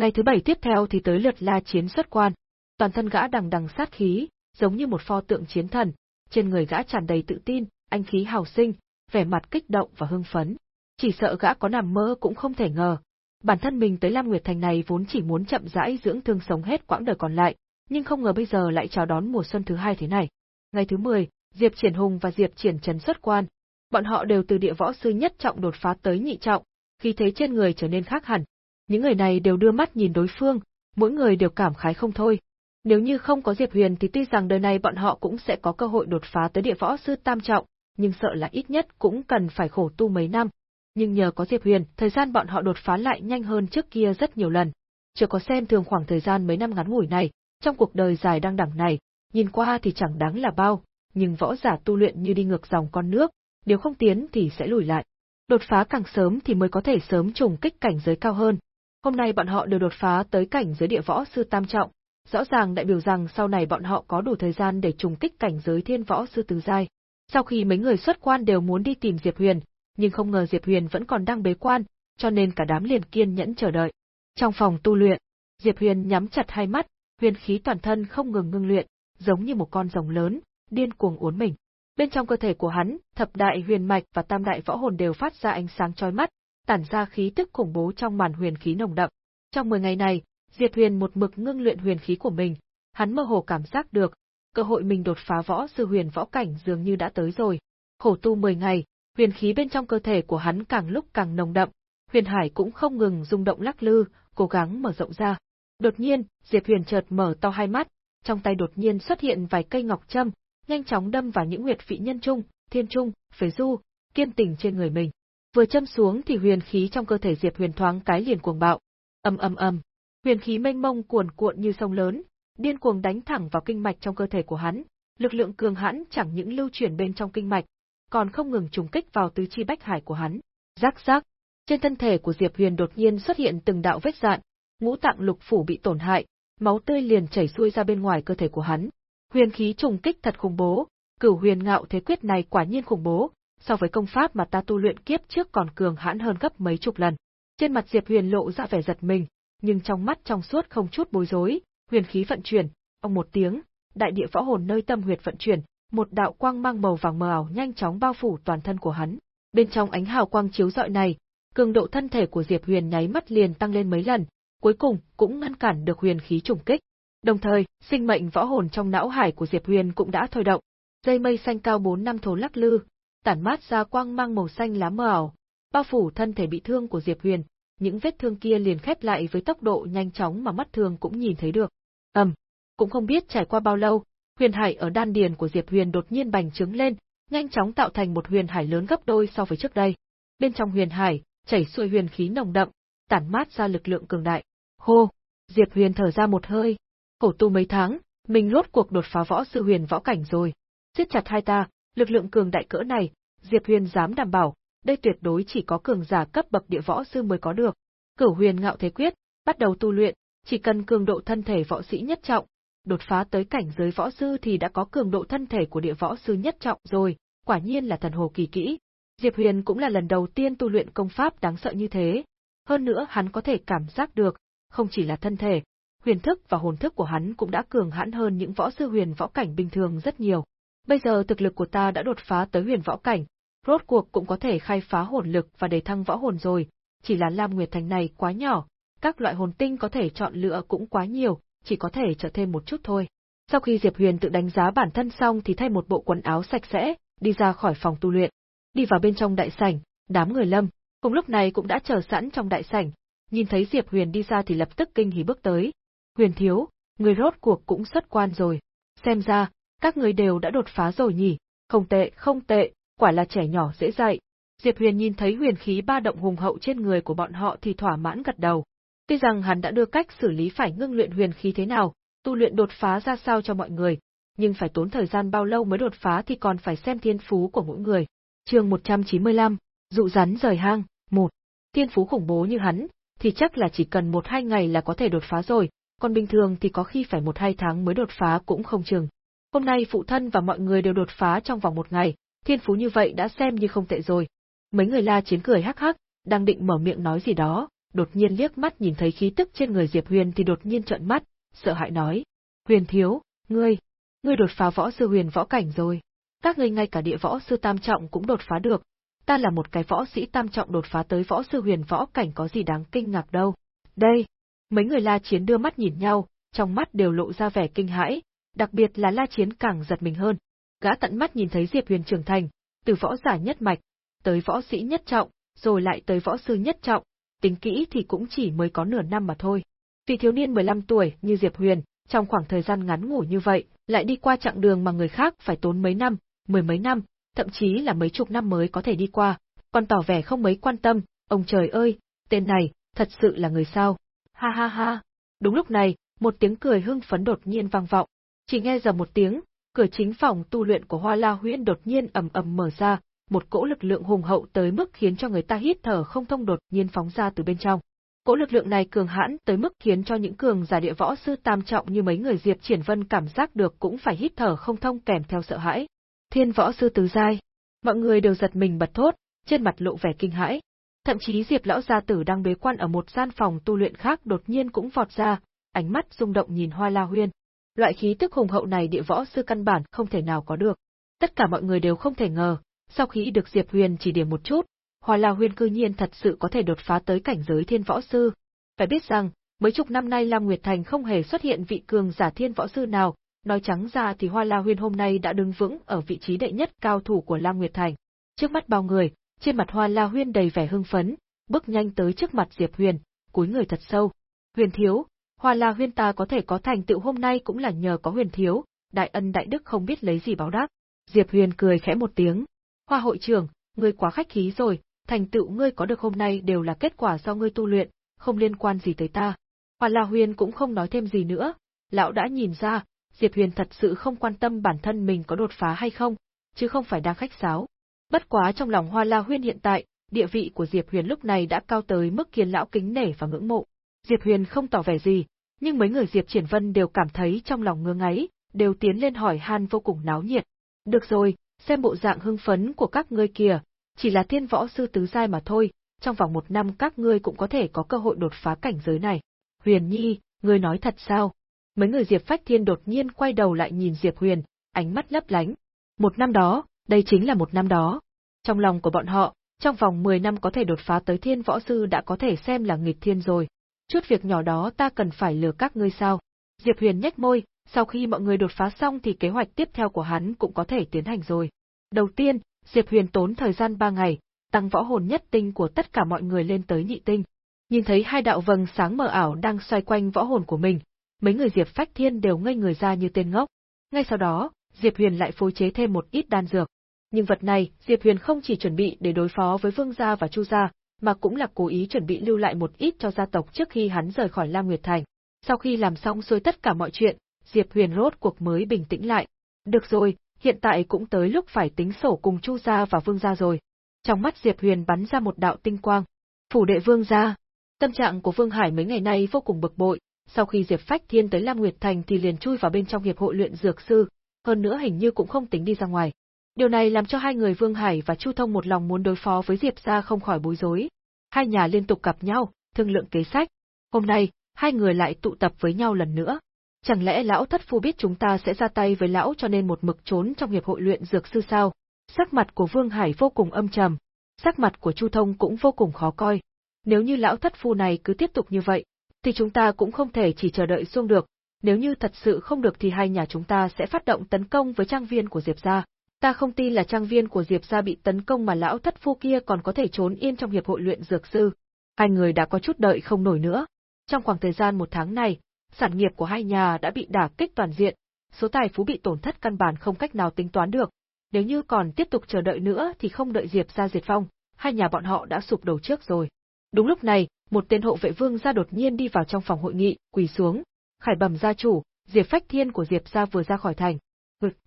Ngày thứ bảy tiếp theo thì tới lượt La Chiến xuất quan. Toàn thân gã đằng đằng sát khí, giống như một pho tượng chiến thần, trên người gã tràn đầy tự tin, anh khí hào sinh, vẻ mặt kích động và hưng phấn. Chỉ sợ gã có nằm mơ cũng không thể ngờ. Bản thân mình tới Lam Nguyệt Thành này vốn chỉ muốn chậm rãi dưỡng thương sống hết quãng đời còn lại, nhưng không ngờ bây giờ lại chào đón mùa xuân thứ hai thế này. Ngày thứ 10, Diệp Triển Hùng và Diệp Triển Trần xuất quan. Bọn họ đều từ địa võ sư nhất trọng đột phá tới nhị trọng, khi thế trên người trở nên khác hẳn. Những người này đều đưa mắt nhìn đối phương, mỗi người đều cảm khái không thôi. Nếu như không có Diệp Huyền thì tuy rằng đời này bọn họ cũng sẽ có cơ hội đột phá tới địa võ sư tam trọng, nhưng sợ là ít nhất cũng cần phải khổ tu mấy năm. Nhưng nhờ có Diệp Huyền, thời gian bọn họ đột phá lại nhanh hơn trước kia rất nhiều lần. Chưa có xem thường khoảng thời gian mấy năm ngắn ngủi này, trong cuộc đời dài đang đẳng này, nhìn qua thì chẳng đáng là bao, nhưng võ giả tu luyện như đi ngược dòng con nước, nếu không tiến thì sẽ lùi lại. Đột phá càng sớm thì mới có thể sớm trùng kích cảnh giới cao hơn. Hôm nay bọn họ đều đột phá tới cảnh giới địa võ sư tam trọng, rõ ràng đại biểu rằng sau này bọn họ có đủ thời gian để trùng kích cảnh giới thiên võ sư tứ giai. Sau khi mấy người xuất quan đều muốn đi tìm Diệp Huyền, nhưng không ngờ Diệp Huyền vẫn còn đang bế quan, cho nên cả đám liền kiên nhẫn chờ đợi. Trong phòng tu luyện, Diệp Huyền nhắm chặt hai mắt, huyền khí toàn thân không ngừng ngưng luyện, giống như một con rồng lớn, điên cuồng uốn mình. Bên trong cơ thể của hắn, thập đại huyền mạch và tam đại võ hồn đều phát ra ánh sáng chói mắt, tản ra khí tức khủng bố trong màn huyền khí nồng đậm. Trong 10 ngày này, Diệp Huyền một mực ngưng luyện huyền khí của mình, hắn mơ hồ cảm giác được, cơ hội mình đột phá võ sư huyền võ cảnh dường như đã tới rồi. Khổ tu 10 ngày, huyền khí bên trong cơ thể của hắn càng lúc càng nồng đậm, huyền hải cũng không ngừng rung động lắc lư, cố gắng mở rộng ra. Đột nhiên, Diệp Huyền chợt mở to hai mắt, trong tay đột nhiên xuất hiện vài cây ngọc châm, nhanh chóng đâm vào những huyệt vị nhân trung, thiên trung, phế du, kiên tình trên người mình. Vừa châm xuống thì huyền khí trong cơ thể Diệp Huyền thoáng cái liền cuồng bạo. Ầm ầm ầm, huyền khí mênh mông cuồn cuộn như sông lớn, điên cuồng đánh thẳng vào kinh mạch trong cơ thể của hắn, lực lượng cường hãn chẳng những lưu chuyển bên trong kinh mạch, còn không ngừng trùng kích vào tứ chi bách hải của hắn. Rắc rắc, trên thân thể của Diệp Huyền đột nhiên xuất hiện từng đạo vết dạn, ngũ tạng lục phủ bị tổn hại, máu tươi liền chảy xuôi ra bên ngoài cơ thể của hắn. Huyền khí trùng kích thật khủng bố, cửu huyền ngạo thế quyết này quả nhiên khủng bố, so với công pháp mà ta tu luyện kiếp trước còn cường hãn hơn gấp mấy chục lần. Trên mặt Diệp Huyền lộ ra vẻ giật mình, nhưng trong mắt trong suốt không chút bối rối, huyền khí vận chuyển, ông một tiếng, đại địa võ hồn nơi tâm huyệt vận chuyển, một đạo quang mang màu vàng mờ ảo nhanh chóng bao phủ toàn thân của hắn. Bên trong ánh hào quang chiếu rọi này, cường độ thân thể của Diệp Huyền nháy mắt liền tăng lên mấy lần, cuối cùng cũng ngăn cản được huyền khí trùng kích. Đồng thời, sinh mệnh võ hồn trong não hải của Diệp Huyền cũng đã thôi động. Dây mây xanh cao 4 năm thố lắc lư, tản mát ra quang mang màu xanh lá mờ ảo, bao phủ thân thể bị thương của Diệp Huyền, những vết thương kia liền khép lại với tốc độ nhanh chóng mà mắt thường cũng nhìn thấy được. Ầm, cũng không biết trải qua bao lâu, huyền hải ở đan điền của Diệp Huyền đột nhiên bành trướng lên, nhanh chóng tạo thành một huyền hải lớn gấp đôi so với trước đây. Bên trong huyền hải, chảy xuôi huyền khí nồng đậm, tản mát ra lực lượng cường đại. Hô, Diệp Huyền thở ra một hơi. Khổ tu mấy tháng, mình rốt cuộc đột phá võ sư huyền võ cảnh rồi. Siết chặt hai ta, lực lượng cường đại cỡ này, Diệp Huyền dám đảm bảo, đây tuyệt đối chỉ có cường giả cấp bậc địa võ sư mới có được. Cửu Huyền Ngạo Thế Quyết, bắt đầu tu luyện, chỉ cần cường độ thân thể võ sĩ nhất trọng, đột phá tới cảnh giới võ sư thì đã có cường độ thân thể của địa võ sư nhất trọng rồi, quả nhiên là thần hồ kỳ kỹ. Diệp Huyền cũng là lần đầu tiên tu luyện công pháp đáng sợ như thế. Hơn nữa hắn có thể cảm giác được, không chỉ là thân thể, huyền thức và hồn thức của hắn cũng đã cường hãn hơn những võ sư huyền võ cảnh bình thường rất nhiều. Bây giờ thực lực của ta đã đột phá tới huyền võ cảnh, rốt cuộc cũng có thể khai phá hồn lực và đề thăng võ hồn rồi, chỉ là Lam Nguyệt Thành này quá nhỏ, các loại hồn tinh có thể chọn lựa cũng quá nhiều, chỉ có thể trợ thêm một chút thôi. Sau khi Diệp Huyền tự đánh giá bản thân xong thì thay một bộ quần áo sạch sẽ, đi ra khỏi phòng tu luyện, đi vào bên trong đại sảnh, đám người Lâm, cùng lúc này cũng đã chờ sẵn trong đại sảnh, nhìn thấy Diệp Huyền đi ra thì lập tức kinh hỉ bước tới. Huyền thiếu, người rốt cuộc cũng xuất quan rồi. Xem ra, các người đều đã đột phá rồi nhỉ, không tệ, không tệ, quả là trẻ nhỏ dễ dạy. Diệp Huyền nhìn thấy huyền khí ba động hùng hậu trên người của bọn họ thì thỏa mãn gật đầu. Tuy rằng hắn đã đưa cách xử lý phải ngưng luyện huyền khí thế nào, tu luyện đột phá ra sao cho mọi người, nhưng phải tốn thời gian bao lâu mới đột phá thì còn phải xem thiên phú của mỗi người. Chương 195, dụ rắn rời hang, một. Thiên phú khủng bố như hắn, thì chắc là chỉ cần một hai ngày là có thể đột phá rồi, còn bình thường thì có khi phải một hai tháng mới đột phá cũng không chừng. Hôm nay phụ thân và mọi người đều đột phá trong vòng một ngày, thiên phú như vậy đã xem như không tệ rồi. Mấy người la chiến cười hắc hắc, đang định mở miệng nói gì đó, đột nhiên liếc mắt nhìn thấy khí tức trên người Diệp Huyền thì đột nhiên trợn mắt, sợ hãi nói. Huyền thiếu, ngươi, ngươi đột phá võ sư huyền võ cảnh rồi. Các ngươi ngay cả địa võ sư tam trọng cũng đột phá được. Ta là một cái võ sĩ tam trọng đột phá tới võ sư huyền võ cảnh có gì đáng kinh ngạc đâu. Đây, mấy người la chiến đưa mắt nhìn nhau, trong mắt đều lộ ra vẻ kinh hãi, đặc biệt là la chiến càng giật mình hơn. Gã tận mắt nhìn thấy Diệp Huyền trưởng thành, từ võ giả nhất mạch, tới võ sĩ nhất trọng, rồi lại tới võ sư nhất trọng, tính kỹ thì cũng chỉ mới có nửa năm mà thôi. Vì thiếu niên 15 tuổi như Diệp Huyền, trong khoảng thời gian ngắn ngủi như vậy, lại đi qua chặng đường mà người khác phải tốn mấy năm, mười mấy năm, thậm chí là mấy chục năm mới có thể đi qua, còn tỏ vẻ không mấy quan tâm, ông trời ơi, tên này, thật sự là người sao. Ha ha ha. Đúng lúc này, một tiếng cười hưng phấn đột nhiên vang vọng. Chỉ nghe giờ một tiếng, cửa chính phòng tu luyện của Hoa La Huyễn đột nhiên ầm ầm mở ra, một cỗ lực lượng hùng hậu tới mức khiến cho người ta hít thở không thông đột nhiên phóng ra từ bên trong. Cỗ lực lượng này cường hãn tới mức khiến cho những cường giả địa võ sư tam trọng như mấy người Diệp Triển Vân cảm giác được cũng phải hít thở không thông kèm theo sợ hãi. Thiên võ sư tứ giai, mọi người đều giật mình bật thốt, trên mặt lộ vẻ kinh hãi. Thậm chí Diệp lão gia tử đang bế quan ở một gian phòng tu luyện khác đột nhiên cũng vọt ra, ánh mắt rung động nhìn Hoa La Huyên. Loại khí tức hùng hậu này địa võ sư căn bản không thể nào có được. Tất cả mọi người đều không thể ngờ, sau khi được Diệp Huyền chỉ điểm một chút, Hoa La Huyên cư nhiên thật sự có thể đột phá tới cảnh giới thiên võ sư. Phải biết rằng, mấy chục năm nay Lam Nguyệt Thành không hề xuất hiện vị cường giả thiên võ sư nào, nói trắng ra thì Hoa La Huyên hôm nay đã đứng vững ở vị trí đệ nhất cao thủ của Lam Nguyệt Thành. Trước mắt bao người, trên mặt Hoa La Huyên đầy vẻ hưng phấn, bước nhanh tới trước mặt Diệp Huyền, cúi người thật sâu. Huyền thiếu, Hoa La Huyên ta có thể có thành tựu hôm nay cũng là nhờ có Huyền thiếu, đại ân đại đức không biết lấy gì báo đáp. Diệp Huyền cười khẽ một tiếng. Hoa hội trưởng, ngươi quá khách khí rồi, thành tựu ngươi có được hôm nay đều là kết quả do ngươi tu luyện, không liên quan gì tới ta. Hoa La Huyền cũng không nói thêm gì nữa, lão đã nhìn ra, Diệp Huyền thật sự không quan tâm bản thân mình có đột phá hay không, chứ không phải đang khách sáo. Bất quá trong lòng Hoa La Huyền hiện tại, địa vị của Diệp Huyền lúc này đã cao tới mức khiến lão kính nể và ngưỡng mộ. Diệp Huyền không tỏ vẻ gì, nhưng mấy người Diệp Triển Vân đều cảm thấy trong lòng ngơ ngáy, đều tiến lên hỏi han vô cùng náo nhiệt. Được rồi, xem bộ dạng hưng phấn của các ngươi kìa, chỉ là thiên võ sư tứ giai mà thôi, trong vòng một năm các ngươi cũng có thể có cơ hội đột phá cảnh giới này. Huyền Nhi, ngươi nói thật sao? Mấy người Diệp Phách Thiên đột nhiên quay đầu lại nhìn Diệp Huyền, ánh mắt lấp lánh. Một năm đó, đây chính là một năm đó. Trong lòng của bọn họ, trong vòng 10 năm có thể đột phá tới thiên võ sư đã có thể xem là nghịch thiên rồi. Chút việc nhỏ đó ta cần phải lừa các ngươi sao? Diệp Huyền nhếch môi, sau khi mọi người đột phá xong thì kế hoạch tiếp theo của hắn cũng có thể tiến hành rồi. Đầu tiên, Diệp Huyền tốn thời gian 3 ngày, tăng võ hồn nhất tinh của tất cả mọi người lên tới nhị tinh. Nhìn thấy hai đạo vầng sáng mờ ảo đang xoay quanh võ hồn của mình, mấy người Diệp Phách Thiên đều ngây người ra như tên ngốc. Ngay sau đó, Diệp Huyền lại phối chế thêm một ít đan dược. Nhưng vật này, Diệp Huyền không chỉ chuẩn bị để đối phó với Vương gia và Chu gia, mà cũng là cố ý chuẩn bị lưu lại một ít cho gia tộc trước khi hắn rời khỏi Lam Nguyệt Thành. Sau khi làm xong xuôi tất cả mọi chuyện, Diệp Huyền rốt cuộc mới bình tĩnh lại. Được rồi, hiện tại cũng tới lúc phải tính sổ cùng Chu gia và Vương gia rồi. Trong mắt Diệp Huyền bắn ra một đạo tinh quang. Phủ đệ Vương gia. Tâm trạng của Vương Hải mấy ngày nay vô cùng bực bội, sau khi Diệp Phách Thiên tới Lam Nguyệt Thành thì liền chui vào bên trong hiệp hội luyện dược sư, hơn nữa hình như cũng không tính đi ra ngoài. Điều này làm cho hai người Vương Hải và Chu Thông một lòng muốn đối phó với Diệp gia không khỏi bối rối. Hai nhà liên tục gặp nhau, thương lượng kế sách. Hôm nay, hai người lại tụ tập với nhau lần nữa. Chẳng lẽ lão thất phu biết chúng ta sẽ ra tay với lão cho nên một mực trốn trong hiệp hội luyện dược sư sao? Sắc mặt của Vương Hải vô cùng âm trầm, sắc mặt của Chu Thông cũng vô cùng khó coi. Nếu như lão thất phu này cứ tiếp tục như vậy, thì chúng ta cũng không thể chỉ chờ đợi xuông được, nếu như thật sự không được thì hai nhà chúng ta sẽ phát động tấn công với trang viên của Diệp gia. Ta không tin là trang viên của Diệp gia bị tấn công mà lão thất phu kia còn có thể trốn yên trong hiệp hội luyện dược sư. Hai người đã có chút đợi không nổi nữa. Trong khoảng thời gian một tháng này, sản nghiệp của hai nhà đã bị đả kích toàn diện, số tài phú bị tổn thất căn bản không cách nào tính toán được. Nếu như còn tiếp tục chờ đợi nữa thì không đợi Diệp gia diệt phong, hai nhà bọn họ đã sụp đổ trước rồi. Đúng lúc này, một tên hộ vệ vương gia đột nhiên đi vào trong phòng hội nghị, quỳ xuống. Khải bẩm gia chủ, Diệp Phách Thiên của Diệp gia vừa ra khỏi thành.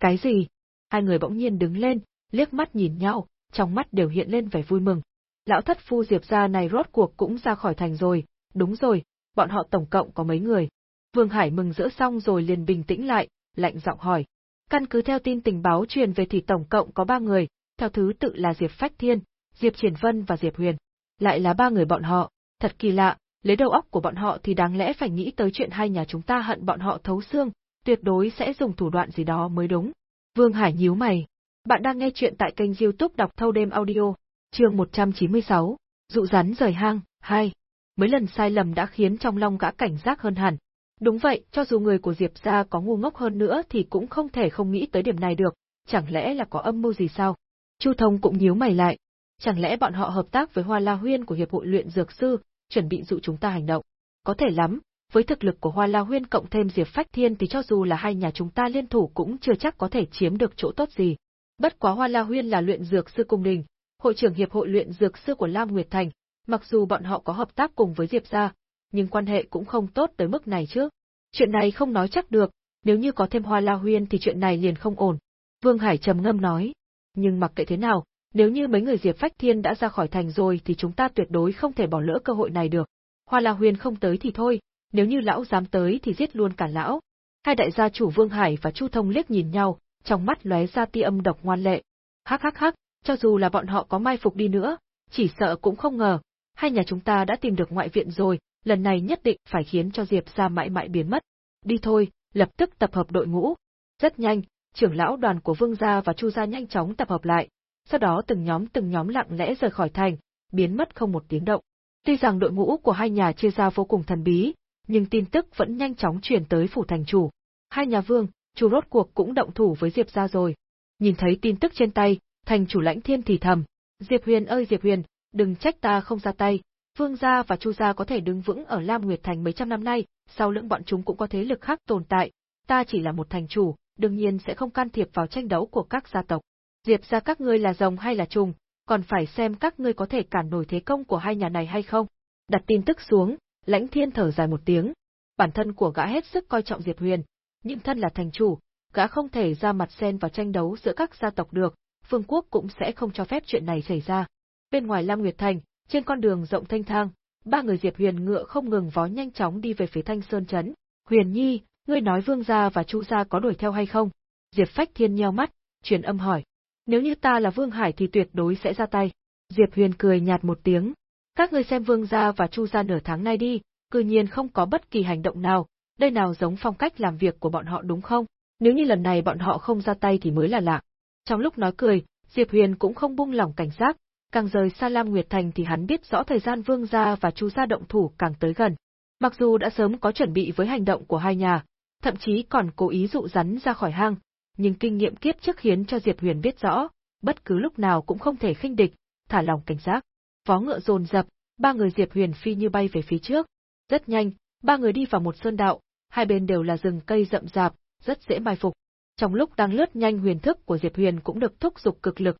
Cái gì? Hai người bỗng nhiên đứng lên, liếc mắt nhìn nhau, trong mắt đều hiện lên vẻ vui mừng. Lão thất phu Diệp gia này rốt cuộc cũng ra khỏi thành rồi, đúng rồi, bọn họ tổng cộng có mấy người. Vương Hải mừng rỡ xong rồi liền bình tĩnh lại, lạnh giọng hỏi. Căn cứ theo tin tình báo truyền về thì tổng cộng có ba người, theo thứ tự là Diệp Phách Thiên, Diệp Triển Vân và Diệp Huyền. Lại là ba người bọn họ, thật kỳ lạ, lấy đầu óc của bọn họ thì đáng lẽ phải nghĩ tới chuyện hai nhà chúng ta hận bọn họ thấu xương, tuyệt đối sẽ dùng thủ đoạn gì đó mới đúng. Vương Hải nhíu mày. Bạn đang nghe chuyện tại kênh youtube đọc thâu đêm audio, chương 196, dụ rắn rời hang, 2. Mấy lần sai lầm đã khiến trong long gã cảnh giác hơn hẳn. Đúng vậy, cho dù người của Diệp gia có ngu ngốc hơn nữa thì cũng không thể không nghĩ tới điểm này được, chẳng lẽ là có âm mưu gì sao? Chu Thông cũng nhíu mày lại. Chẳng lẽ bọn họ hợp tác với Hoa La Huyên của Hiệp hội luyện dược sư, chuẩn bị dụ chúng ta hành động. Có thể lắm, với thực lực của Hoa La Huyên cộng thêm Diệp Phách Thiên thì cho dù là hai nhà chúng ta liên thủ cũng chưa chắc có thể chiếm được chỗ tốt gì. Bất quá Hoa La Huyên là luyện dược sư cung đình, hội trưởng hiệp hội luyện dược sư của Lam Nguyệt Thành, mặc dù bọn họ có hợp tác cùng với Diệp gia, nhưng quan hệ cũng không tốt tới mức này chứ. Chuyện này không nói chắc được, nếu như có thêm Hoa La Huyên thì chuyện này liền không ổn. Vương Hải trầm ngâm nói. Nhưng mặc kệ thế nào, nếu như mấy người Diệp Phách Thiên đã ra khỏi thành rồi thì chúng ta tuyệt đối không thể bỏ lỡ cơ hội này được. Hoa La Huyên không tới thì thôi, nếu như lão dám tới thì giết luôn cả lão. Hai đại gia chủ Vương Hải và Chu Thông liếc nhìn nhau, trong mắt lóe ra tia âm độc ngoan lệ. Hắc hắc hắc, cho dù là bọn họ có mai phục đi nữa, chỉ sợ cũng không ngờ, hai nhà chúng ta đã tìm được ngoại viện rồi, lần này nhất định phải khiến cho Diệp gia mãi mãi biến mất. Đi thôi, lập tức tập hợp đội ngũ. Rất nhanh, trưởng lão đoàn của Vương gia và Chu gia nhanh chóng tập hợp lại, sau đó từng nhóm từng nhóm lặng lẽ rời khỏi thành, biến mất không một tiếng động. Tuy rằng đội ngũ của hai nhà chia ra vô cùng thần bí, nhưng tin tức vẫn nhanh chóng truyền tới phủ thành chủ. Hai nhà vương, chủ rốt cuộc cũng động thủ với Diệp gia rồi. Nhìn thấy tin tức trên tay, thành chủ lãnh thiên thì thầm. Diệp Huyền ơi Diệp Huyền, đừng trách ta không ra tay. Vương gia và Chu gia có thể đứng vững ở Lam Nguyệt Thành mấy trăm năm nay, sau lưng bọn chúng cũng có thế lực khác tồn tại. Ta chỉ là một thành chủ, đương nhiên sẽ không can thiệp vào tranh đấu của các gia tộc. Diệp gia các ngươi là rồng hay là trùng, còn phải xem các ngươi có thể cản nổi thế công của hai nhà này hay không. Đặt tin tức xuống, lãnh thiên thở dài một tiếng. Bản thân của gã hết sức coi trọng Diệp Huyền, nhưng thân là thành chủ, gã không thể ra mặt xen vào tranh đấu giữa các gia tộc được, phương quốc cũng sẽ không cho phép chuyện này xảy ra. Bên ngoài Lam Nguyệt Thành, trên con đường rộng thanh thang, ba người Diệp Huyền ngựa không ngừng vó nhanh chóng đi về phía Thanh Sơn Trấn. Huyền Nhi, ngươi nói Vương gia và Chu gia có đuổi theo hay không? Diệp Phách Thiên nheo mắt, truyền âm hỏi. Nếu như ta là Vương Hải thì tuyệt đối sẽ ra tay. Diệp Huyền cười nhạt một tiếng. Các ngươi xem Vương gia và Chu gia nửa tháng nay đi, cư nhiên không có bất kỳ hành động nào, đây nào giống phong cách làm việc của bọn họ đúng không? Nếu như lần này bọn họ không ra tay thì mới là lạ. Trong lúc nói cười, Diệp Huyền cũng không buông lỏng cảnh giác, càng rời xa Lam Nguyệt Thành thì hắn biết rõ thời gian Vương gia và Chu gia động thủ càng tới gần. Mặc dù đã sớm có chuẩn bị với hành động của hai nhà, thậm chí còn cố ý dụ rắn ra khỏi hang, nhưng kinh nghiệm kiếp trước khiến cho Diệp Huyền biết rõ, bất cứ lúc nào cũng không thể khinh địch, thả lòng cảnh giác. Vó ngựa dồn dập, ba người Diệp Huyền phi như bay về phía trước. Rất nhanh, ba người đi vào một sơn đạo, hai bên đều là rừng cây rậm rạp, rất dễ mai phục. Trong lúc đang lướt nhanh huyền thức của Diệp Huyền cũng được thúc giục cực lực,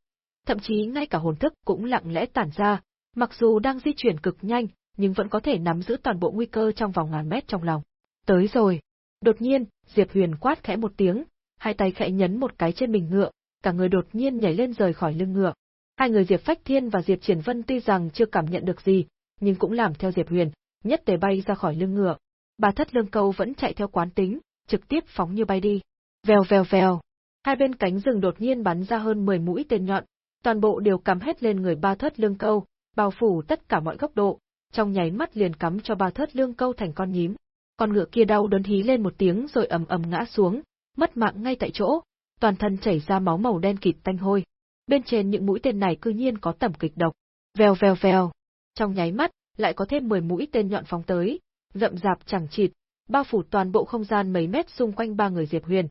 thậm chí ngay cả hồn thức cũng lặng lẽ tản ra, mặc dù đang di chuyển cực nhanh, nhưng vẫn có thể nắm giữ toàn bộ nguy cơ trong vòng ngàn mét trong lòng. Tới rồi. Đột nhiên, Diệp Huyền quát khẽ một tiếng, hai tay khẽ nhấn một cái trên mình ngựa, cả người đột nhiên nhảy lên rời khỏi lưng ngựa. Hai người Diệp Phách Thiên và Diệp Triển Vân tuy rằng chưa cảm nhận được gì, nhưng cũng làm theo Diệp Huyền, nhất tề bay ra khỏi lưng ngựa. Bà thất lương câu vẫn chạy theo quán tính, trực tiếp phóng như bay đi. Vèo vèo vèo. Hai bên cánh rừng đột nhiên bắn ra hơn 10 mũi tên nhọn, toàn bộ đều cắm hết lên người ba thất lương câu, bao phủ tất cả mọi góc độ, trong nháy mắt liền cắm cho ba thất lương câu thành con nhím. Con ngựa kia đau đớn hí lên một tiếng rồi ầm ầm ngã xuống, mất mạng ngay tại chỗ, toàn thân chảy ra máu màu đen kịt tanh hôi. Bên trên những mũi tên này cư nhiên có tầm kịch độc. Vèo vèo vèo. Trong nháy mắt, lại có thêm 10 mũi tên nhọn phóng tới, rậm rạp chẳng chịt, bao phủ toàn bộ không gian mấy mét xung quanh ba người Diệp Huyền.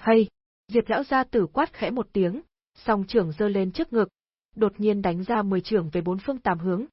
Hay! Diệp lão gia tử quát khẽ một tiếng, song trưởng giơ lên trước ngực, đột nhiên đánh ra 10 trưởng về bốn phương tám hướng.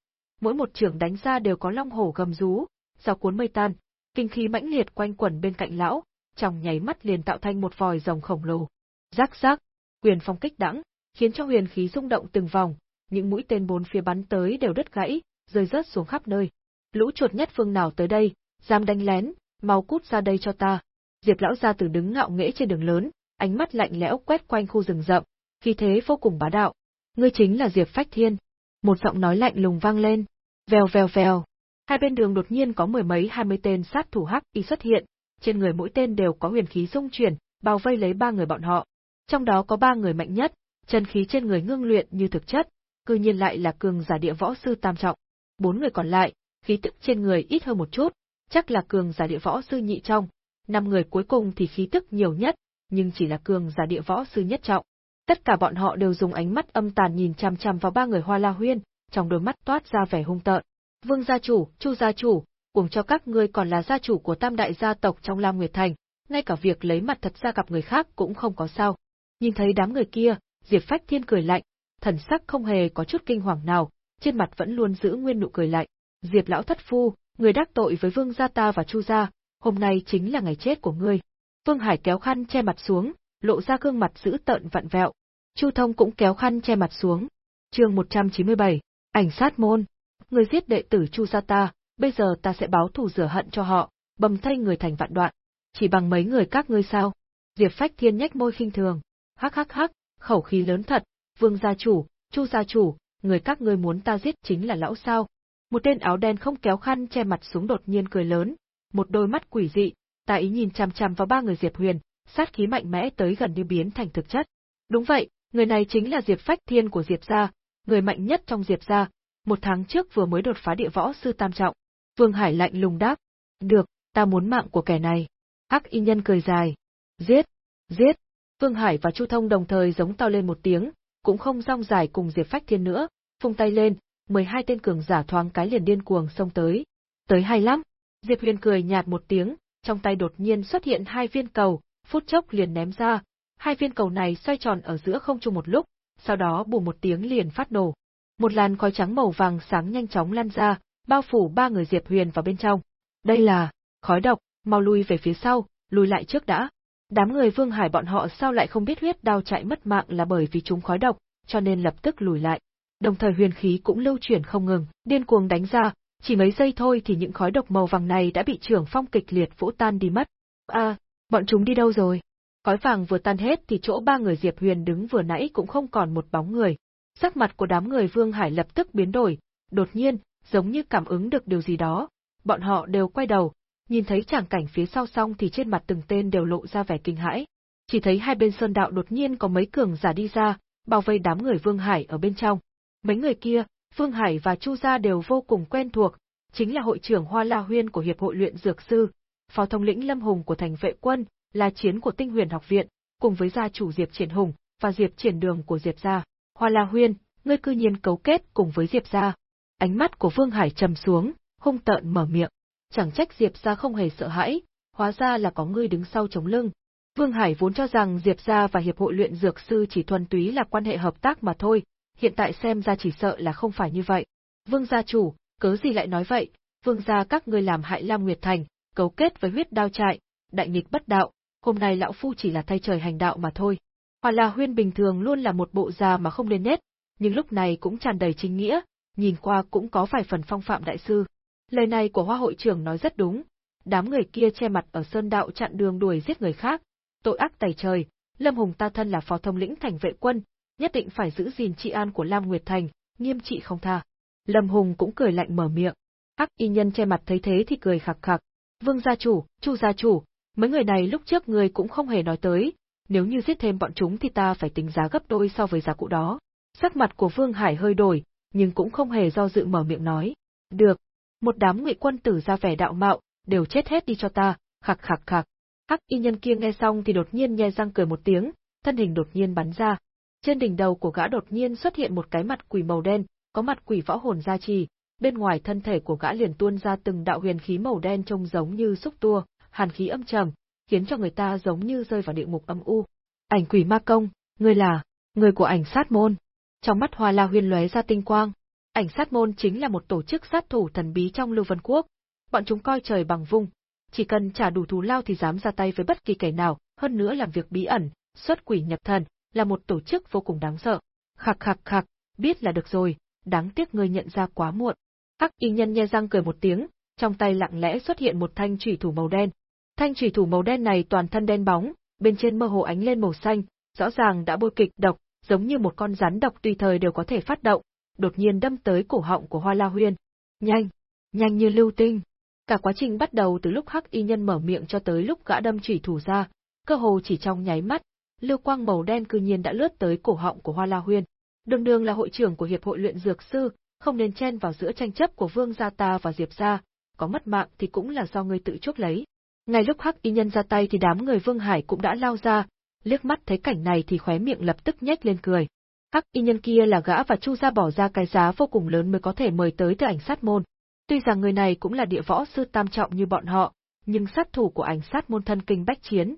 Mỗi một trưởng đánh ra đều có long hổ gầm rú, giao cuốn mây tan, kinh khí mãnh liệt quanh quẩn bên cạnh lão, trong nháy mắt liền tạo thành một vòi rồng khổng lồ. Rắc rắc, quyền phong kích đãng, khiến cho huyền khí rung động từng vòng, những mũi tên bốn phía bắn tới đều đứt gãy, rơi rớt xuống khắp nơi. Lũ chuột nhất phương nào tới đây, dám đánh lén, mau cút ra đây cho ta. Diệp lão gia tử đứng ngạo nghễ trên đường lớn, ánh mắt lạnh lẽo quét quanh khu rừng rậm, khí thế vô cùng bá đạo. Ngươi chính là Diệp Phách Thiên. Một giọng nói lạnh lùng vang lên. Vèo vèo vèo. Hai bên đường đột nhiên có mười mấy hai mươi tên sát thủ hắc y xuất hiện, trên người mỗi tên đều có huyền khí dung chuyển, bao vây lấy ba người bọn họ. Trong đó có ba người mạnh nhất, chân khí trên người ngưng luyện như thực chất, cư nhiên lại là cường giả địa võ sư tam trọng. Bốn người còn lại, khí tức trên người ít hơn một chút, chắc là cường giả địa võ sư nhị trọng. Năm người cuối cùng thì khí tức nhiều nhất, nhưng chỉ là cường giả địa võ sư nhất trọng. Tất cả bọn họ đều dùng ánh mắt âm tàn nhìn chằm chằm vào ba người Hoa La Huyên, trong đôi mắt toát ra vẻ hung tợn. Vương gia chủ, Chu gia chủ, cùng cho các ngươi còn là gia chủ của tam đại gia tộc trong Lam Nguyệt Thành, ngay cả việc lấy mặt thật ra gặp người khác cũng không có sao. Nhìn thấy đám người kia, Diệp Phách Thiên cười lạnh, thần sắc không hề có chút kinh hoàng nào, trên mặt vẫn luôn giữ nguyên nụ cười lạnh. Diệp lão thất phu, người đắc tội với Vương gia ta và Chu gia, hôm nay chính là ngày chết của ngươi. Vương Hải kéo khăn che mặt xuống, lộ ra gương mặt dữ tợn vặn vẹo. Chu Thông cũng kéo khăn che mặt xuống. Chương 197, ảnh sát môn. Người giết đệ tử Chu gia ta, bây giờ ta sẽ báo thù rửa hận cho họ, bầm thay người thành vạn đoạn. Chỉ bằng mấy người các ngươi sao? Diệp Phách Thiên nhếch môi khinh thường. Hắc hắc hắc, khẩu khí lớn thật, Vương gia chủ, Chu gia chủ, người các ngươi muốn ta giết chính là lão sao? Một tên áo đen không kéo khăn che mặt xuống đột nhiên cười lớn, một đôi mắt quỷ dị, ta ý nhìn chằm chằm vào ba người Diệp Huyền, sát khí mạnh mẽ tới gần như biến thành thực chất. Đúng vậy, người này chính là Diệp Phách Thiên của Diệp gia, người mạnh nhất trong Diệp gia, một tháng trước vừa mới đột phá địa võ sư tam trọng. Vương Hải lạnh lùng đáp, được, ta muốn mạng của kẻ này. Hắc y nhân cười dài, giết, giết. Vương Hải và Chu Thông đồng thời giống to lên một tiếng, cũng không rong dài cùng Diệp Phách Thiên nữa, phung tay lên, 12 tên cường giả thoáng cái liền điên cuồng xông tới. Tới hay lắm. Diệp Huyền cười nhạt một tiếng, trong tay đột nhiên xuất hiện hai viên cầu, phút chốc liền ném ra. Hai viên cầu này xoay tròn ở giữa không trung một lúc, sau đó bù một tiếng liền phát nổ. Một làn khói trắng màu vàng sáng nhanh chóng lan ra, bao phủ ba người Diệp Huyền vào bên trong. Đây là khói độc, mau lui về phía sau, lùi lại trước đã. Đám người Vương Hải bọn họ sao lại không biết huyết đao chạy mất mạng là bởi vì chúng khói độc, cho nên lập tức lùi lại. Đồng thời huyền khí cũng lưu chuyển không ngừng, điên cuồng đánh ra, chỉ mấy giây thôi thì những khói độc màu vàng này đã bị trưởng phong kịch liệt vỗ tan đi mất. A, à, bọn chúng đi đâu rồi? Khói vàng vừa tan hết thì chỗ ba người Diệp Huyền đứng vừa nãy cũng không còn một bóng người. Sắc mặt của đám người Vương Hải lập tức biến đổi, đột nhiên, giống như cảm ứng được điều gì đó, bọn họ đều quay đầu, nhìn thấy tràng cảnh phía sau xong thì trên mặt từng tên đều lộ ra vẻ kinh hãi. Chỉ thấy hai bên sơn đạo đột nhiên có mấy cường giả đi ra, bao vây đám người Vương Hải ở bên trong. Mấy người kia, Vương Hải và Chu Gia đều vô cùng quen thuộc, chính là hội trưởng Hoa La Huyên của Hiệp hội luyện dược sư, phó thống lĩnh Lâm Hùng của thành vệ quân, là chiến của Tinh Huyền học viện, cùng với gia chủ Diệp Triển Hùng và Diệp Triển Đường của Diệp gia. Hoa La Huyên, ngươi cư nhiên cấu kết cùng với Diệp gia. Ánh mắt của Vương Hải trầm xuống, hung tợn mở miệng. Chẳng trách Diệp gia không hề sợ hãi, hóa ra là có ngươi đứng sau chống lưng. Vương Hải vốn cho rằng Diệp gia và Hiệp hội luyện dược sư chỉ thuần túy là quan hệ hợp tác mà thôi, hiện tại xem ra chỉ sợ là không phải như vậy. Vương gia chủ, cớ gì lại nói vậy, vương gia các ngươi làm hại Lam Nguyệt Thành, cấu kết với huyết đao trại, đại nghịch bất đạo, hôm nay lão phu chỉ là thay trời hành đạo mà thôi. Hoa La Huyên bình thường luôn là một bộ già mà không lên nét, nhưng lúc này cũng tràn đầy chính nghĩa, nhìn qua cũng có vài phần phong phạm đại sư. Lời này của Hoa hội trưởng nói rất đúng, đám người kia che mặt ở sơn đạo chặn đường đuổi giết người khác, tội ác tày trời, Lâm Hùng ta thân là phó thông lĩnh thành vệ quân, nhất định phải giữ gìn trị an của Lam Nguyệt Thành, nghiêm trị không tha. Lâm Hùng cũng cười lạnh mở miệng. Hắc y nhân che mặt thấy thế thì cười khặc khặc. Vương gia chủ, Chu gia chủ, mấy người này lúc trước người cũng không hề nói tới, nếu như giết thêm bọn chúng thì ta phải tính giá gấp đôi so với giá cũ đó. Sắc mặt của Vương Hải hơi đổi, nhưng cũng không hề do dự mở miệng nói. Được. Một đám ngụy quân tử ra vẻ đạo mạo, đều chết hết đi cho ta, khặc khặc khặc. Hắc y nhân kia nghe xong thì đột nhiên nhe răng cười một tiếng, thân hình đột nhiên bắn ra. Trên đỉnh đầu của gã đột nhiên xuất hiện một cái mặt quỷ màu đen, có mặt quỷ võ hồn gia trì, bên ngoài thân thể của gã liền tuôn ra từng đạo huyền khí màu đen trông giống như xúc tua, hàn khí âm trầm, khiến cho người ta giống như rơi vào địa ngục âm u. Ảnh quỷ ma công, ngươi là, người của ảnh sát môn. Trong mắt Hoa La Huyên lóe ra tinh quang. Ảnh sát môn chính là một tổ chức sát thủ thần bí trong Lưu Vân Quốc. Bọn chúng coi trời bằng vung, chỉ cần trả đủ thù lao thì dám ra tay với bất kỳ kẻ nào, hơn nữa làm việc bí ẩn, xuất quỷ nhập thần, là một tổ chức vô cùng đáng sợ. Khạc khạc khạc, biết là được rồi, đáng tiếc ngươi nhận ra quá muộn. Hắc y nhân nhe răng cười một tiếng, trong tay lặng lẽ xuất hiện một thanh chủy thủ màu đen. Thanh chủy thủ màu đen này toàn thân đen bóng, bên trên mơ hồ ánh lên màu xanh, rõ ràng đã bôi kịch độc, giống như một con rắn độc tùy thời đều có thể phát động, đột nhiên đâm tới cổ họng của Hoa La Huyên. Nhanh, nhanh như lưu tinh. Cả quá trình bắt đầu từ lúc Hắc Y nhân mở miệng cho tới lúc gã đâm chỉ thủ ra, cơ hồ chỉ trong nháy mắt, lưu quang màu đen cư nhiên đã lướt tới cổ họng của Hoa La Huyên. Đường Đường là hội trưởng của hiệp hội luyện dược sư, không nên chen vào giữa tranh chấp của Vương gia ta và Diệp gia, có mất mạng thì cũng là do ngươi tự chuốc lấy. Ngay lúc Hắc Y nhân ra tay thì đám người Vương Hải cũng đã lao ra, liếc mắt thấy cảnh này thì khóe miệng lập tức nhếch lên cười. Hắc Y nhân kia là gã và Chu gia bỏ ra cái giá vô cùng lớn mới có thể mời tới từ ảnh sát môn. Tuy rằng người này cũng là địa võ sư tam trọng như bọn họ, nhưng sát thủ của ảnh sát môn thân kinh bách chiến,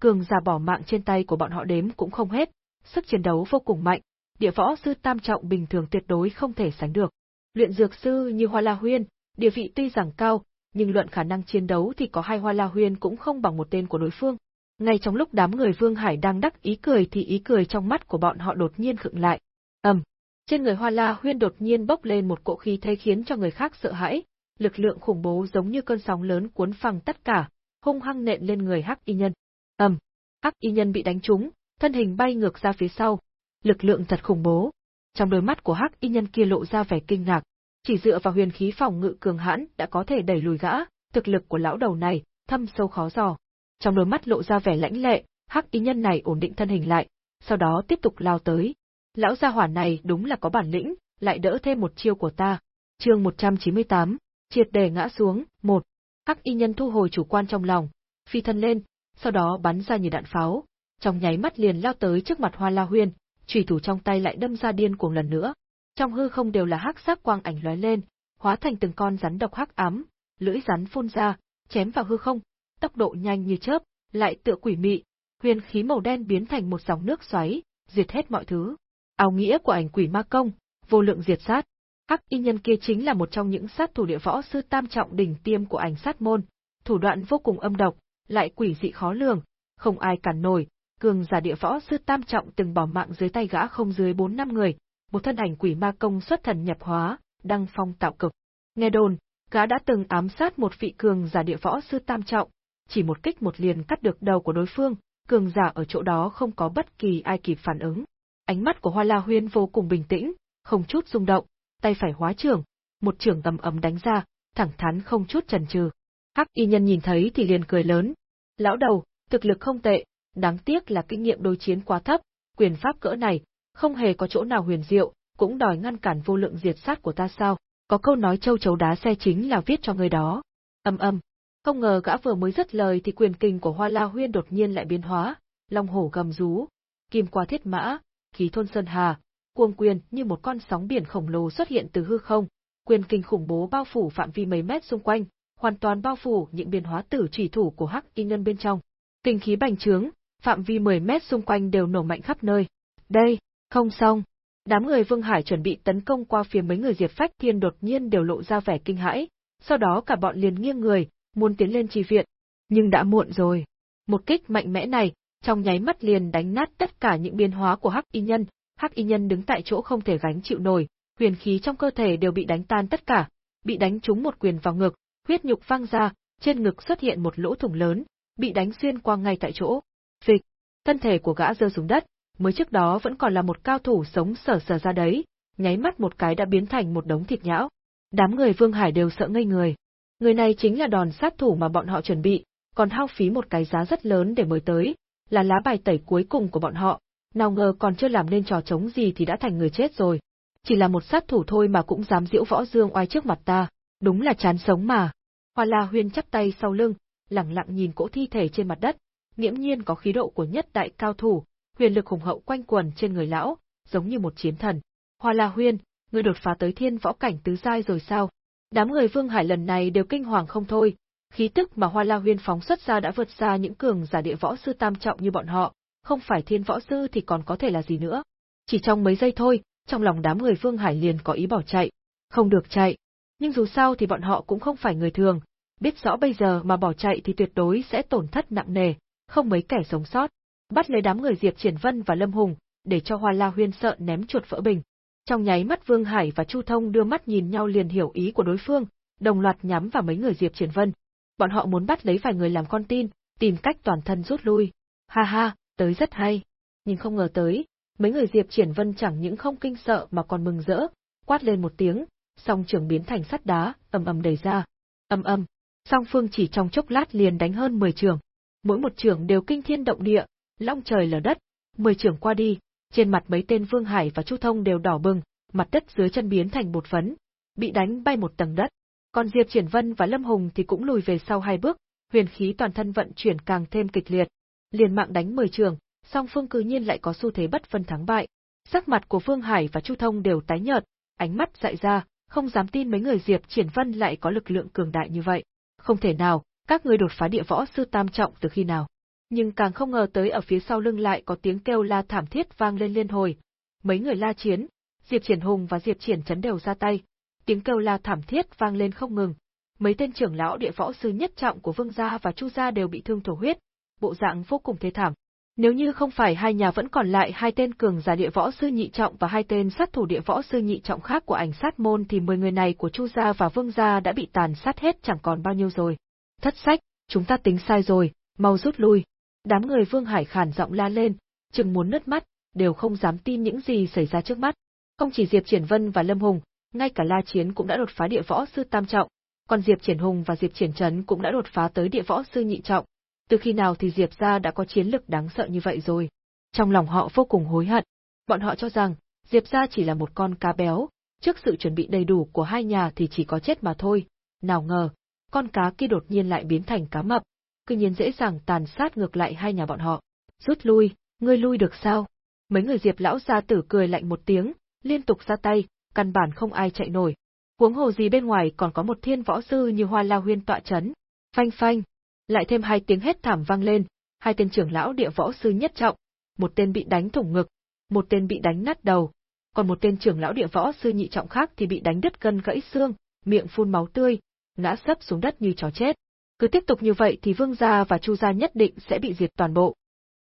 cường giả bỏ mạng trên tay của bọn họ đếm cũng không hết, sức chiến đấu vô cùng mạnh, địa võ sư tam trọng bình thường tuyệt đối không thể sánh được. Luyện dược sư như Hoa La Huyên, địa vị tuy rằng cao, nhưng luận khả năng chiến đấu thì có hai Hoa La Huyên cũng không bằng một tên của đối phương. Ngay trong lúc đám người Vương Hải đang đắc ý cười thì ý cười trong mắt của bọn họ đột nhiên khựng lại. Ầm, trên người Hoa La Huyên đột nhiên bốc lên một cỗ khí thế khiến cho người khác sợ hãi, lực lượng khủng bố giống như cơn sóng lớn cuốn phăng tất cả, hung hăng nện lên người Hắc Y Nhân. Ầm, Hắc Y Nhân bị đánh trúng, thân hình bay ngược ra phía sau, lực lượng thật khủng bố. Trong đôi mắt của Hắc Y Nhân kia lộ ra vẻ kinh ngạc, chỉ dựa vào huyền khí phòng ngự cường hãn đã có thể đẩy lùi gã, thực lực của lão đầu này thâm sâu khó dò. Trong đôi mắt lộ ra vẻ lãnh lệ, Hắc Y Nhân này ổn định thân hình lại, sau đó tiếp tục lao tới. Lão gia hỏa này đúng là có bản lĩnh, lại đỡ thêm một chiêu của ta. Chương 198, triệt đề ngã xuống, một. Hắc Y Nhân thu hồi chủ quan trong lòng, phi thân lên, sau đó bắn ra như đạn pháo, trong nháy mắt liền lao tới trước mặt Hoa La Huyên, chủy thủ trong tay lại đâm ra điên cuồng lần nữa. Trong hư không đều là hắc sắc quang ảnh lóe lên, hóa thành từng con rắn độc hắc ám, lưỡi rắn phun ra, chém vào hư không, tốc độ nhanh như chớp, lại tựa quỷ mị, huyền khí màu đen biến thành một dòng nước xoáy, diệt hết mọi thứ. Áo nghĩa của ảnh quỷ ma công, vô lượng diệt sát. Hắc y nhân kia chính là một trong những sát thủ địa võ sư tam trọng đỉnh tiêm của ảnh sát môn, thủ đoạn vô cùng âm độc, lại quỷ dị khó lường, không ai cản nổi, cường giả địa võ sư tam trọng từng bỏ mạng dưới tay gã không dưới bốn năm người, một thân ảnh quỷ ma công xuất thần nhập hóa, đăng phong tạo cực. Nghe đồn, gã đã từng ám sát một vị cường giả địa võ sư tam trọng, chỉ một kích một liền cắt được đầu của đối phương, cường giả ở chỗ đó không có bất kỳ ai kịp phản ứng. Ánh mắt của Hoa La Huyên vô cùng bình tĩnh, không chút rung động, tay phải hóa trưởng, một trưởng tầm ấm đánh ra, thẳng thắn không chút chần chừ. Hắc y nhân nhìn thấy thì liền cười lớn. Lão đầu, thực lực không tệ, đáng tiếc là kinh nghiệm đối chiến quá thấp, quyền pháp cỡ này, không hề có chỗ nào huyền diệu, cũng đòi ngăn cản vô lượng diệt sát của ta sao? Có câu nói châu chấu đá xe chính là viết cho người đó. Âm âm. Không ngờ gã vừa mới dứt lời thì quyền kình của Hoa La Huyên đột nhiên lại biến hóa, long hổ gầm rú, kim qua thiết mã, khí thôn sơn hà, cuồng quyền như một con sóng biển khổng lồ xuất hiện từ hư không, quyền kình khủng bố bao phủ phạm vi mấy mét xung quanh, hoàn toàn bao phủ những biến hóa tử chỉ thủ của Hắc Y Nhân bên trong. Kinh khí bành trướng, phạm vi 10 mét xung quanh đều nổ mạnh khắp nơi. Đây, không xong. Đám người Vương Hải chuẩn bị tấn công qua phía mấy người Diệp Phách Thiên đột nhiên đều lộ ra vẻ kinh hãi, sau đó cả bọn liền nghiêng người, muốn tiến lên trì viện. Nhưng đã muộn rồi. Một kích mạnh mẽ này, trong nháy mắt liền đánh nát tất cả những biến hóa của Hắc Y Nhân, Hắc Y Nhân đứng tại chỗ không thể gánh chịu nổi, huyền khí trong cơ thể đều bị đánh tan tất cả, bị đánh trúng một quyền vào ngực, huyết nhục văng ra, trên ngực xuất hiện một lỗ thủng lớn, bị đánh xuyên qua ngay tại chỗ. Phịch, thân thể của gã rơi xuống đất, mới trước đó vẫn còn là một cao thủ sống sờ sờ ra đấy, nháy mắt một cái đã biến thành một đống thịt nhão. Đám người Vương Hải đều sợ ngây người. Người này chính là đòn sát thủ mà bọn họ chuẩn bị, còn hao phí một cái giá rất lớn để mời tới, là lá bài tẩy cuối cùng của bọn họ, nào ngờ còn chưa làm nên trò chống gì thì đã thành người chết rồi. Chỉ là một sát thủ thôi mà cũng dám diễu võ dương oai trước mặt ta, đúng là chán sống mà. Hoa La Huyên chắp tay sau lưng, lặng lặng nhìn cỗ thi thể trên mặt đất, nghiễm nhiên có khí độ của nhất đại cao thủ, huyền lực hùng hậu quanh quần trên người lão, giống như một chiến thần. Hoa La Huyên, ngươi đột phá tới thiên võ cảnh tứ giai rồi sao? Đám người Vương Hải lần này đều kinh hoàng không thôi, khí tức mà Hoa La Huyên phóng xuất ra đã vượt xa những cường giả địa võ sư tam trọng như bọn họ, không phải thiên võ sư thì còn có thể là gì nữa. Chỉ trong mấy giây thôi, trong lòng đám người Vương Hải liền có ý bỏ chạy. Không được chạy. Nhưng dù sao thì bọn họ cũng không phải người thường, biết rõ bây giờ mà bỏ chạy thì tuyệt đối sẽ tổn thất nặng nề, không mấy kẻ sống sót. Bắt lấy đám người Diệp Triển Vân và Lâm Hùng, để cho Hoa La Huyên sợ ném chuột vỡ bình. Trong nháy mắt Vương Hải và Chu Thông đưa mắt nhìn nhau liền hiểu ý của đối phương, đồng loạt nhắm vào mấy người Diệp Triển Vân. Bọn họ muốn bắt lấy vài người làm con tin, tìm cách toàn thân rút lui. Ha ha, tới rất hay. Nhưng không ngờ tới, mấy người Diệp Triển Vân chẳng những không kinh sợ mà còn mừng rỡ, quát lên một tiếng, song trường biến thành sắt đá, ầm ầm đẩy ra. Ầm ầm, song phương chỉ trong chốc lát liền đánh hơn 10 trường. Mỗi một trường đều kinh thiên động địa, long trời lở đất, 10 trường qua đi, trên mặt mấy tên Vương Hải và Chu Thông đều đỏ bừng, mặt đất dưới chân biến thành bột phấn, bị đánh bay một tầng đất. Còn Diệp Triển Vân và Lâm Hùng thì cũng lùi về sau hai bước, huyền khí toàn thân vận chuyển càng thêm kịch liệt. Liền mạng đánh 10 trường, song phương Cư nhiên lại có xu thế bất phân thắng bại. Sắc mặt của Vương Hải và Chu Thông đều tái nhợt, ánh mắt dại ra, không dám tin mấy người Diệp Triển Vân lại có lực lượng cường đại như vậy. Không thể nào, các ngươi đột phá địa võ sư tam trọng từ khi nào? Nhưng càng không ngờ tới ở phía sau lưng lại có tiếng kêu la thảm thiết vang lên liên hồi. Mấy người la chiến, Diệp Triển Hùng và Diệp Triển Chấn đều ra tay, tiếng kêu la thảm thiết vang lên không ngừng. Mấy tên trưởng lão địa võ sư nhất trọng của Vương gia và Chu gia đều bị thương thổ huyết, bộ dạng vô cùng thê thảm. Nếu như không phải hai nhà vẫn còn lại hai tên cường giả địa võ sư nhị trọng và hai tên sát thủ địa võ sư nhị trọng khác của ảnh sát môn thì mười người này của Chu gia và Vương gia đã bị tàn sát hết chẳng còn bao nhiêu rồi. Thất sách, chúng ta tính sai rồi, mau rút lui. Đám người Vương Hải khản giọng la lên, chừng muốn nứt mắt, đều không dám tin những gì xảy ra trước mắt. Không chỉ Diệp Triển Vân và Lâm Hùng, ngay cả La Chiến cũng đã đột phá địa võ sư tam trọng, còn Diệp Triển Hùng và Diệp Triển Trấn cũng đã đột phá tới địa võ sư nhị trọng. Từ khi nào thì Diệp gia đã có chiến lực đáng sợ như vậy rồi? Trong lòng họ vô cùng hối hận. Bọn họ cho rằng, Diệp gia chỉ là một con cá béo, trước sự chuẩn bị đầy đủ của hai nhà thì chỉ có chết mà thôi. Nào ngờ, con cá kia đột nhiên lại biến thành cá mập, cư nhiên dễ dàng tàn sát ngược lại hai nhà bọn họ. Rút lui, ngươi lui được sao? Mấy người Diệp lão gia tử cười lạnh một tiếng, liên tục ra tay, căn bản không ai chạy nổi. Huống hồ gì bên ngoài còn có một thiên võ sư như Hoa La Huyên tọa chấn. Phanh phanh, lại thêm hai tiếng hét thảm vang lên, hai tên trưởng lão địa võ sư nhất trọng, một tên bị đánh thủng ngực, một tên bị đánh nát đầu, còn một tên trưởng lão địa võ sư nhị trọng khác thì bị đánh đứt gân gãy xương, miệng phun máu tươi, ngã sấp xuống đất như chó chết. Cứ tiếp tục như vậy thì Vương gia và Chu gia nhất định sẽ bị diệt toàn bộ.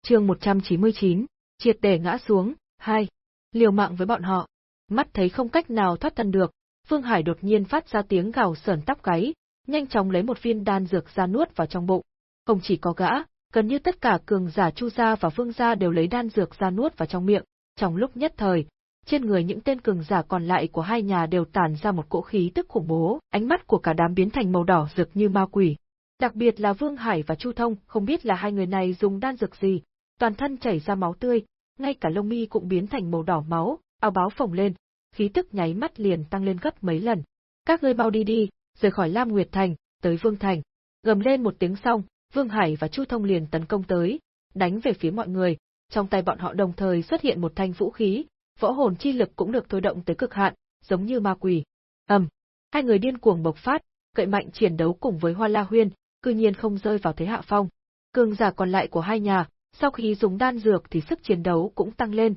Chương 199, triệt để ngã xuống, hai, liều mạng với bọn họ. Mắt thấy không cách nào thoát thân được, phương Hải đột nhiên phát ra tiếng gào sờn tóc gáy, nhanh chóng lấy một viên đan dược ra nuốt vào trong bụng. Không chỉ có gã, gần như tất cả cường giả Chu gia và Vương gia đều lấy đan dược ra nuốt vào trong miệng. Trong lúc nhất thời, trên người những tên cường giả còn lại của hai nhà đều tản ra một cỗ khí tức khủng bố, ánh mắt của cả đám biến thành màu đỏ rực như ma quỷ. Đặc biệt là Vương Hải và Chu Thông, không biết là hai người này dùng đan dược gì, toàn thân chảy ra máu tươi, ngay cả lông mi cũng biến thành màu đỏ máu, áo báo phồng lên, khí tức nháy mắt liền tăng lên gấp mấy lần. Các ngươi mau đi đi, rời khỏi Lam Nguyệt Thành, tới Vương Thành. Gầm lên một tiếng xong, Vương Hải và Chu Thông liền tấn công tới, đánh về phía mọi người, trong tay bọn họ đồng thời xuất hiện một thanh vũ khí, võ hồn chi lực cũng được thôi động tới cực hạn, giống như ma quỷ. Ầm, hai người điên cuồng bộc phát, cậy mạnh chiến đấu cùng với Hoa La Huyên, cư nhiên không rơi vào thế hạ phong. Cường giả còn lại của hai nhà, sau khi dùng đan dược thì sức chiến đấu cũng tăng lên.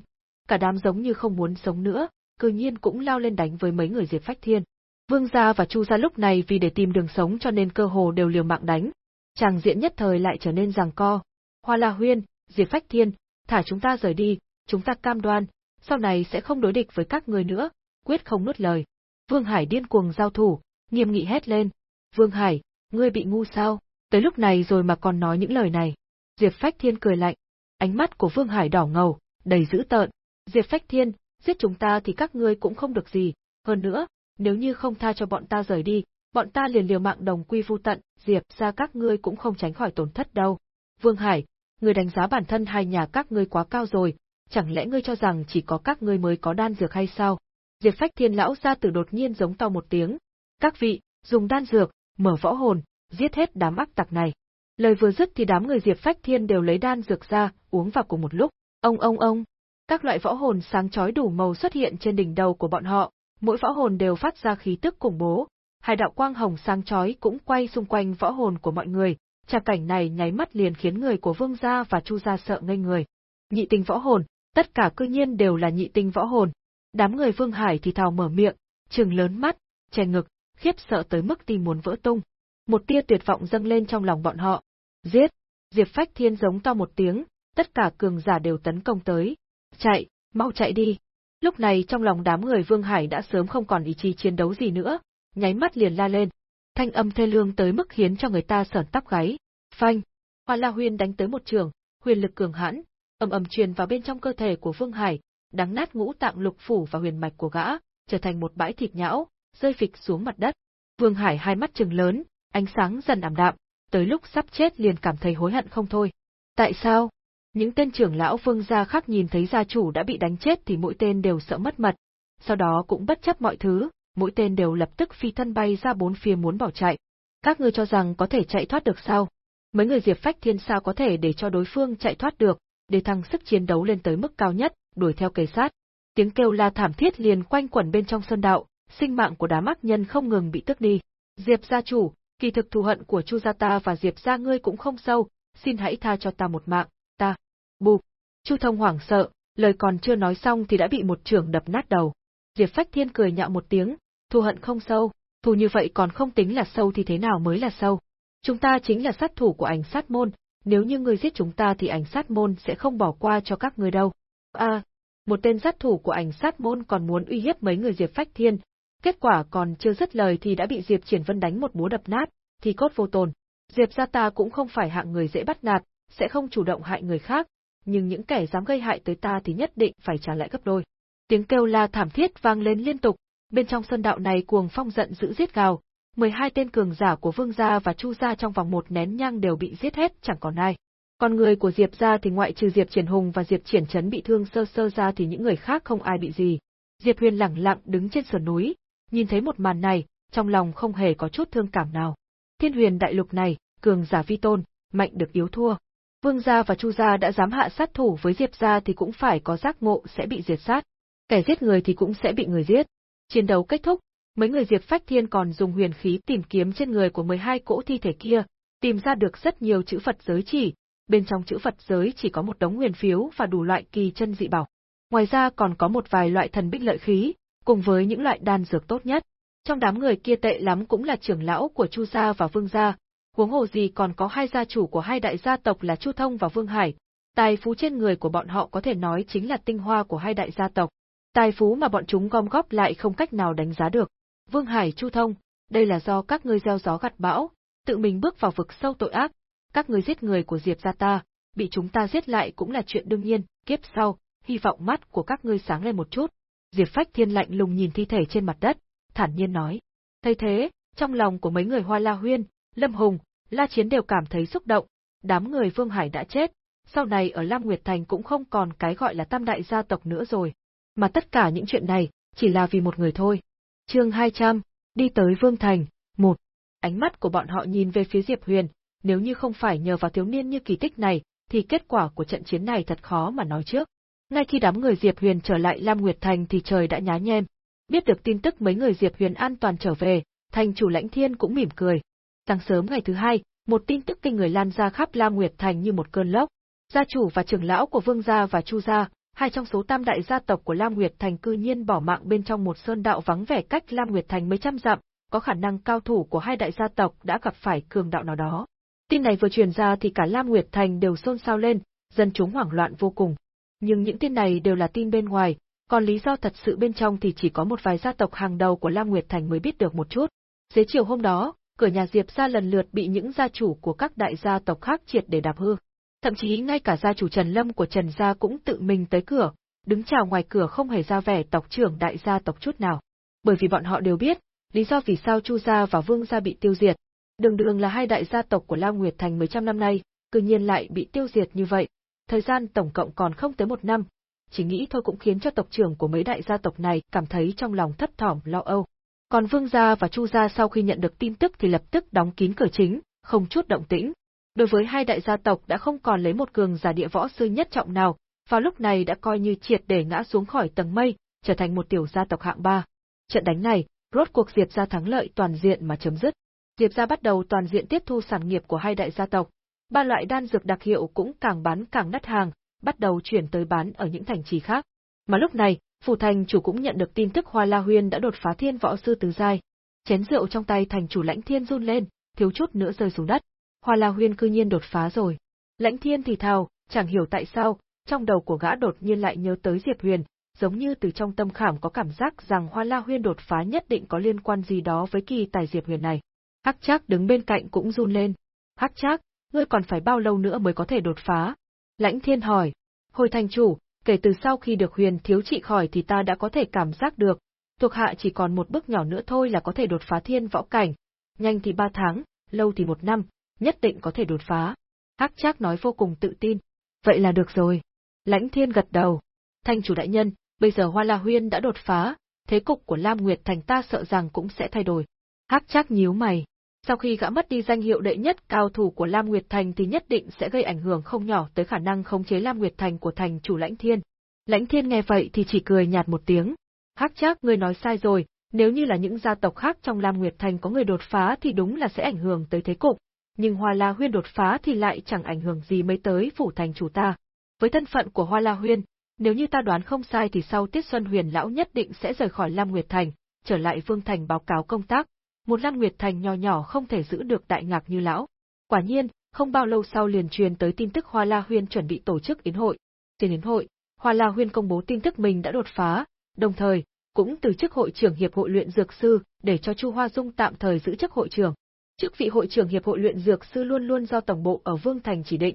cả đám giống như không muốn sống nữa, cư nhiên cũng lao lên đánh với mấy người Diệp Phách Thiên. Vương gia và Chu gia lúc này vì để tìm đường sống cho nên cơ hồ đều liều mạng đánh. Tràng diện nhất thời lại trở nên giằng co. Hoa La Huyên, Diệp Phách Thiên, thả chúng ta rời đi, chúng ta cam đoan, sau này sẽ không đối địch với các người nữa, quyết không nuốt lời. Vương Hải điên cuồng giao thủ, nghiêm nghị hét lên. Vương Hải, ngươi bị ngu sao? Tới lúc này rồi mà còn nói những lời này. Diệp Phách Thiên cười lạnh. Ánh mắt của Vương Hải đỏ ngầu, đầy dữ tợn. Diệp Phách Thiên, giết chúng ta thì các ngươi cũng không được gì. Hơn nữa, nếu như không tha cho bọn ta rời đi, bọn ta liền liều mạng đồng quy vu tận, Diệp ra các ngươi cũng không tránh khỏi tổn thất đâu. Vương Hải, ngươi đánh giá bản thân hai nhà các ngươi quá cao rồi, chẳng lẽ ngươi cho rằng chỉ có các ngươi mới có đan dược hay sao? Diệp Phách Thiên lão ra từ đột nhiên giống to một tiếng. Các vị, dùng đan dược, mở võ hồn, giết hết đám ác tặc này. Lời vừa dứt thì đám người Diệp Phách Thiên đều lấy đan dược ra, uống vào cùng một lúc. Ông ông ông, các loại võ hồn sáng chói đủ màu xuất hiện trên đỉnh đầu của bọn họ, mỗi võ hồn đều phát ra khí tức khủng bố. Hai đạo quang hồng sáng chói cũng quay xung quanh võ hồn của mọi người, Trà cảnh này nháy mắt liền khiến người của Vương gia và Chu gia sợ ngây người. Nhị tinh võ hồn, tất cả cư nhiên đều là nhị tinh võ hồn. Đám người Vương Hải thì thào mở miệng, trừng lớn mắt, che ngực, khiếp sợ tới mức tim muốn vỡ tung. Một tia tuyệt vọng dâng lên trong lòng bọn họ. Giết! Diệp Phách Thiên giống to một tiếng, tất cả cường giả đều tấn công tới. Chạy, mau chạy đi! Lúc này trong lòng đám người Vương Hải đã sớm không còn ý chí chiến đấu gì nữa, nháy mắt liền la lên. Thanh âm thê lương tới mức khiến cho người ta sởn tóc gáy. Phanh! Hoa La Huyên đánh tới một trường, huyền lực cường hãn, ầm ầm truyền vào bên trong cơ thể của Vương Hải, đắng nát ngũ tạng lục phủ và huyền mạch của gã, trở thành một bãi thịt nhão, rơi phịch xuống mặt đất. Vương Hải hai mắt trừng lớn, ánh sáng dần ảm đạm, tới lúc sắp chết liền cảm thấy hối hận không thôi. Tại sao? Những tên trưởng lão Vương gia khác nhìn thấy gia chủ đã bị đánh chết thì mỗi tên đều sợ mất mật, sau đó cũng bất chấp mọi thứ, mỗi tên đều lập tức phi thân bay ra bốn phía muốn bỏ chạy. Các ngươi cho rằng có thể chạy thoát được sao? Mấy người Diệp Phách Thiên sao có thể để cho đối phương chạy thoát được, để thăng sức chiến đấu lên tới mức cao nhất, đuổi theo kề sát. Tiếng kêu la thảm thiết liền quanh quẩn bên trong sơn đạo, sinh mạng của đám ác nhân không ngừng bị tước đi. Diệp gia chủ, kỳ thực thù hận của Chu gia ta và Diệp gia ngươi cũng không sâu, xin hãy tha cho ta một mạng, ta. Bụp. Chu Thông hoảng sợ, lời còn chưa nói xong thì đã bị một trưởng đập nát đầu. Diệp Phách Thiên cười nhạo một tiếng, thù hận không sâu, thù như vậy còn không tính là sâu thì thế nào mới là sâu. Chúng ta chính là sát thủ của ảnh sát môn, nếu như ngươi giết chúng ta thì ảnh sát môn sẽ không bỏ qua cho các ngươi đâu. À, một tên sát thủ của ảnh sát môn còn muốn uy hiếp mấy người Diệp Phách Thiên, kết quả còn chưa dứt lời thì đã bị Diệp Triển Vân đánh một búa đập nát, thì cốt vô tồn. Diệp gia ta cũng không phải hạng người dễ bắt nạt, sẽ không chủ động hại người khác, nhưng những kẻ dám gây hại tới ta thì nhất định phải trả lại gấp đôi. Tiếng kêu la thảm thiết vang lên liên tục, bên trong sơn đạo này cuồng phong giận dữ giết gào, 12 tên cường giả của Vương gia và Chu gia trong vòng một nén nhang đều bị giết hết chẳng còn ai. Còn người của Diệp gia thì ngoại trừ Diệp Triển Hùng và Diệp Triển Chấn bị thương sơ sơ ra thì những người khác không ai bị gì. Diệp Huyền lẳng lặng đứng trên sườn núi, nhìn thấy một màn này, trong lòng không hề có chút thương cảm nào. Thiên Huyền đại lục này, cường giả vi tôn, mạnh được yếu thua. Vương gia và Chu gia đã dám hạ sát thủ với Diệp gia thì cũng phải có giác ngộ sẽ bị diệt sát. Kẻ giết người thì cũng sẽ bị người giết. Chiến đấu kết thúc, mấy người Diệp Phách Thiên còn dùng huyền khí tìm kiếm trên người của 12 cỗ thi thể kia, tìm ra được rất nhiều chữ Phật giới chỉ, bên trong chữ Phật giới chỉ có một đống huyền phiếu và đủ loại kỳ chân dị bảo. Ngoài ra còn có một vài loại thần binh lợi khí, cùng với những loại đan dược tốt nhất. Trong đám người kia tệ lắm cũng là trưởng lão của Chu gia và Vương gia, huống hồ gì còn có hai gia chủ của hai đại gia tộc là Chu Thông và Vương Hải. Tài phú trên người của bọn họ có thể nói chính là tinh hoa của hai đại gia tộc. Tài phú mà bọn chúng gom góp lại không cách nào đánh giá được. Vương Hải Chu Thông, đây là do các ngươi gieo gió gặt bão, tự mình bước vào vực sâu tội ác, các ngươi giết người của Diệp gia ta, bị chúng ta giết lại cũng là chuyện đương nhiên, kiếp sau, hy vọng mắt của các ngươi sáng lên một chút. Diệp Phách Thiên lạnh lùng nhìn thi thể trên mặt đất, thản nhiên nói. Thấy thế, trong lòng của mấy người Hoa La Huyên, Lâm Hùng, La Chiến đều cảm thấy xúc động, đám người Vương Hải đã chết, sau này ở Lam Nguyệt Thành cũng không còn cái gọi là tam đại gia tộc nữa rồi. Mà tất cả những chuyện này, chỉ là vì một người thôi. chương 200, đi tới Vương Thành, một. Ánh mắt của bọn họ nhìn về phía Diệp Huyền, nếu như không phải nhờ vào thiếu niên như kỳ tích này, thì kết quả của trận chiến này thật khó mà nói trước. Ngay khi đám người Diệp Huyền trở lại Lam Nguyệt Thành thì trời đã nhá nhem. Biết được tin tức mấy người Diệp Huyền an toàn trở về, thành chủ lãnh thiên cũng mỉm cười. Sáng sớm ngày thứ hai, một tin tức kinh người lan ra khắp Lam Nguyệt Thành như một cơn lốc. Gia chủ và trưởng lão của Vương gia và Chu gia, hai trong số tam đại gia tộc của Lam Nguyệt Thành cư nhiên bỏ mạng bên trong một sơn đạo vắng vẻ cách Lam Nguyệt Thành mấy trăm dặm, có khả năng cao thủ của hai đại gia tộc đã gặp phải cường đạo nào đó. Tin này vừa truyền ra thì cả Lam Nguyệt Thành đều xôn xao lên, dân chúng hoảng loạn vô cùng. Nhưng những tin này đều là tin bên ngoài, còn lý do thật sự bên trong thì chỉ có một vài gia tộc hàng đầu của Lam Nguyệt Thành mới biết được một chút. Dưới chiều hôm đó, cửa nhà Diệp gia lần lượt bị những gia chủ của các đại gia tộc khác triệt để đạp hư. Thậm chí ngay cả gia chủ Trần Lâm của Trần gia cũng tự mình tới cửa, đứng chào ngoài cửa không hề ra vẻ tộc trưởng đại gia tộc chút nào. Bởi vì bọn họ đều biết, lý do vì sao Chu gia và Vương gia bị tiêu diệt. Đường đường là hai đại gia tộc của Lam Nguyệt Thành mấy trăm năm nay, cư nhiên lại bị tiêu diệt như vậy. Thời gian tổng cộng còn không tới một năm, chỉ nghĩ thôi cũng khiến cho tộc trưởng của mấy đại gia tộc này cảm thấy trong lòng thấp thỏm lo âu. Còn Vương gia và Chu gia sau khi nhận được tin tức thì lập tức đóng kín cửa chính, không chút động tĩnh. Đối với hai đại gia tộc đã không còn lấy một cường giả địa võ sư nhất trọng nào, vào lúc này đã coi như triệt để ngã xuống khỏi tầng mây, trở thành một tiểu gia tộc hạng ba. Trận đánh này, rốt cuộc Diệp gia thắng lợi toàn diện mà chấm dứt. Diệp gia bắt đầu toàn diện tiếp thu sản nghiệp của hai đại gia tộc. Ba loại đan dược đặc hiệu cũng càng bán càng đắt hàng, bắt đầu chuyển tới bán ở những thành trì khác. Mà lúc này, phủ thành chủ cũng nhận được tin tức Hoa La Huyên đã đột phá thiên võ sư tứ giai. Chén rượu trong tay thành chủ Lãnh Thiên run lên, thiếu chút nữa rơi xuống đất. Hoa La Huyên cư nhiên đột phá rồi. Lãnh Thiên thì thào, chẳng hiểu tại sao, trong đầu của gã đột nhiên lại nhớ tới Diệp Huyền, giống như từ trong tâm khảm có cảm giác rằng Hoa La Huyên đột phá nhất định có liên quan gì đó với kỳ tài Diệp Huyền này. Hắc Trác đứng bên cạnh cũng run lên. Hắc Trác, ngươi còn phải bao lâu nữa mới có thể đột phá? Lãnh Thiên hỏi. Hồi thành chủ, kể từ sau khi được Huyền thiếu trị khỏi thì ta đã có thể cảm giác được, thuộc hạ chỉ còn một bước nhỏ nữa thôi là có thể đột phá thiên võ cảnh. Nhanh thì ba tháng, lâu thì một năm, nhất định có thể đột phá. Hắc Trác nói vô cùng tự tin. Vậy là được rồi. Lãnh Thiên gật đầu. Thanh chủ đại nhân, bây giờ Hoa La Huyên đã đột phá, thế cục của Lam Nguyệt Thành ta sợ rằng cũng sẽ thay đổi. Hắc Trác nhíu mày. Sau khi gã mất đi danh hiệu đệ nhất cao thủ của Lam Nguyệt Thành thì nhất định sẽ gây ảnh hưởng không nhỏ tới khả năng khống chế Lam Nguyệt Thành của thành chủ Lãnh Thiên. Lãnh Thiên nghe vậy thì chỉ cười nhạt một tiếng. Hắc chắc ngươi nói sai rồi, nếu như là những gia tộc khác trong Lam Nguyệt Thành có người đột phá thì đúng là sẽ ảnh hưởng tới thế cục, nhưng Hoa La Huyên đột phá thì lại chẳng ảnh hưởng gì mấy tới phủ thành chủ ta. Với thân phận của Hoa La Huyên, nếu như ta đoán không sai thì sau Tiết Xuân Huyền lão nhất định sẽ rời khỏi Lam Nguyệt Thành, trở lại Vương Thành báo cáo công tác. Một Lam Nguyệt Thành nhỏ nhỏ không thể giữ được đại ngạc như lão. Quả nhiên, không bao lâu sau liền truyền tới tin tức Hoa La Huyên chuẩn bị tổ chức yến hội. Trên yến hội, Hoa La Huyên công bố tin tức mình đã đột phá, đồng thời cũng từ chức hội trưởng hiệp hội luyện dược sư, để cho Chu Hoa Dung tạm thời giữ chức hội trưởng. Chức vị hội trưởng hiệp hội luyện dược sư luôn luôn do tổng bộ ở Vương Thành chỉ định,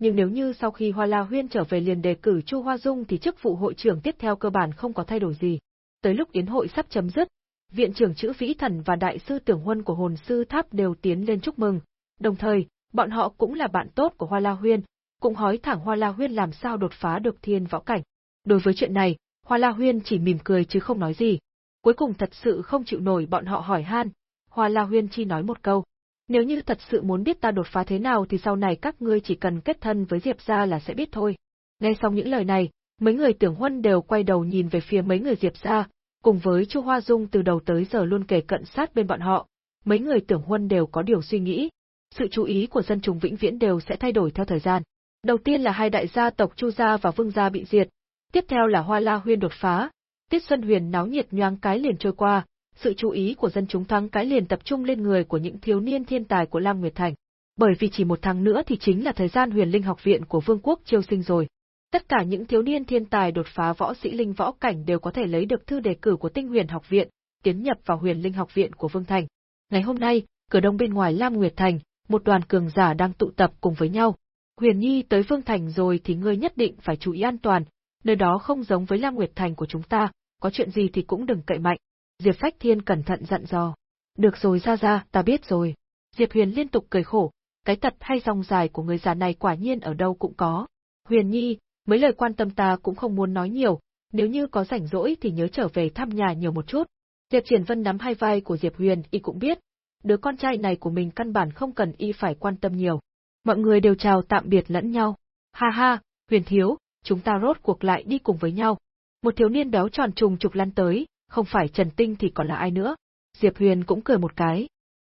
nhưng nếu như sau khi Hoa La Huyên trở về liền đề cử Chu Hoa Dung thì chức vụ hội trưởng tiếp theo cơ bản không có thay đổi gì. Tới lúc yến hội sắp chấm dứt, viện trưởng chữ Vĩ Thần và đại sư Tưởng Huân của Hồn sư Tháp đều tiến lên chúc mừng, đồng thời, bọn họ cũng là bạn tốt của Hoa La Huyên, cũng hỏi thẳng Hoa La Huyên làm sao đột phá được thiên võ cảnh. Đối với chuyện này, Hoa La Huyên chỉ mỉm cười chứ không nói gì. Cuối cùng thật sự không chịu nổi bọn họ hỏi han, Hoa La Huyên chi nói một câu, nếu như thật sự muốn biết ta đột phá thế nào thì sau này các ngươi chỉ cần kết thân với Diệp gia là sẽ biết thôi. Nghe xong những lời này, mấy người tưởng huân đều quay đầu nhìn về phía mấy người Diệp gia, cùng với Chu Hoa Dung từ đầu tới giờ luôn kề cận sát bên bọn họ. Mấy người tưởng huân đều có điều suy nghĩ. Sự chú ý của dân chúng vĩnh viễn đều sẽ thay đổi theo thời gian. Đầu tiên là hai đại gia tộc Chu gia và Vương gia bị diệt, tiếp theo là Hoa La Huyên đột phá. Tiết Xuân Huyền náo nhiệt nhoáng cái liền trôi qua, sự chú ý của dân chúng thoáng cái liền tập trung lên người của những thiếu niên thiên tài của Lam Nguyệt Thành. Bởi vì chỉ một tháng nữa thì chính là thời gian huyền linh học viện của vương quốc chiêu sinh rồi. Tất cả những thiếu niên thiên tài đột phá võ sĩ linh võ cảnh đều có thể lấy được thư đề cử của tinh huyền học viện, tiến nhập vào huyền linh học viện của Vương Thành. Ngày hôm nay, cửa đông bên ngoài Lam Nguyệt Thành, một đoàn cường giả đang tụ tập cùng với nhau. Huyền Nhi tới Vương Thành rồi thì ngươi nhất định phải chú ý an toàn, nơi đó không giống với Lam Nguyệt Thành của chúng ta, có chuyện gì thì cũng đừng cậy mạnh. Diệp Phách Thiên cẩn thận dặn dò. Được rồi ra ra, ta biết rồi. Diệp Huyền liên tục cười khổ, cái tật hay dòng dài của người già này quả nhiên ở đâu cũng có. Huyền Nhi, mấy lời quan tâm ta cũng không muốn nói nhiều, nếu như có rảnh rỗi thì nhớ trở về thăm nhà nhiều một chút. Diệp Triển Vân nắm hai vai của Diệp Huyền, y cũng biết, đứa con trai này của mình căn bản không cần y phải quan tâm nhiều. Mọi người đều chào tạm biệt lẫn nhau. Ha ha, Huyền thiếu, chúng ta rốt cuộc lại đi cùng với nhau. Một thiếu niên béo tròn trùng trục lăn tới, không phải Trần Tinh thì còn là ai nữa. Diệp Huyền cũng cười một cái.